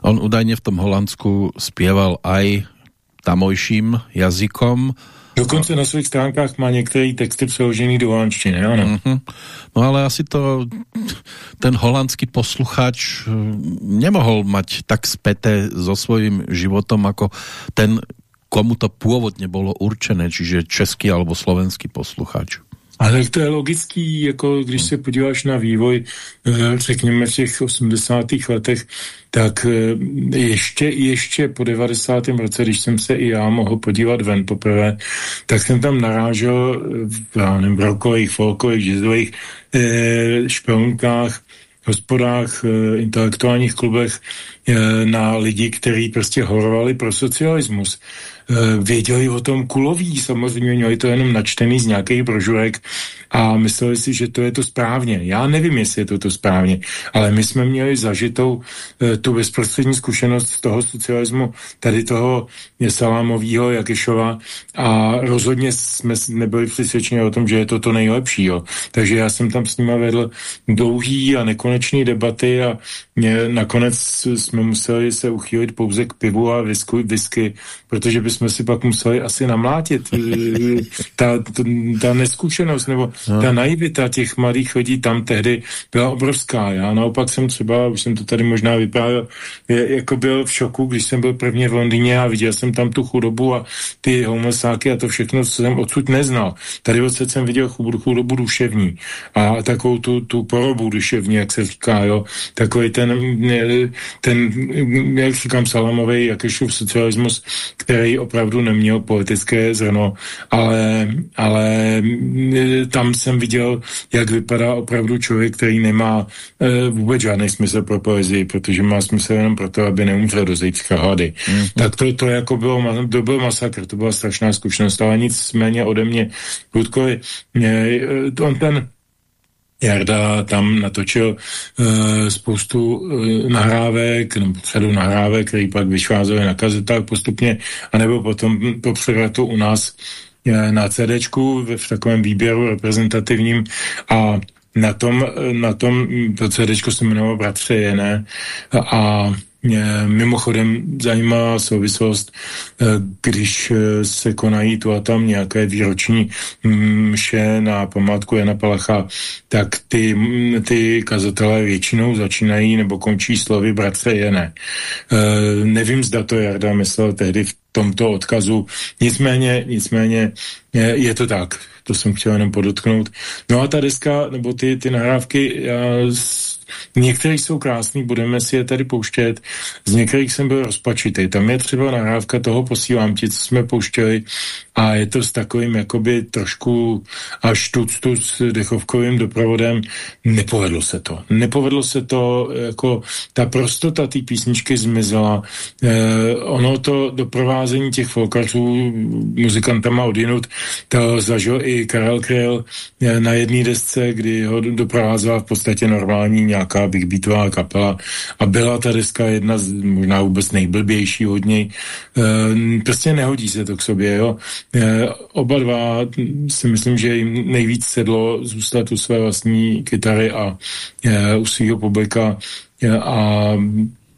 On údajně v tom Holandsku zpěval aj tamojším jazykom, Dokonce na svých stránkách má některé texty přeložený do holandštiny, ano. Mm -hmm. No ale asi to ten holandský posluchač eh, nemohol mať tak späté so svojím životom ako ten, komu to původně bylo určené, čiže český alebo slovenský posluchač. Ale to je logický, jako když se podíváš na vývoj, eh, řekněme v těch 80. letech, tak eh, ještě, ještě po 90. roce, když jsem se i já mohl podívat ven poprvé, tak jsem tam narážel v, nevím, v rokových, folkových, jazzových eh, špelunkách, hospodách, eh, intelektuálních klubech eh, na lidi, kteří prostě horovali pro socialismus. Eh, věděli o tom kuloví, samozřejmě měli to jenom načtený z nějakých brožurek a mysleli si, že to je to správně. Já nevím, jestli je to to správně, ale my jsme měli zažitou e, tu bezprostřední zkušenost z toho socialismu, tady toho salámového Jakešova a rozhodně jsme nebyli přesvědčeni o tom, že je to to nejlepší. Jo. Takže já jsem tam s nima vedl dlouhý a nekonečný debaty a mě, nakonec jsme museli se uchýlit pouze k pivu a whisky, whisky protože bychom si pak museli asi namlátit. E, ta, ta, ta neskušenost nebo no. ta naivita těch mladých lidí tam tehdy byla obrovská. Já naopak jsem třeba, už jsem to tady možná vyprávěl, je, jako byl v šoku, když jsem byl prvně v Londýně a viděl jsem tam tu chudobu a ty homosáky a to všechno, co jsem odsud neznal. Tady odsud jsem viděl chudobu duševní a takovou tu, tu porobu duševní, jak se říká, jo. Takový ten, ten, jak říkám, salamový Jakešův socialismus, který opravdu neměl politické zrno, ale, ale tam tam jsem viděl, jak vypadá opravdu člověk, který nemá e, vůbec žádný smysl pro poezii, protože má smysl jenom proto, aby neumřel do zítřka hlady. Mm-hmm. Tak to, to jako bylo, to byl masakr, to byla strašná zkušenost, ale nicméně ode mě Prudkovi, e, on ten Jarda tam natočil uh, spoustu uh, nahrávek, nebo řadu nahrávek, který pak vyšvázely na kazetách postupně, anebo potom po převratu u nás na CD v takovém výběru reprezentativním a na tom, na tom to CD se jmenovalo Bratře Jené a Mimochodem zajímavá souvislost, eh, když eh, se konají tu a tam nějaké výroční mše na památku Jana Palacha, tak ty, ty kazatelé většinou začínají nebo končí slovy bratře Jene. Nevím, zda to Jarda myslel tehdy v tomto odkazu, nicméně, nicméně je, je to tak, to jsem chtěl jenom podotknout. No a ta deska, nebo ty, ty nahrávky, já Některý jsou krásný, budeme si je tady pouštět, z některých jsem byl rozpačitý. Tam je třeba nahrávka toho posílám ti, co jsme pouštěli a je to s takovým jakoby trošku až tuc, tuc dechovkovým doprovodem. Nepovedlo se to. Nepovedlo se to, jako ta prostota té písničky zmizela. Eh, ono to doprovázení těch folkařů muzikantama odinut, to zažil i Karel Kryl eh, na jedné desce, kdy ho doprovázela v podstatě normální nějaká big beatová kapela a byla ta deska jedna z možná vůbec nejblbější od něj. E, prostě nehodí se to k sobě, jo. E, oba dva si myslím, že jim nejvíc sedlo zůstat u své vlastní kytary a e, u svého publika e, a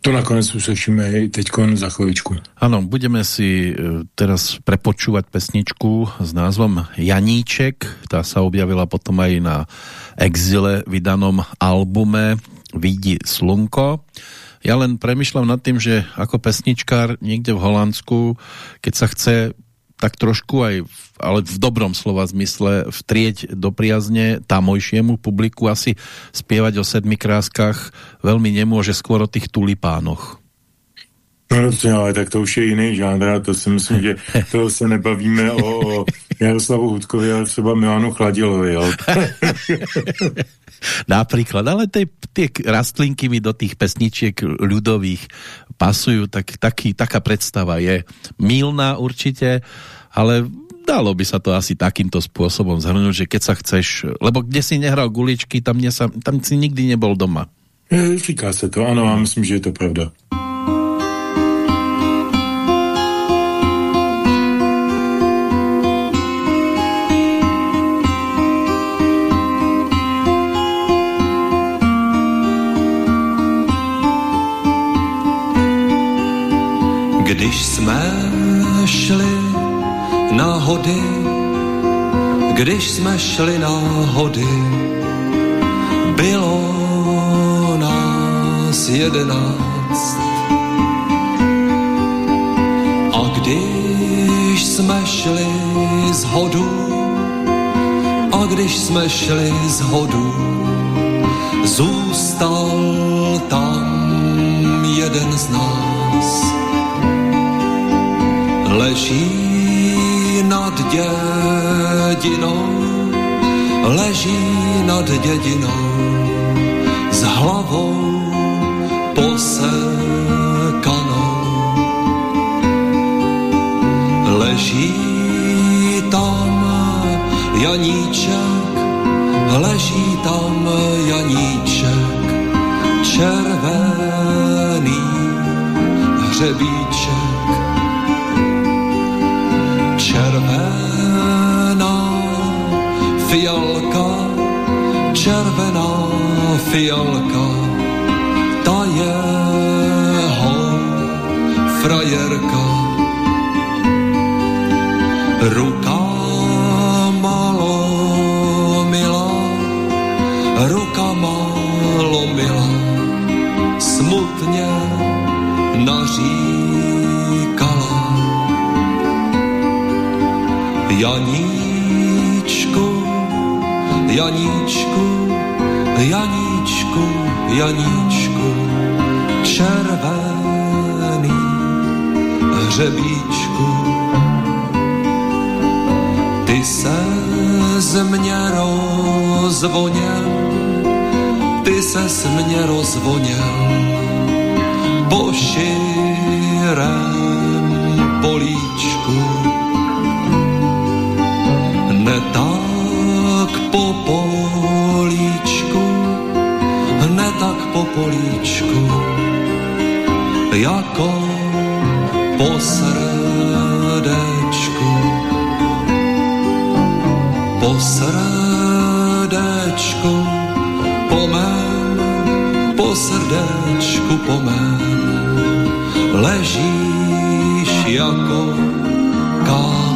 to nakonec uslyšíme teď za chvíličku. Ano, budeme si teraz prepočúvať pesničku s názvom Janíček. Tá sa objavila potom aj na Exile vydanom albume Vidí slunko. Ja len premyšľam nad tým, že ako pesničkár niekde v Holandsku, keď sa chce tak trošku aj, v, ale v dobrom slova zmysle, vtrieť do priazne tamojšiemu publiku asi spievať o sedmi kráskach veľmi nemôže skôr o tých tulipánoch. No dobře, ale tak to už je jiný žánr, to si myslím, že to se nebavíme o, o Jaroslavu Hudkovi, ale třeba Milanu Chladilovi, jo. Napríklad, ale tie, tie rastlinky mi do tých pesničiek ľudových pasujú, tak taký, taká predstava je milná určite, ale dalo by sa to asi takýmto spôsobom zhrnúť, že keď sa chceš, lebo kde si nehral guličky, tam, sa, tam si nikdy nebol doma. Říká se to, ano, a myslím, že je to pravda. Když jsme šli na hody, když jsme šli na hody, bylo nás jedenáct. A když jsme šli z hodu, a když jsme šli z hodu, zůstal tam jeden z nás leží nad dědinou, leží nad dědinou s hlavou posekanou. Leží tam Janíček, leží tam Janíček, červený hřebíček červená fialka, ta jeho frajerka. Ruka Janíčku, Janíčku, Janíčku, červený hřebíčku. Ty se z mě rozvoněl, ty se z mě rozvoněl po širém políčku po políčku, ne tak po políčku, jako po srdečku. Po srdečku, po mém, po srdečku, po mém, ležíš jako Janíček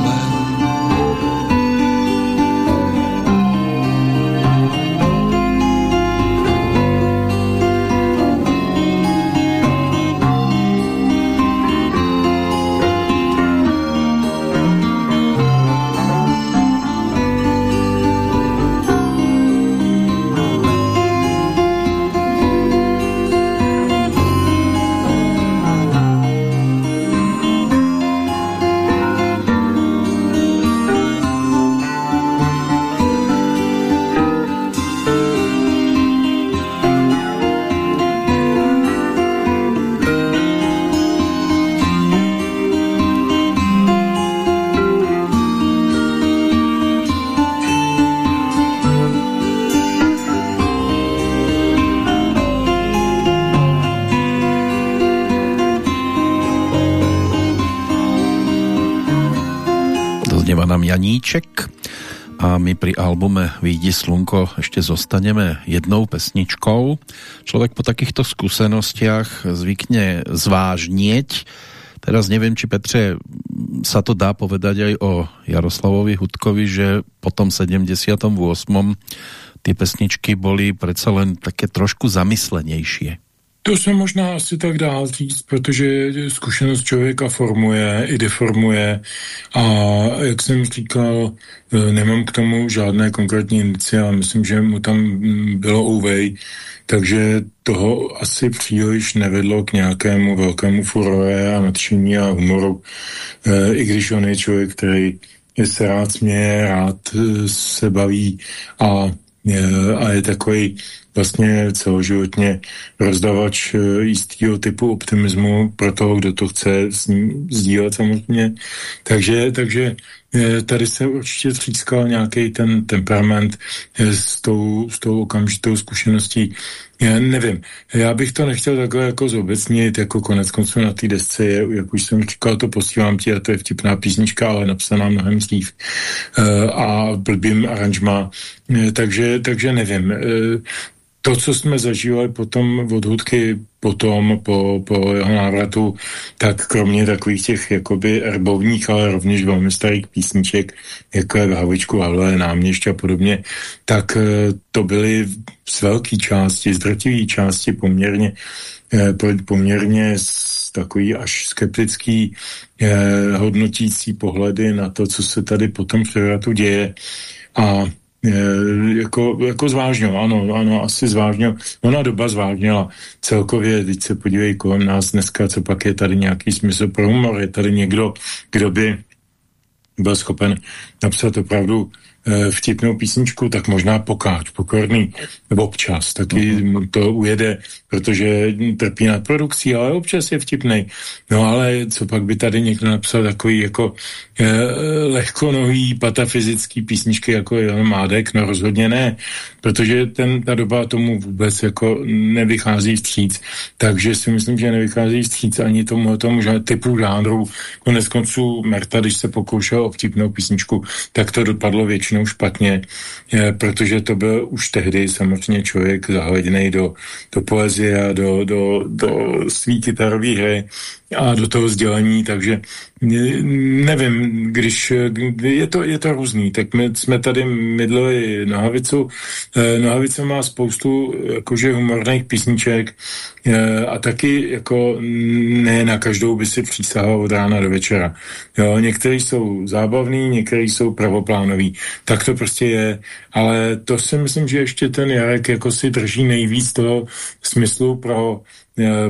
albume Výjdi slunko ešte zostaneme jednou pesničkou. Človek po takýchto skúsenostiach zvykne zvážnieť. Teraz neviem, či Petře sa to dá povedať aj o Jaroslavovi Hudkovi, že po tom 78. tie pesničky boli predsa len také trošku zamyslenejšie. To se možná asi tak dá říct, protože zkušenost člověka formuje i deformuje. A jak jsem říkal, e, nemám k tomu žádné konkrétní indicie, ale myslím, že mu tam mm, bylo ouvej, takže toho asi příliš nevedlo k nějakému velkému furore a nadšení a humoru, e, i když on je člověk, který se rád směje, rád se baví a, a je takový vlastně celoživotně rozdavač jistého typu optimismu pro toho, kdo to chce s ním sdílet samozřejmě. Takže, takže tady se určitě třískal nějaký ten temperament s tou, s tou okamžitou zkušeností. Já nevím, já bych to nechtěl takhle jako zobecnit, jako konec konců na té desce je, jak už jsem říkal, to posílám ti a to je vtipná písnička, ale napsaná mnohem dřív a blbým aranžma, takže, takže nevím to, co jsme zažívali potom od hudky, potom po, po jeho návratu, tak kromě takových těch jakoby erbovních, ale rovněž velmi starých písniček, jako je v Havičku, Havle, Náměšť a podobně, tak eh, to byly z velké části, z drtivé části poměrně, eh, poměrně takový až skeptický eh, hodnotící pohledy na to, co se tady potom v děje. A jako, jako zvážnil, ano, ano, asi zvážnil. Ona doba zvážnila celkově, teď se podívej kolem nás dneska, co pak je tady nějaký smysl pro humor, je tady někdo, kdo by byl schopen napsat opravdu Eh, vtipnou písničku, tak možná pokáč, pokorný, nebo občas, taky uh-huh. to ujede, protože trpí nad produkcí, ale občas je vtipný. No ale co pak by tady někdo napsal takový jako eh, lehkonohý patafyzický písničky jako Jan Mádek, no rozhodně ne, protože ten, ta doba tomu vůbec jako nevychází vstříc, takže si myslím, že nevychází vstříc ani tomu, tomu typu žánru. Konec konců Merta, když se pokoušel o vtipnou písničku, tak to dopadlo většinou špatně, eh, protože to byl už tehdy samozřejmě člověk zahleděný do, do poezie a do, do, do svý kytarové hry a do toho sdělení, takže nevím, když je to, je to různý, tak my jsme tady mydlili Nohavicu. Eh, Nohavice má spoustu jakože humorných písniček eh, a taky jako ne na každou by si přísahal od rána do večera. Jo, některý jsou zábavný, některý jsou pravoplánový. Tak to prostě je, ale to si myslím, že ještě ten Jarek jako si drží nejvíc toho smyslu pro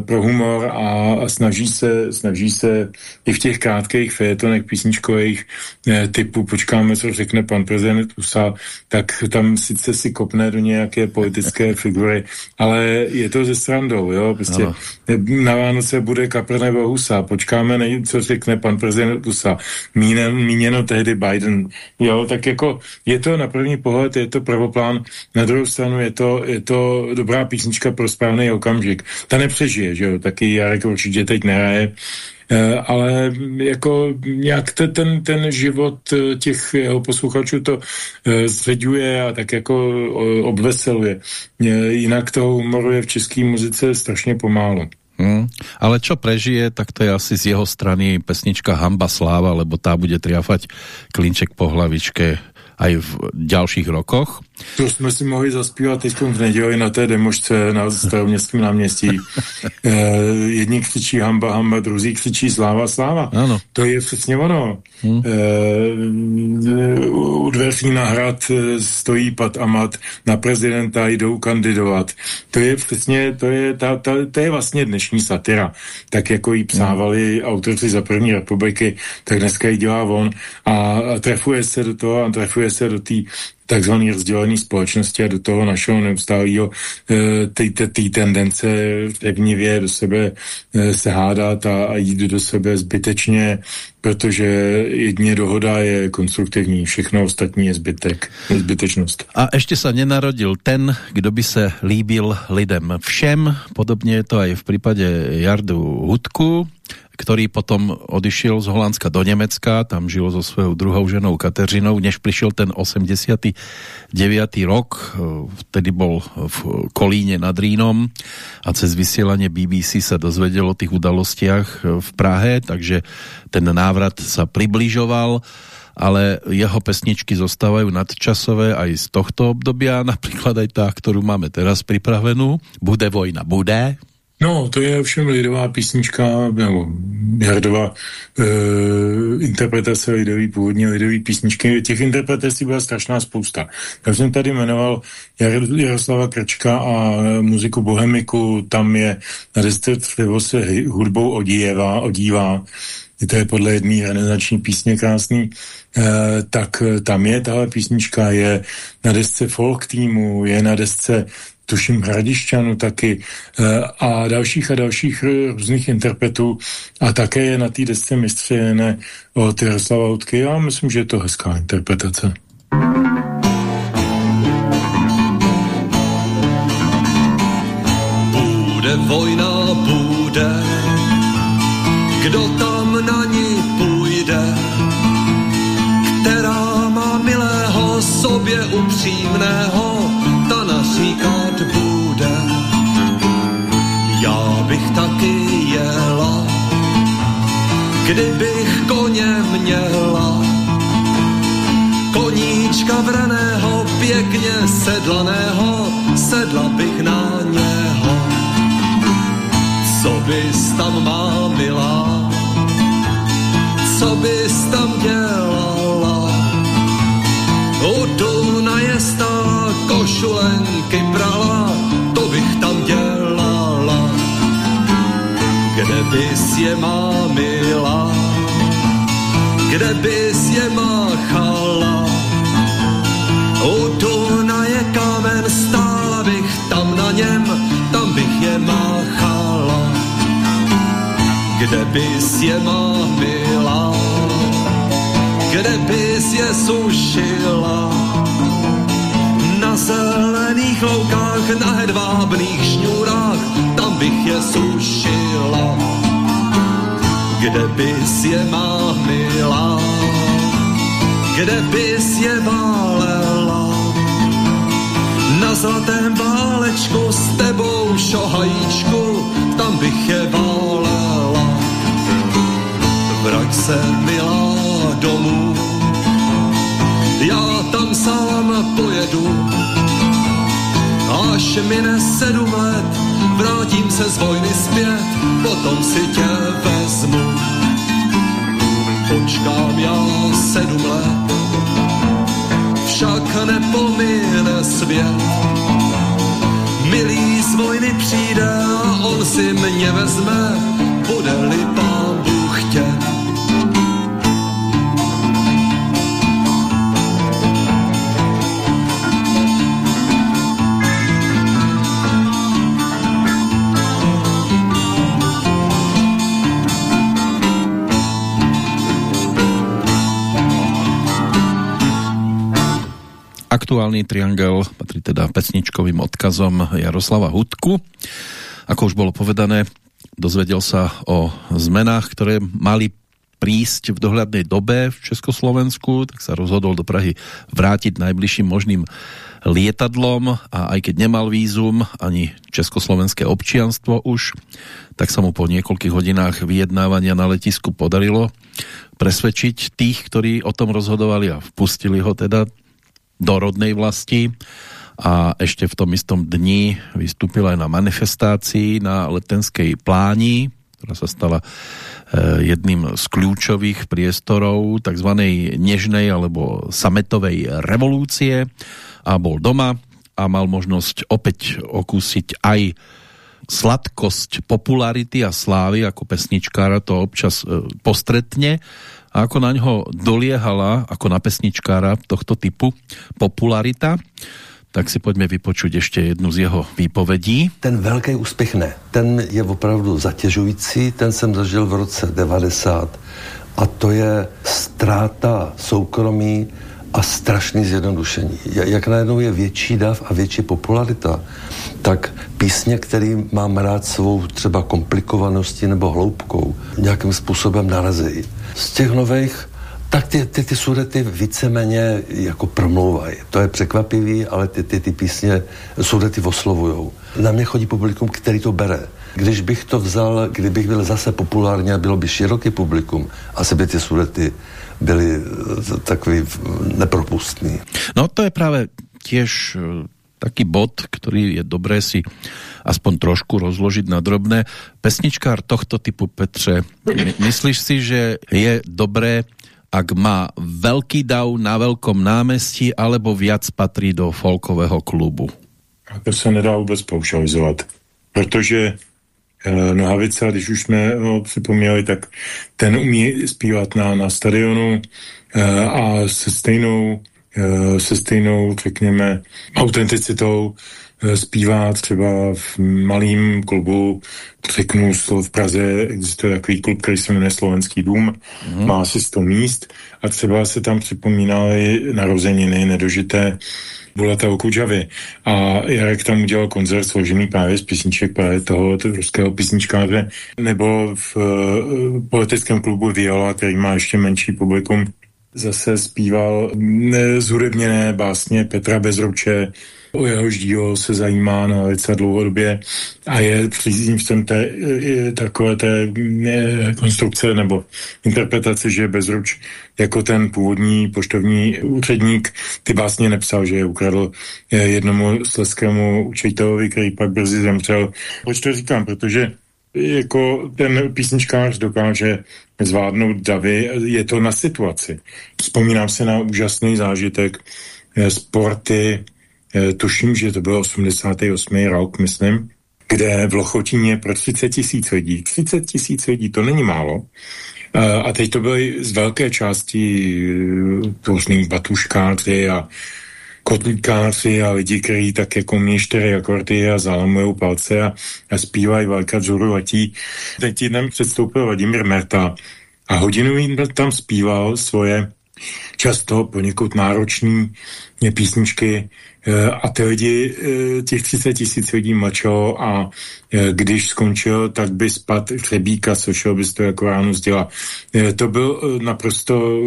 pro humor a, a snaží, se, snaží se i v těch krátkých fejetonech písničkových eh, typu počkáme, co řekne pan prezident USA, tak tam sice si kopne do nějaké politické figury, ale je to ze strandou, jo, prostě ano. na Vánoce bude kapr nebo Husa, počkáme, nej, co řekne pan prezident USA, míněno, míněno tehdy Biden, jo, tak jako je to na první pohled, je to prvoplán, na druhou stranu je to, je to dobrá písnička pro správný okamžik. Ta nepřežije, že jo, taky Jarek určitě teď nehraje, eh, ale jako nějak te, ten, ten život eh, těch jeho posluchačů to eh, zředuje a tak jako obveseluje. Jinak toho humoru je v české muzice strašně pomálo. Hmm, ale čo prežije, tak to je asi z jeho strany pesnička Hamba Sláva, lebo tá bude triafať klinček po hlavičke aj v ďalších rokoch. To jsme si mohli zaspívat teď v neděli na té demošce na staroměstském náměstí. e, jedni křičí hamba, hamba, druzí křičí sláva, sláva. Ano. To je přesně ono. Hmm. E, u dveří na hrad eh, stojí Pat Amat, na prezidenta jdou kandidovat. To je přesně, to je, ta, ta, to je vlastně dnešní satira. Tak jako ji psávali hmm. autoři za první republiky, tak dneska ji dělá on a, a trefuje se do toho a trefuje se do té takzvané rozdělení společnosti a do toho našeho neustálého e, té tendence pevnivě do sebe e, se hádat a, a jít do sebe zbytečně, protože jedně dohoda je konstruktivní, všechno ostatní je zbytek, je zbytečnost. A ještě se nenarodil ten, kdo by se líbil lidem. Všem, podobně je to i v případě Jardu Hudku, ktorý potom odišiel z Holandska do Nemecka, tam žil so svojou druhou ženou Kateřinou, než prišiel ten 89. rok, vtedy bol v Kolíne nad Rínom a cez vysielanie BBC sa dozvedel o tých udalostiach v Prahe, takže ten návrat sa približoval ale jeho pesničky zostávajú nadčasové aj z tohto obdobia, napríklad aj tá, ktorú máme teraz pripravenú. Bude vojna, bude, No, to je všem lidová písnička, nebo Jardová e, interpretace lidový, původně lidový písničky. Těch interpretací byla strašná spousta. Já jsem tady jmenoval Jar, Jaroslava Krčka a muziku Bohemiku, tam je na desce se hudbou odívá, odívá to je podle jedné renesanční písně krásný, eh, tak tam je tahle písnička, je na desce folk týmu, je na desce tuším Hradišťanu taky a dalších a dalších různých interpretů a také je na té desce mistře od Jaroslava Hudky. Já myslím, že je to hezká interpretace. Bude vojna, bude, kdo tam na ní půjde, která má milého sobě upřímného, ta naříkat bude. Já bych taky jela, kdybych koně měla, koníčka vraného, pěkně sedlaného, sedla bych na něho. Co bys tam má milá, co bys tam dělala? U Dunaje stála, košulenky Kde bys je má milá, kde bys je máchala? U Dunaje kámen stála bych tam na něm, tam bych je máchala. Kde bys je má milá, kde bys je sušila? Na zelených loukách, na hedvábných šňůrách, bych je sušila. Kde bys je má milá, kde bys je válela? Na zlatém válečku s tebou šohajíčku, tam bych je válela. Vrať se, milá, domů, já tam sám pojedu. Až mine sedm let, vrátím se z vojny zpět, potom si tě vezmu. Počkám já sedm let, však nepomíne svět. Milý z vojny přijde a on si mě vezme, bude-li Aktuálny triangel patrí teda pesničkovým odkazom Jaroslava Hudku. Ako už bolo povedané, dozvedel sa o zmenách, ktoré mali prísť v dohľadnej dobe v Československu, tak sa rozhodol do Prahy vrátiť najbližším možným lietadlom a aj keď nemal vízum ani československé občianstvo už, tak sa mu po niekoľkých hodinách vyjednávania na letisku podarilo presvedčiť tých, ktorí o tom rozhodovali a vpustili ho teda do rodnej vlasti a ešte v tom istom dni vystúpil aj na manifestácii na letenskej pláni, ktorá sa stala e, jedným z kľúčových priestorov tzv. nežnej alebo sametovej revolúcie a bol doma a mal možnosť opäť okúsiť aj sladkosť popularity a slávy ako pesničkára to občas e, postretne a ako na ňo doliehala ako na pesničkára tohto typu popularita, tak si pojďme vypočuť ještě jednu z jeho výpovedí. Ten velký úspěch ne. Ten je opravdu zatěžující, ten jsem zažil v roce 90 a to je ztráta soukromí a strašný zjednodušení. Jak najednou je větší dav a větší popularita, tak písně, který mám rád svou třeba komplikovaností nebo hloubkou, nějakým způsobem narazí. Z těch nových tak ty, ty, ty sudety víceméně jako promlouvají. To je překvapivý, ale ty, ty, ty písně sudety oslovujou. Na mě chodí publikum, který to bere. Když bych to vzal, kdybych byl zase populární a bylo by široký publikum, asi by ty sudety byly takový nepropustný. No to je právě těž taký bod, který je dobré si aspoň trošku rozložiť na drobné. Pesničkár tohto typu, Petře, myslíš si, že je dobré, ak má veľký dav na veľkom námestí, alebo viac patrí do folkového klubu? A to se nedá vůbec paušalizovat, protože Nohavica, když už jsme ho připomněli, tak ten umí zpívat na, na stadionu a se stejnou, se stejnou, řekněme, autenticitou zpívá třeba v malém klubu, řeknu v Praze, existuje takový klub, který se jmenuje Slovenský dům, mm. má asi 100 míst. A třeba se tam připomínaly narozeniny nedožité Bulata Okudžavy. A Jarek tam udělal koncert složený právě z písniček právě toho ruského písničkáře, nebo v uh, politickém klubu Viola, který má ještě menší publikum, zase zpíval zhudebněné básně Petra Bezruče, o jehož dílo se zajímá na velice dlouhodobě a je příznivcem té, takové té konstrukce nebo interpretace, že Bezruč jako ten původní poštovní úředník ty básně nepsal, že je ukradl jednomu sleskému učitelovi, který pak brzy zemřel. Proč to říkám? Protože jako ten písničkář dokáže zvládnout davy, je to na situaci. Vzpomínám se na úžasný zážitek sporty Eh, tuším, že to byl 88. rok, myslím, kde v Lochotíně pro 30 tisíc lidí, 30 tisíc lidí, to není málo, eh, a teď to byly z velké části eh, různý batuškáři a kotlíkáři a lidi, kteří tak jako mě čtyři akordy a zalamují palce a, a zpívají velká letí. Teď jeden předstoupil Vladimír Merta a hodinu jim tam zpíval svoje často poněkud náročné písničky Eh, a ty lidi, eh, těch 30 tisíc lidí mlčelo a eh, když skončil, tak by spad hřebíka, což by to jako ráno vzděla. To byl naprosto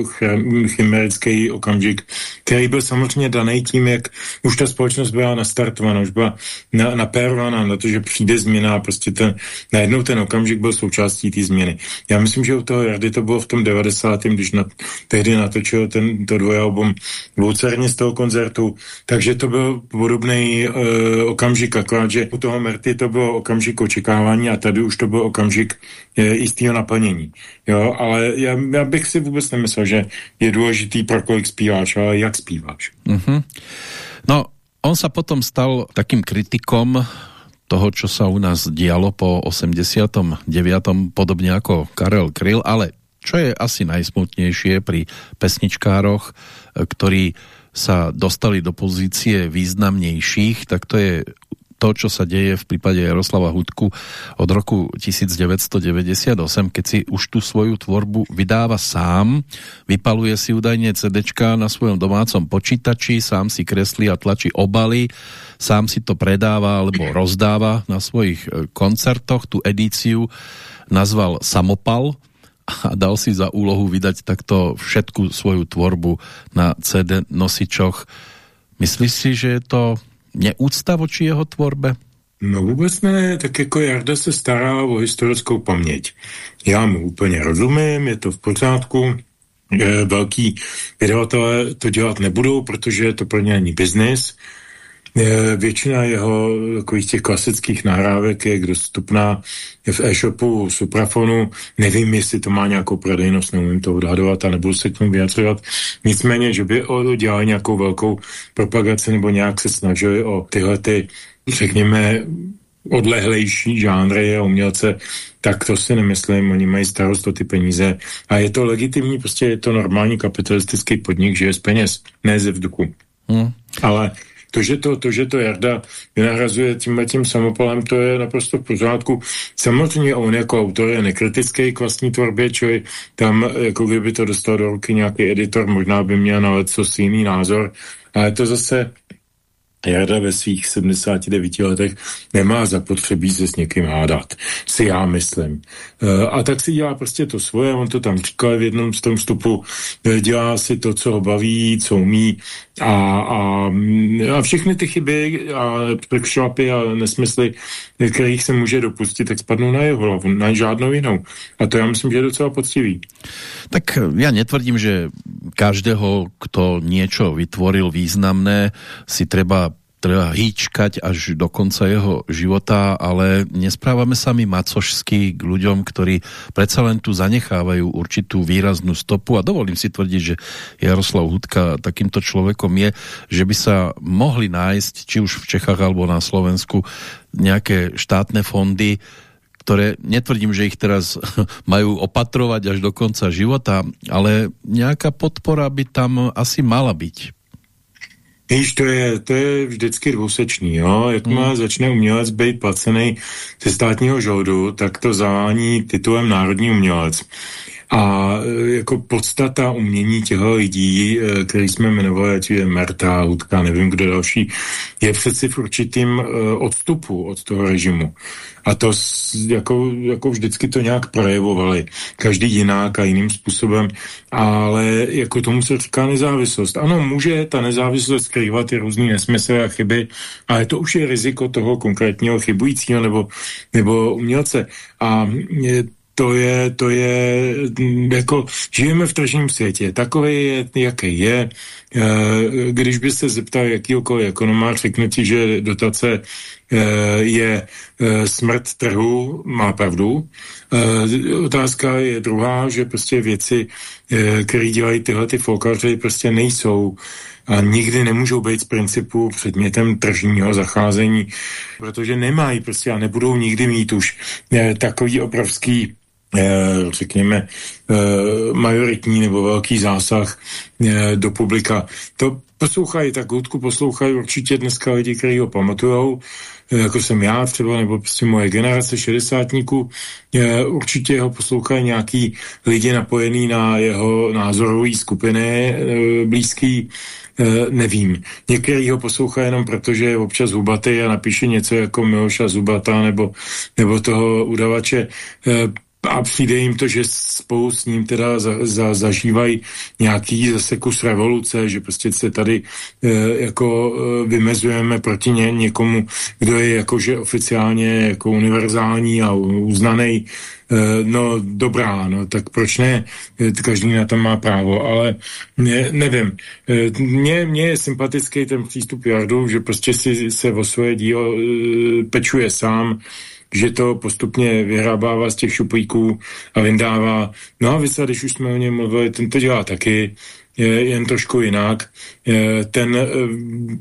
chimerický okamžik, který byl samozřejmě daný tím, jak už ta společnost byla nastartovaná, už byla na, napérovaná na to, že přijde změna a prostě ten, najednou ten okamžik byl součástí té změny. Já myslím, že u toho Jardy to bylo v tom 90. když na, tehdy natočil ten, to dvojalbum Voucerně z toho koncertu, takže to byl podobný uh, okamžik, akorát, že u toho Merty to bylo okamžik očekávání a tady už to byl okamžik uh, jistého naplnění. Jo, ale já, já bych si vůbec nemyslel, že je důležitý pro kolik zpíváš, ale jak zpíváš. Mm-hmm. No, on sa potom stal takým kritikom toho, čo sa u nás dialo po 89. podobne ako Karel Kryl, ale čo je asi najsmutnejšie pri pesničkároch, ktorí sa dostali do pozície významnejších, tak to je to, čo sa deje v prípade Jaroslava Hudku od roku 1998, keď si už tú svoju tvorbu vydáva sám, vypaluje si údajne CDčka na svojom domácom počítači, sám si kreslí a tlačí obaly, sám si to predáva alebo rozdáva na svojich koncertoch. Tú edíciu nazval Samopal, a dal si za úlohu vydať takto všetku svoju tvorbu na CD nosičoch. Myslíš si, že je to neúcta voči jeho tvorbe? No vůbec ne, tak jako Jarda se stará o historickou paměť. Já mu úplně rozumím, je to v pořádku, velký vydavatelé to dělat nebudou, protože to pro ně není biznis, Většina jeho takových těch klasických nahrávek je dostupná v e-shopu Suprafonu. Nevím, jestli to má nějakou prodejnost, neumím to odhadovat a nebudu se k tomu vyjadřovat. Nicméně, že by dělali nějakou velkou propagaci nebo nějak se snažili o tyhle ty, řekněme, odlehlejší žánry a umělce, tak to si nemyslím, oni mají starost o ty peníze a je to legitimní, prostě je to normální kapitalistický podnik, že je z peněz, ne ze vzduchu. Hmm. Ale to, že to, to, že to Jarda vynahrazuje tímhle tím samopalem, to je naprosto v pořádku. Samozřejmě on jako autor je nekritický k vlastní tvorbě, čili tam, jako kdyby to dostal do ruky nějaký editor, možná by měl na co jiný názor, ale to zase Jarda ve svých 79 letech nemá zapotřebí se s někým hádat, si já myslím. E, a tak si dělá prostě to svoje, on to tam říkal v jednom z tom vstupu, e, dělá si to, co ho baví, co umí a, a, a všechny ty chyby a překšlapy a nesmysly, kterých se může dopustit, tak spadnou na jeho hlavu, na žádnou jinou. A to já myslím, že je docela poctivý. Tak ja netvrdím, že každého, kto niečo vytvoril významné, si treba treba hýčkať až do konca jeho života, ale nesprávame sa mi macožsky k ľuďom, ktorí predsa len tu zanechávajú určitú výraznú stopu a dovolím si tvrdiť, že Jaroslav Hudka takýmto človekom je, že by sa mohli nájsť, či už v Čechách alebo na Slovensku, nejaké štátne fondy, ktoré netvrdím, že ich teraz majú opatrovať až do konca života, ale nejaká podpora by tam asi mala byť. Víš, to je, to je vždycky dvousečný, jo. Jakmile hmm. začne umělec být placený ze státního žoldu, tak to zavání titulem národní umělec. A e, jako podstata umění těchto lidí, e, který jsme jmenovali, ať je Merta, Hudka, nevím kdo další, je přeci v určitým e, odstupu od toho režimu. A to jako, jako vždycky to nějak projevovali. Každý jinak a jiným způsobem, ale jako tomu se říká nezávislost. Ano, může ta nezávislost skrývat i různý nesmysly a chyby, ale to už je riziko toho konkrétního chybujícího nebo, nebo umělce. A to je, to je, jako žijeme v tržním světě, takový je, jaký je. Eh, když by se zeptal jakýkoliv ekonoma, řekne ti, že dotace eh, je eh, smrt trhu, má pravdu. Otázka je druhá, že prostě věci, které dělají tyhle ty folkaři, prostě nejsou a nikdy nemůžou být z principu předmětem tržního zacházení, protože nemají prostě a nebudou nikdy mít už takový obrovský řekněme, eh, majoritní nebo velký zásah eh, do publika. To poslouchají, tak hudku poslouchají určitě dneska lidi, kteří ho pamatujou, jako jsem já třeba, nebo prostě moje generace šedesátníků, určitě ho poslouchají nějaký lidi napojený na jeho názorové skupiny blízký, nevím. Některý ho poslouchají jenom proto, že je občas hubatý a napíše něco jako Miloša Zubata nebo, nebo toho udavače a přijde jim to, že spolu s ním teda za, za, zažívají nějaký zase kus revoluce, že prostě se tady e, jako e, vymezujeme proti ně, někomu, kdo je jakože oficiálně jako univerzální a uznaný. E, no dobrá, no tak proč ne? Každý na to má právo, ale ne, nevím. Mně, mně je sympatický ten přístup Jardu, že prostě si se o svoje dílo pečuje sám, že to postupně vyhrábává z těch šuplíků a vyndává. No a Vysa, když už jsme o něm mluvili, ten to dělá taky, je jen trošku jinak. Ten eh,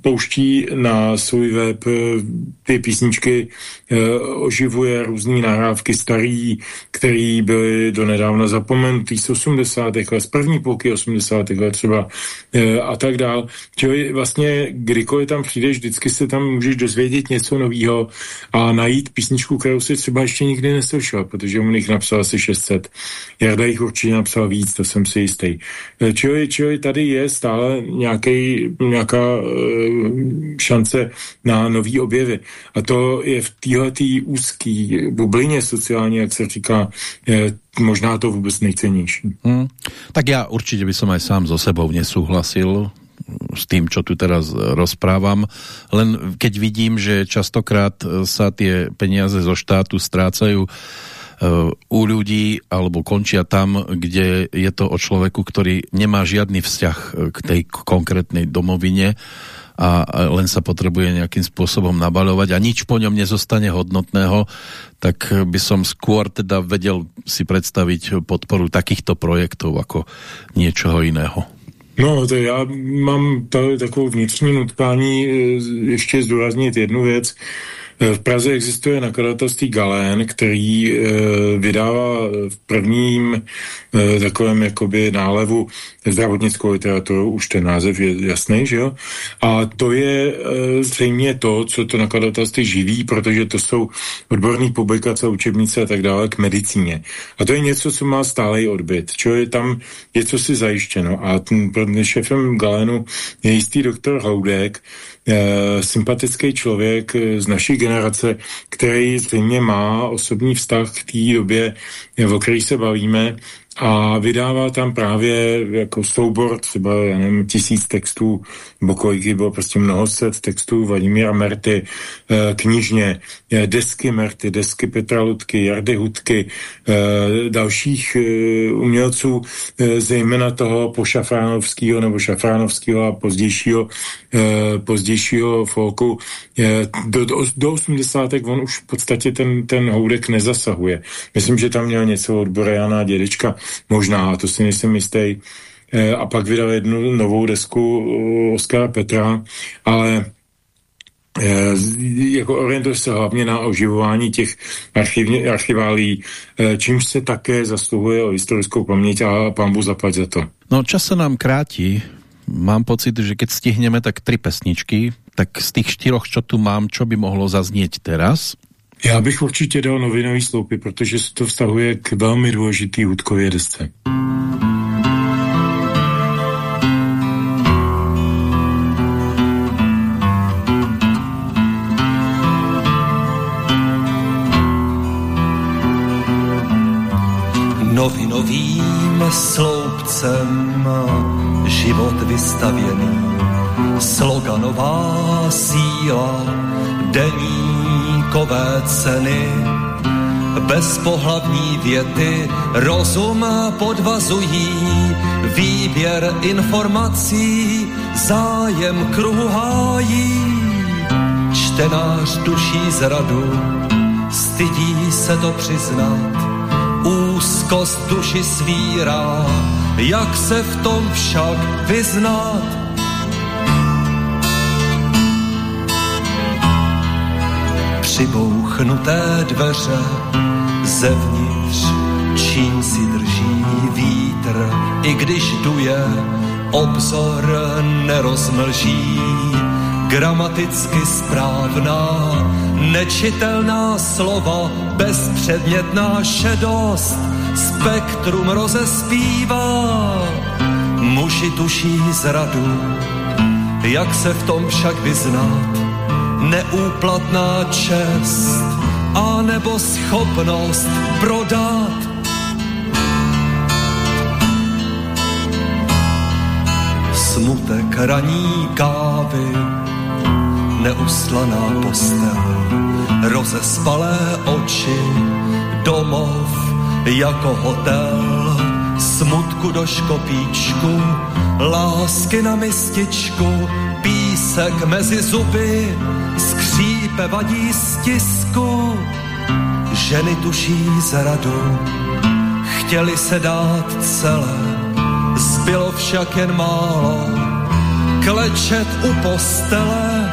pouští na svůj web eh, ty písničky, oživuje různé nahrávky starý, které byly donedávna zapomenutý z 80. let, z první půlky 80. let třeba a tak dál. Čili vlastně kdykoliv tam přijdeš, vždycky se tam můžeš dozvědět něco nového a najít písničku, kterou si třeba ještě nikdy neslyšel, protože mu jich napsal asi 600. Jarda jich určitě napsal víc, to jsem si jistý. Čili, čili čili tady je stále nějaký, nějaká šance na nový objevy. A to je v této úzké bublině sociální, jak se říká, je možná to vůbec nejcennější. Hmm. Tak já určitě by som aj sám so sebou nesouhlasil s tým, čo tu teraz rozprávam. Len keď vidím, že častokrát sa tie peniaze zo štátu strácajú u ľudí alebo končia tam, kde je to o človeku, ktorý nemá žiadny vzťah k tej konkrétnej domovine a len sa potrebuje nejakým spôsobom nabaľovať a nič po ňom nezostane hodnotného, tak by som skôr teda vedel si predstaviť podporu takýchto projektov ako niečoho iného. No, to já mám tady takovou vnitřní nutkání ještě zdůraznit jednu věc. Eh, v Praze existuje nakladatelství Galén, který e, vydává v prvním e, takovém jakoby nálevu zdravotnickou literaturu, už ten název je jasný, že jo? A to je e, zřejmě to, co to nakladatelství živí, protože to jsou odborné publikace, učebnice a tak dále k medicíně. A to je něco, co má stálej odbyt, je tam něco si zajištěno. A ten, šefem Galénu je jistý doktor Houdek, Eh, sympatický člověk z naší generace, který zřejmě má osobní vztah k té době, o které se bavíme a vydává tam právě jako soubor třeba, já nevím, tisíc textů, nebo kolik bylo prostě mnoho set textů Vladimíra Merty, eh, knižně, eh, desky Merty, desky Petra Ludky, Jardy Hudky, eh, dalších umělců, zejména toho pošafránovského nebo šafránovského a pozdějšího, pozdějšího folku. Do, do, do 80. on už v podstatě ten, ten houdek nezasahuje. Myslím, že tam měl něco od Borejana dědečka, možná, to si nejsem jistý. E, a pak vydal jednu novou desku Oskara Petra, ale jako orientuje se hlavně na oživování těch archivně, archiválí, čímž se také zasluhuje o historickou paměť a Bůh zaplať za to. No čas se nám krátí. Mám pocit, že keď stihneme tak tři pesničky, tak z těch čtyřoch, čo tu mám, čo by mohlo zazněť teraz? Já bych určitě dal novinový sloupy, protože se to vztahuje k velmi důležitý hudkově desce. Novinovým sloupcem život vystavěný, sloganová síla, deníkové ceny, bezpohlavní věty rozum podvazují, výběr informací zájem kruhu hájí. Čtenář duší zradu, stydí se to přiznat, úzkost duši svírá, jak se v tom však vyznat? Přibouchnuté dveře zevnitř, čím si drží vítr, i když duje, obzor nerozmlží, gramaticky správná, nečitelná slova, bezpředmětná šedost, spektrum rozespívá. Muži tuší zradu, jak se v tom však vyznat, neúplatná čest, a nebo schopnost prodat. Smutek raní kávy, neuslaná postel, rozespalé oči, domov jako hotel, smutku do škopíčku, lásky na mističku, písek mezi zuby, skřípe vadí stisku, ženy tuší zradu, chtěli se dát celé, zbylo však jen málo, klečet u postele,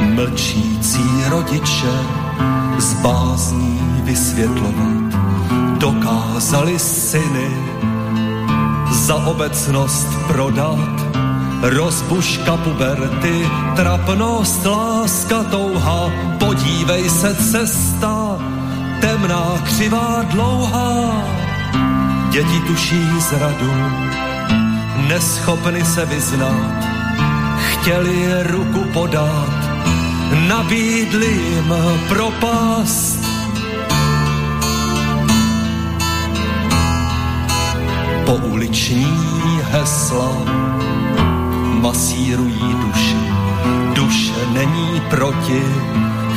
mlčící rodiče z bázní vysvětlovat dokázali syny za obecnost prodat rozbuška puberty, trapnost, láska, touha, podívej se cesta, temná, křivá, dlouhá. Děti tuší zradu, neschopny se vyznat, chtěli ruku podat, nabídli jim propast. Pouliční hesla masírují duši. Duše není proti,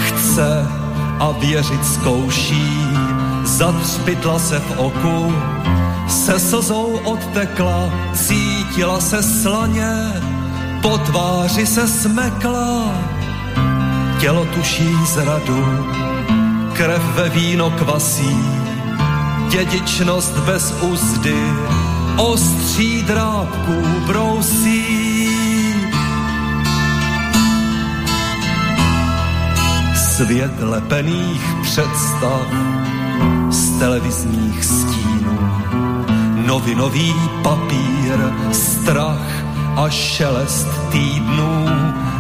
chce a věřit zkouší. Zatřpitla se v oku, se slzou odtekla, cítila se slaně, po tváři se smekla tělo tuší zradu, krev ve víno kvasí, dědičnost bez úzdy, ostří drábků brousí. Svět lepených představ z televizních stínů, novinový papír, strach a šelest týdnů,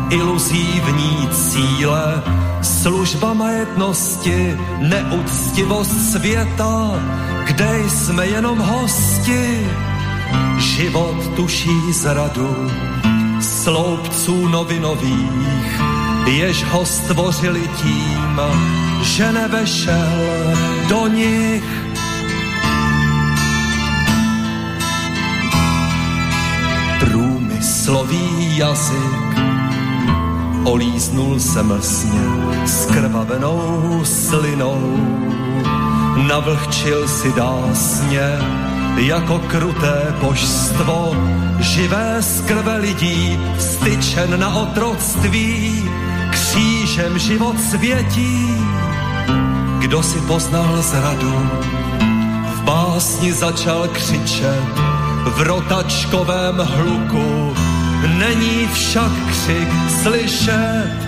iluzí v ní cíle, služba majetnosti, neúctivost světa, kde jsme jenom hosti. Život tuší zradu, sloupců novinových, jež ho stvořili tím, že nevešel do nich. Průmyslový jazyk. Olíznul se mlsně s krvavenou slinou. Navlhčil si dásně jako kruté božstvo, živé z krve lidí, styčen na otroctví, křížem život světí. Kdo si poznal zradu, v básni začal křičet, v rotačkovém hluku, není však křik slyšet.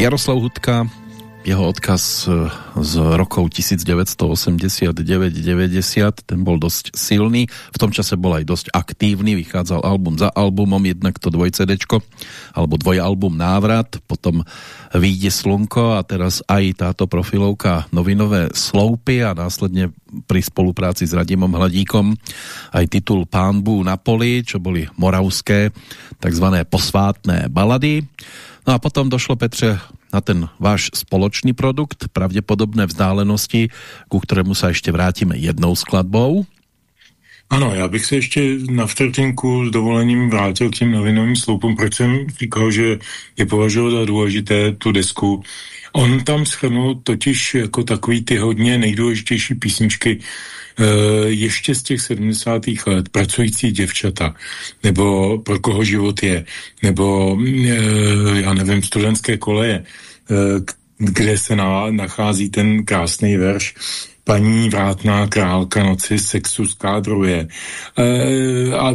Jaroslav Hudka, jeho odkaz e, z rokov 1989-90, ten bol dosť silný, v tom čase bol aj dosť aktívny, vychádzal album za albumom, jednak to dvojcedečko, alebo dvojalbum Návrat, potom Výjde slunko a teraz aj táto profilovka Novinové sloupy a následne pri spolupráci s Radimom Hladíkom aj titul Pánbu na poli, čo boli moravské takzvané posvátné balady. No a potom došlo Petře na ten váš spoločný produkt, pravděpodobné vzdálenosti, ku kterému se ještě vrátíme jednou skladbou. Ano, já bych se ještě na vtertinku s dovolením vrátil k těm novinovým sloupům, proč jsem říkal, že je považoval za důležité tu desku. On tam schrnul totiž jako takový ty hodně nejdůležitější písničky ještě z těch 70. let pracující děvčata, nebo pro koho život je, nebo eh, já nevím, studentské koleje, eh, kde se nachází ten krásný verš paní vrátná králka noci sexu skádruje. E, a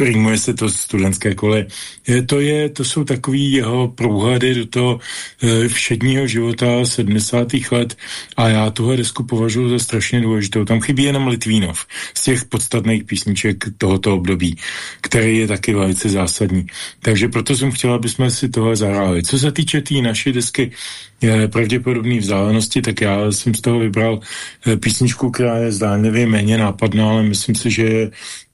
rýmuje se to studentské kole. E, to, je, to jsou takový jeho průhledy do toho e, všedního života 70. let a já tuhle desku považuji za strašně důležitou. Tam chybí jenom Litvínov z těch podstatných písniček tohoto období, který je taky velice zásadní. Takže proto jsem chtěla, aby jsme si tohle zahráli. Co se týče té tý naší desky, pravděpodobné vzdálenosti, tak já jsem z toho vybral písničku, která je zdánlivě méně nápadná, ale myslím si, že je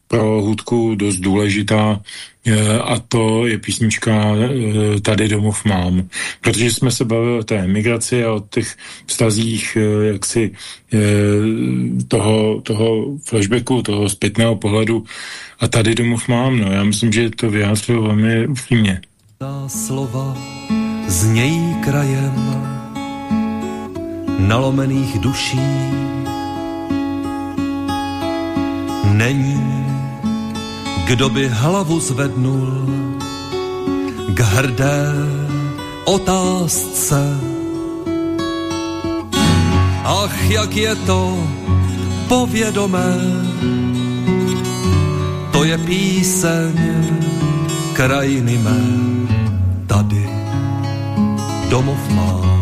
pro hudku dost důležitá eh, a to je písnička eh, Tady domov mám. Protože jsme se bavili o té emigraci a o těch vztazích jaksi toho, toho flashbacku, toho zpětného pohledu a Tady domov mám. No. Já myslím, že to vyjádřilo velmi upřímně. slova znějí krajem nalomených duší. Není, kdo by hlavu zvednul k hrdé otázce. Ach, jak je to povědomé, to je píseň krajiny mé tady domov mám.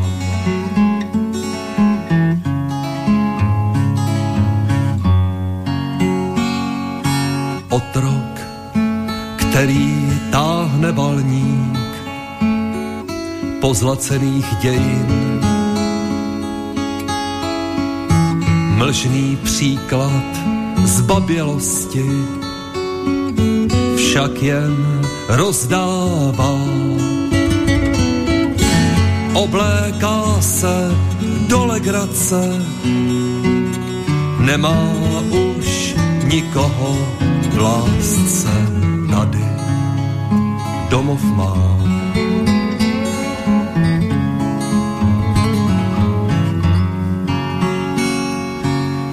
Který táhne balník pozlacených dějin. Mlžný příklad zbabělosti však jen rozdává obléká se do legrace, nemá už nikoho v lásce domov má.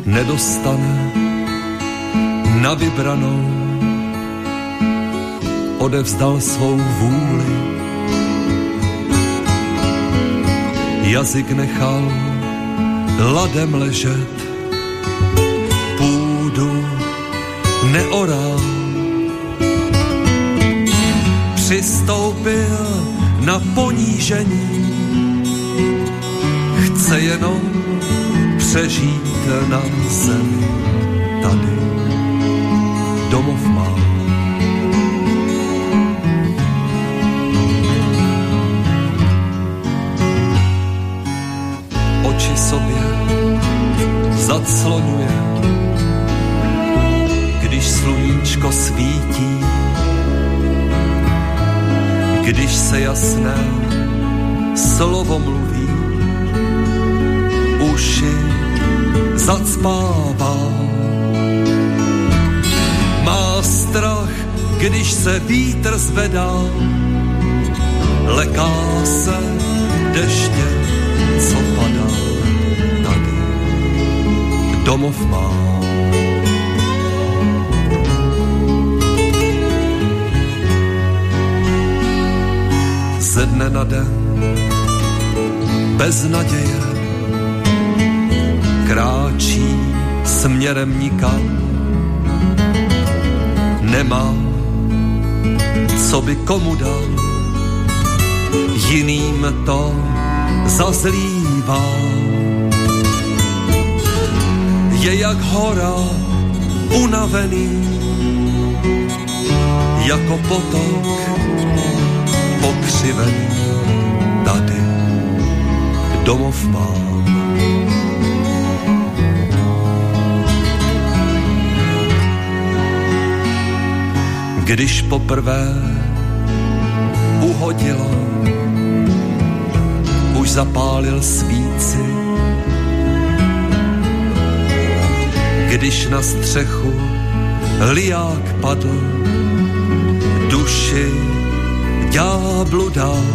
Nedostane na vybranou, odevzdal svou vůli, jazyk nechal ladem ležet, půdu neoral. Přistoupil na ponížení, chce jenom přežít na zemi. Tady. Domov má. Zacloňuje, když sluníčko svítí, když se jasné slovo mluví, uši zacpává. Má strach, když se vítr zvedá, leká se deště, co padá na. Domov mám Ze dne na den, bez naděje, kráčí směrem nikam. Nemá, co by komu dal, jiným to zazlívá. Je jak hora unavený, jako potok pokřivený. Tady domov mám. Když poprvé uhodilo už zapálil svíci. Když na střechu liák padl, duši ďáblu dal.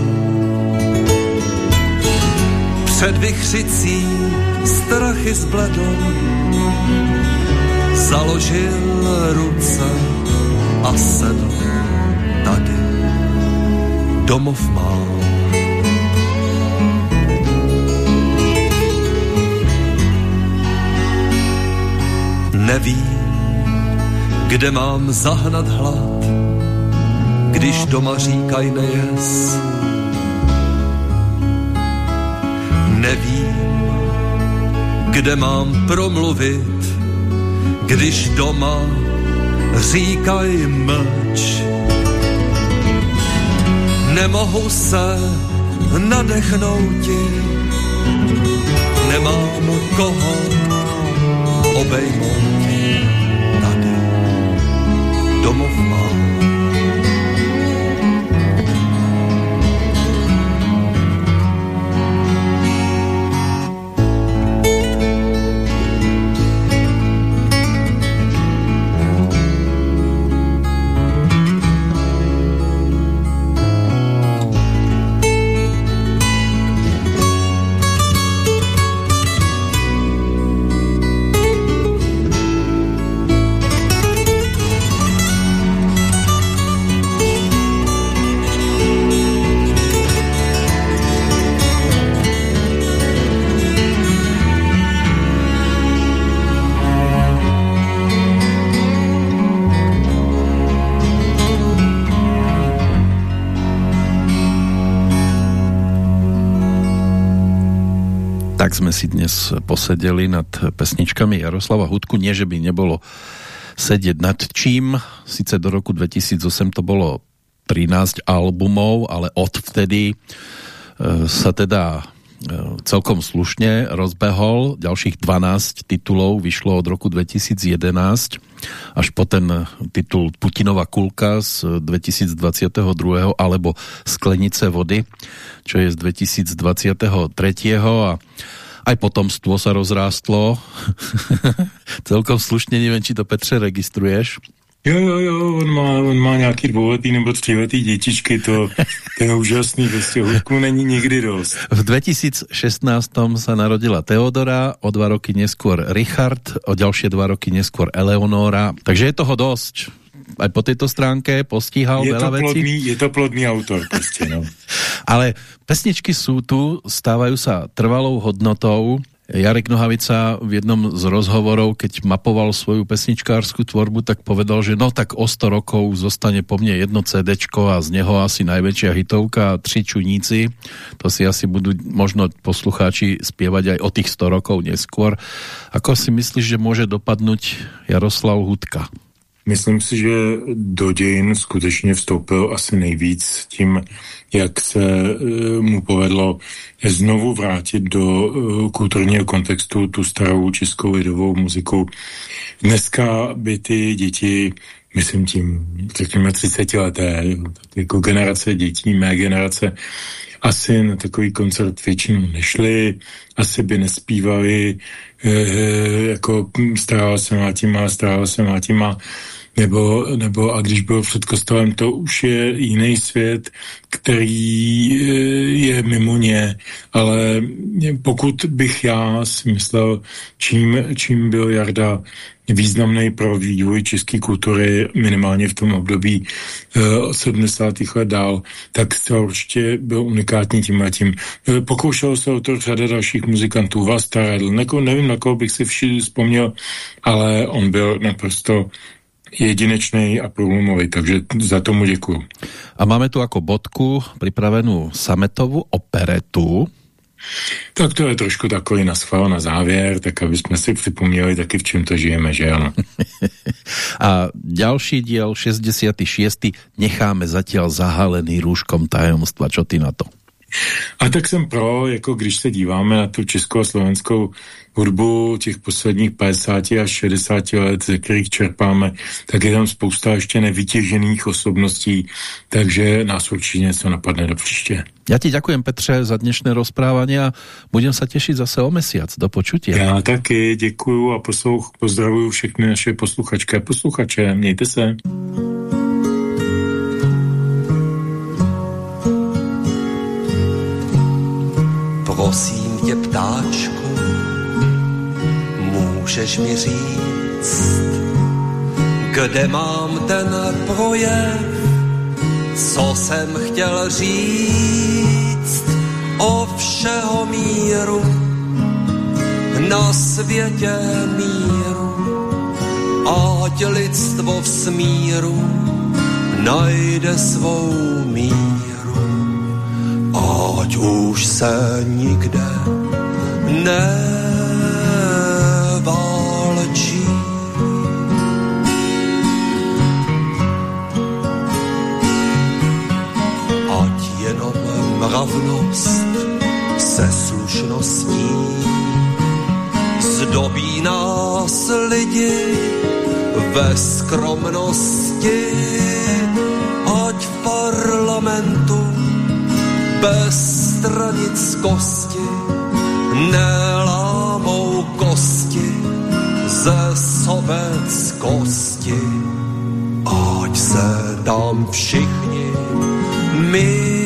Před vychřicí strachy zbledl, založil ruce a sedl tady. Domov mám Nevím, kde mám zahnat hlad, když doma říkaj nejes. Nevím, kde mám promluvit, když doma říkaj mlč. Nemohu se nadechnouti, nemám koho obejmout tady domov mám. Sme si dnes posedeli nad pesničkami Jaroslava Hudku. Nie, že by nebolo sedieť nad čím. Sice do roku 2008 to bolo 13 albumov, ale odvtedy e, sa teda e, celkom slušne rozbehol. Ďalších 12 titulov vyšlo od roku 2011 až po ten titul Putinova kulka z 2022 alebo Sklenice vody, čo je z 2023. a aj potomstvo sa rozrástlo. Celkom slušně, nevím, či to Petře registruješ. Jo, jo, jo, on má, on má nějaký dvouletý nebo tříletý dětičky, to, to je úžasný, prostě hudku není nikdy dost. V 2016 sa narodila Teodora, o dva roky neskôr Richard, o ďalšie dva roky neskôr Eleonora, takže je toho dosť aj po této stránke postíhal je veľa to plodný, Je to plodný autor, prostě, no. Ale pesničky sú tu, stávajú sa trvalou hodnotou. Jarek Nohavica v jednom z rozhovorov, keď mapoval svoju pesničkárskú tvorbu, tak povedal, že no tak o 100 rokov zostane po mne jedno CD a z neho asi najväčšia hitovka a tři čuníci. To si asi budú možno poslucháči spievať aj o tých 100 rokov neskôr. Ako si myslíš, že môže dopadnúť Jaroslav Hudka? Myslím si, že do dějin skutečně vstoupil asi nejvíc tím, jak se e, mu povedlo znovu vrátit do e, kulturního kontextu tu starou českou lidovou muziku. Dneska by ty děti, myslím tím, řekněme 30 leté, jako generace dětí, mé generace, asi na takový koncert většinou nešli, asi by nespívali, e, jako starala se Mátima, starala se Mátima, nebo, nebo a když byl před kostelem, to už je jiný svět, který eh, je mimo ně, ale pokud bych já si myslel, čím, čím byl Jarda významný pro vývoj české kultury minimálně v tom období uh, 70. let dál, tak to určitě byl unikátní tím a tím. Uh, pokoušelo se o to řada dalších muzikantů, Vlasta Radl, Neko, nevím, na koho bych si vši vzpomněl, ale on byl naprosto jedinečný a průlomový, takže za tomu děkuju. A máme tu jako bodku připravenou Sametovu operetu, tak to je trošku takový na schvál na závěr, tak aby jsme si připomněli taky, v čem to žijeme, že ano. a další díl, 66. necháme zatím zahalený růžkom tajemstva, čo ty na to? A tak jsem pro, jako když se díváme na tu českou a slovenskou hudbu těch posledních 50 až 60 let, ze kterých čerpáme, tak je tam spousta ještě nevytěžených osobností, takže nás určitě něco napadne do příště. Já ti děkuji, Petře, za dnešné rozprávání a budem se těšit zase o mesiac. Do počutí. Já taky děkuju a poslouch, pozdravuju všechny naše posluchačky a posluchače. Mějte se. Prosím tě, ptáčku, můžeš mi říct, kde mám ten projev, co jsem chtěl říct o všeho míru, na světě míru, ať lidstvo v smíru najde svou míru ať už se nikde neválčí. Ať jenom mravnost se slušností zdobí nás lidi ve skromnosti, ať v parlamentu bez stranickosti nelámou kosti ze sobeckosti. Ať se tam všichni milují.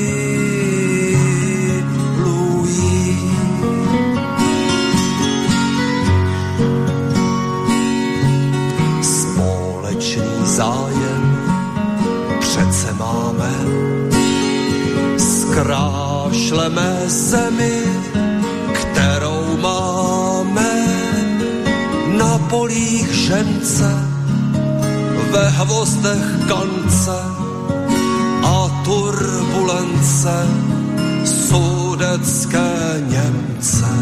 Zkrášleme zemi, kterou máme na polích žence, ve hvozdech kance a turbulence sudecké Němce.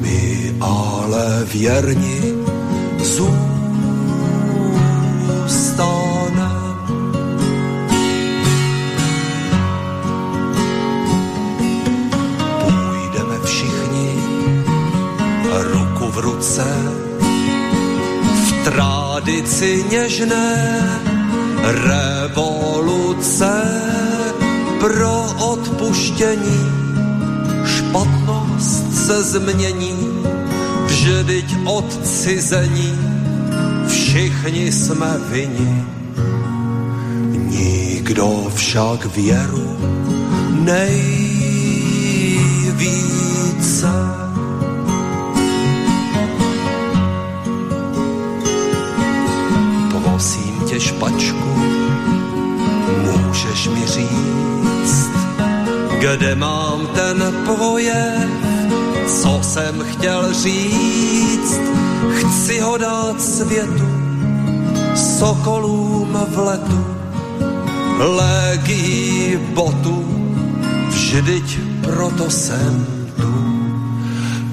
My ale věrni zůstáváme ruce. V tradici něžné revoluce pro odpuštění špatnost se změní, vždyť odcizení všichni jsme vyni. Nikdo však věru nejvíce špačku, můžeš mi říct, kde mám ten projev, co jsem chtěl říct, chci ho dát světu, sokolům v letu, legí botu, vždyť proto jsem tu,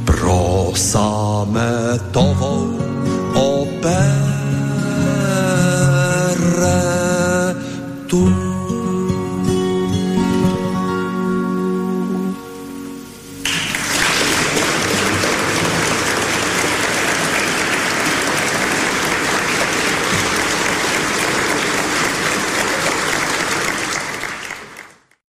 pro sametovou opět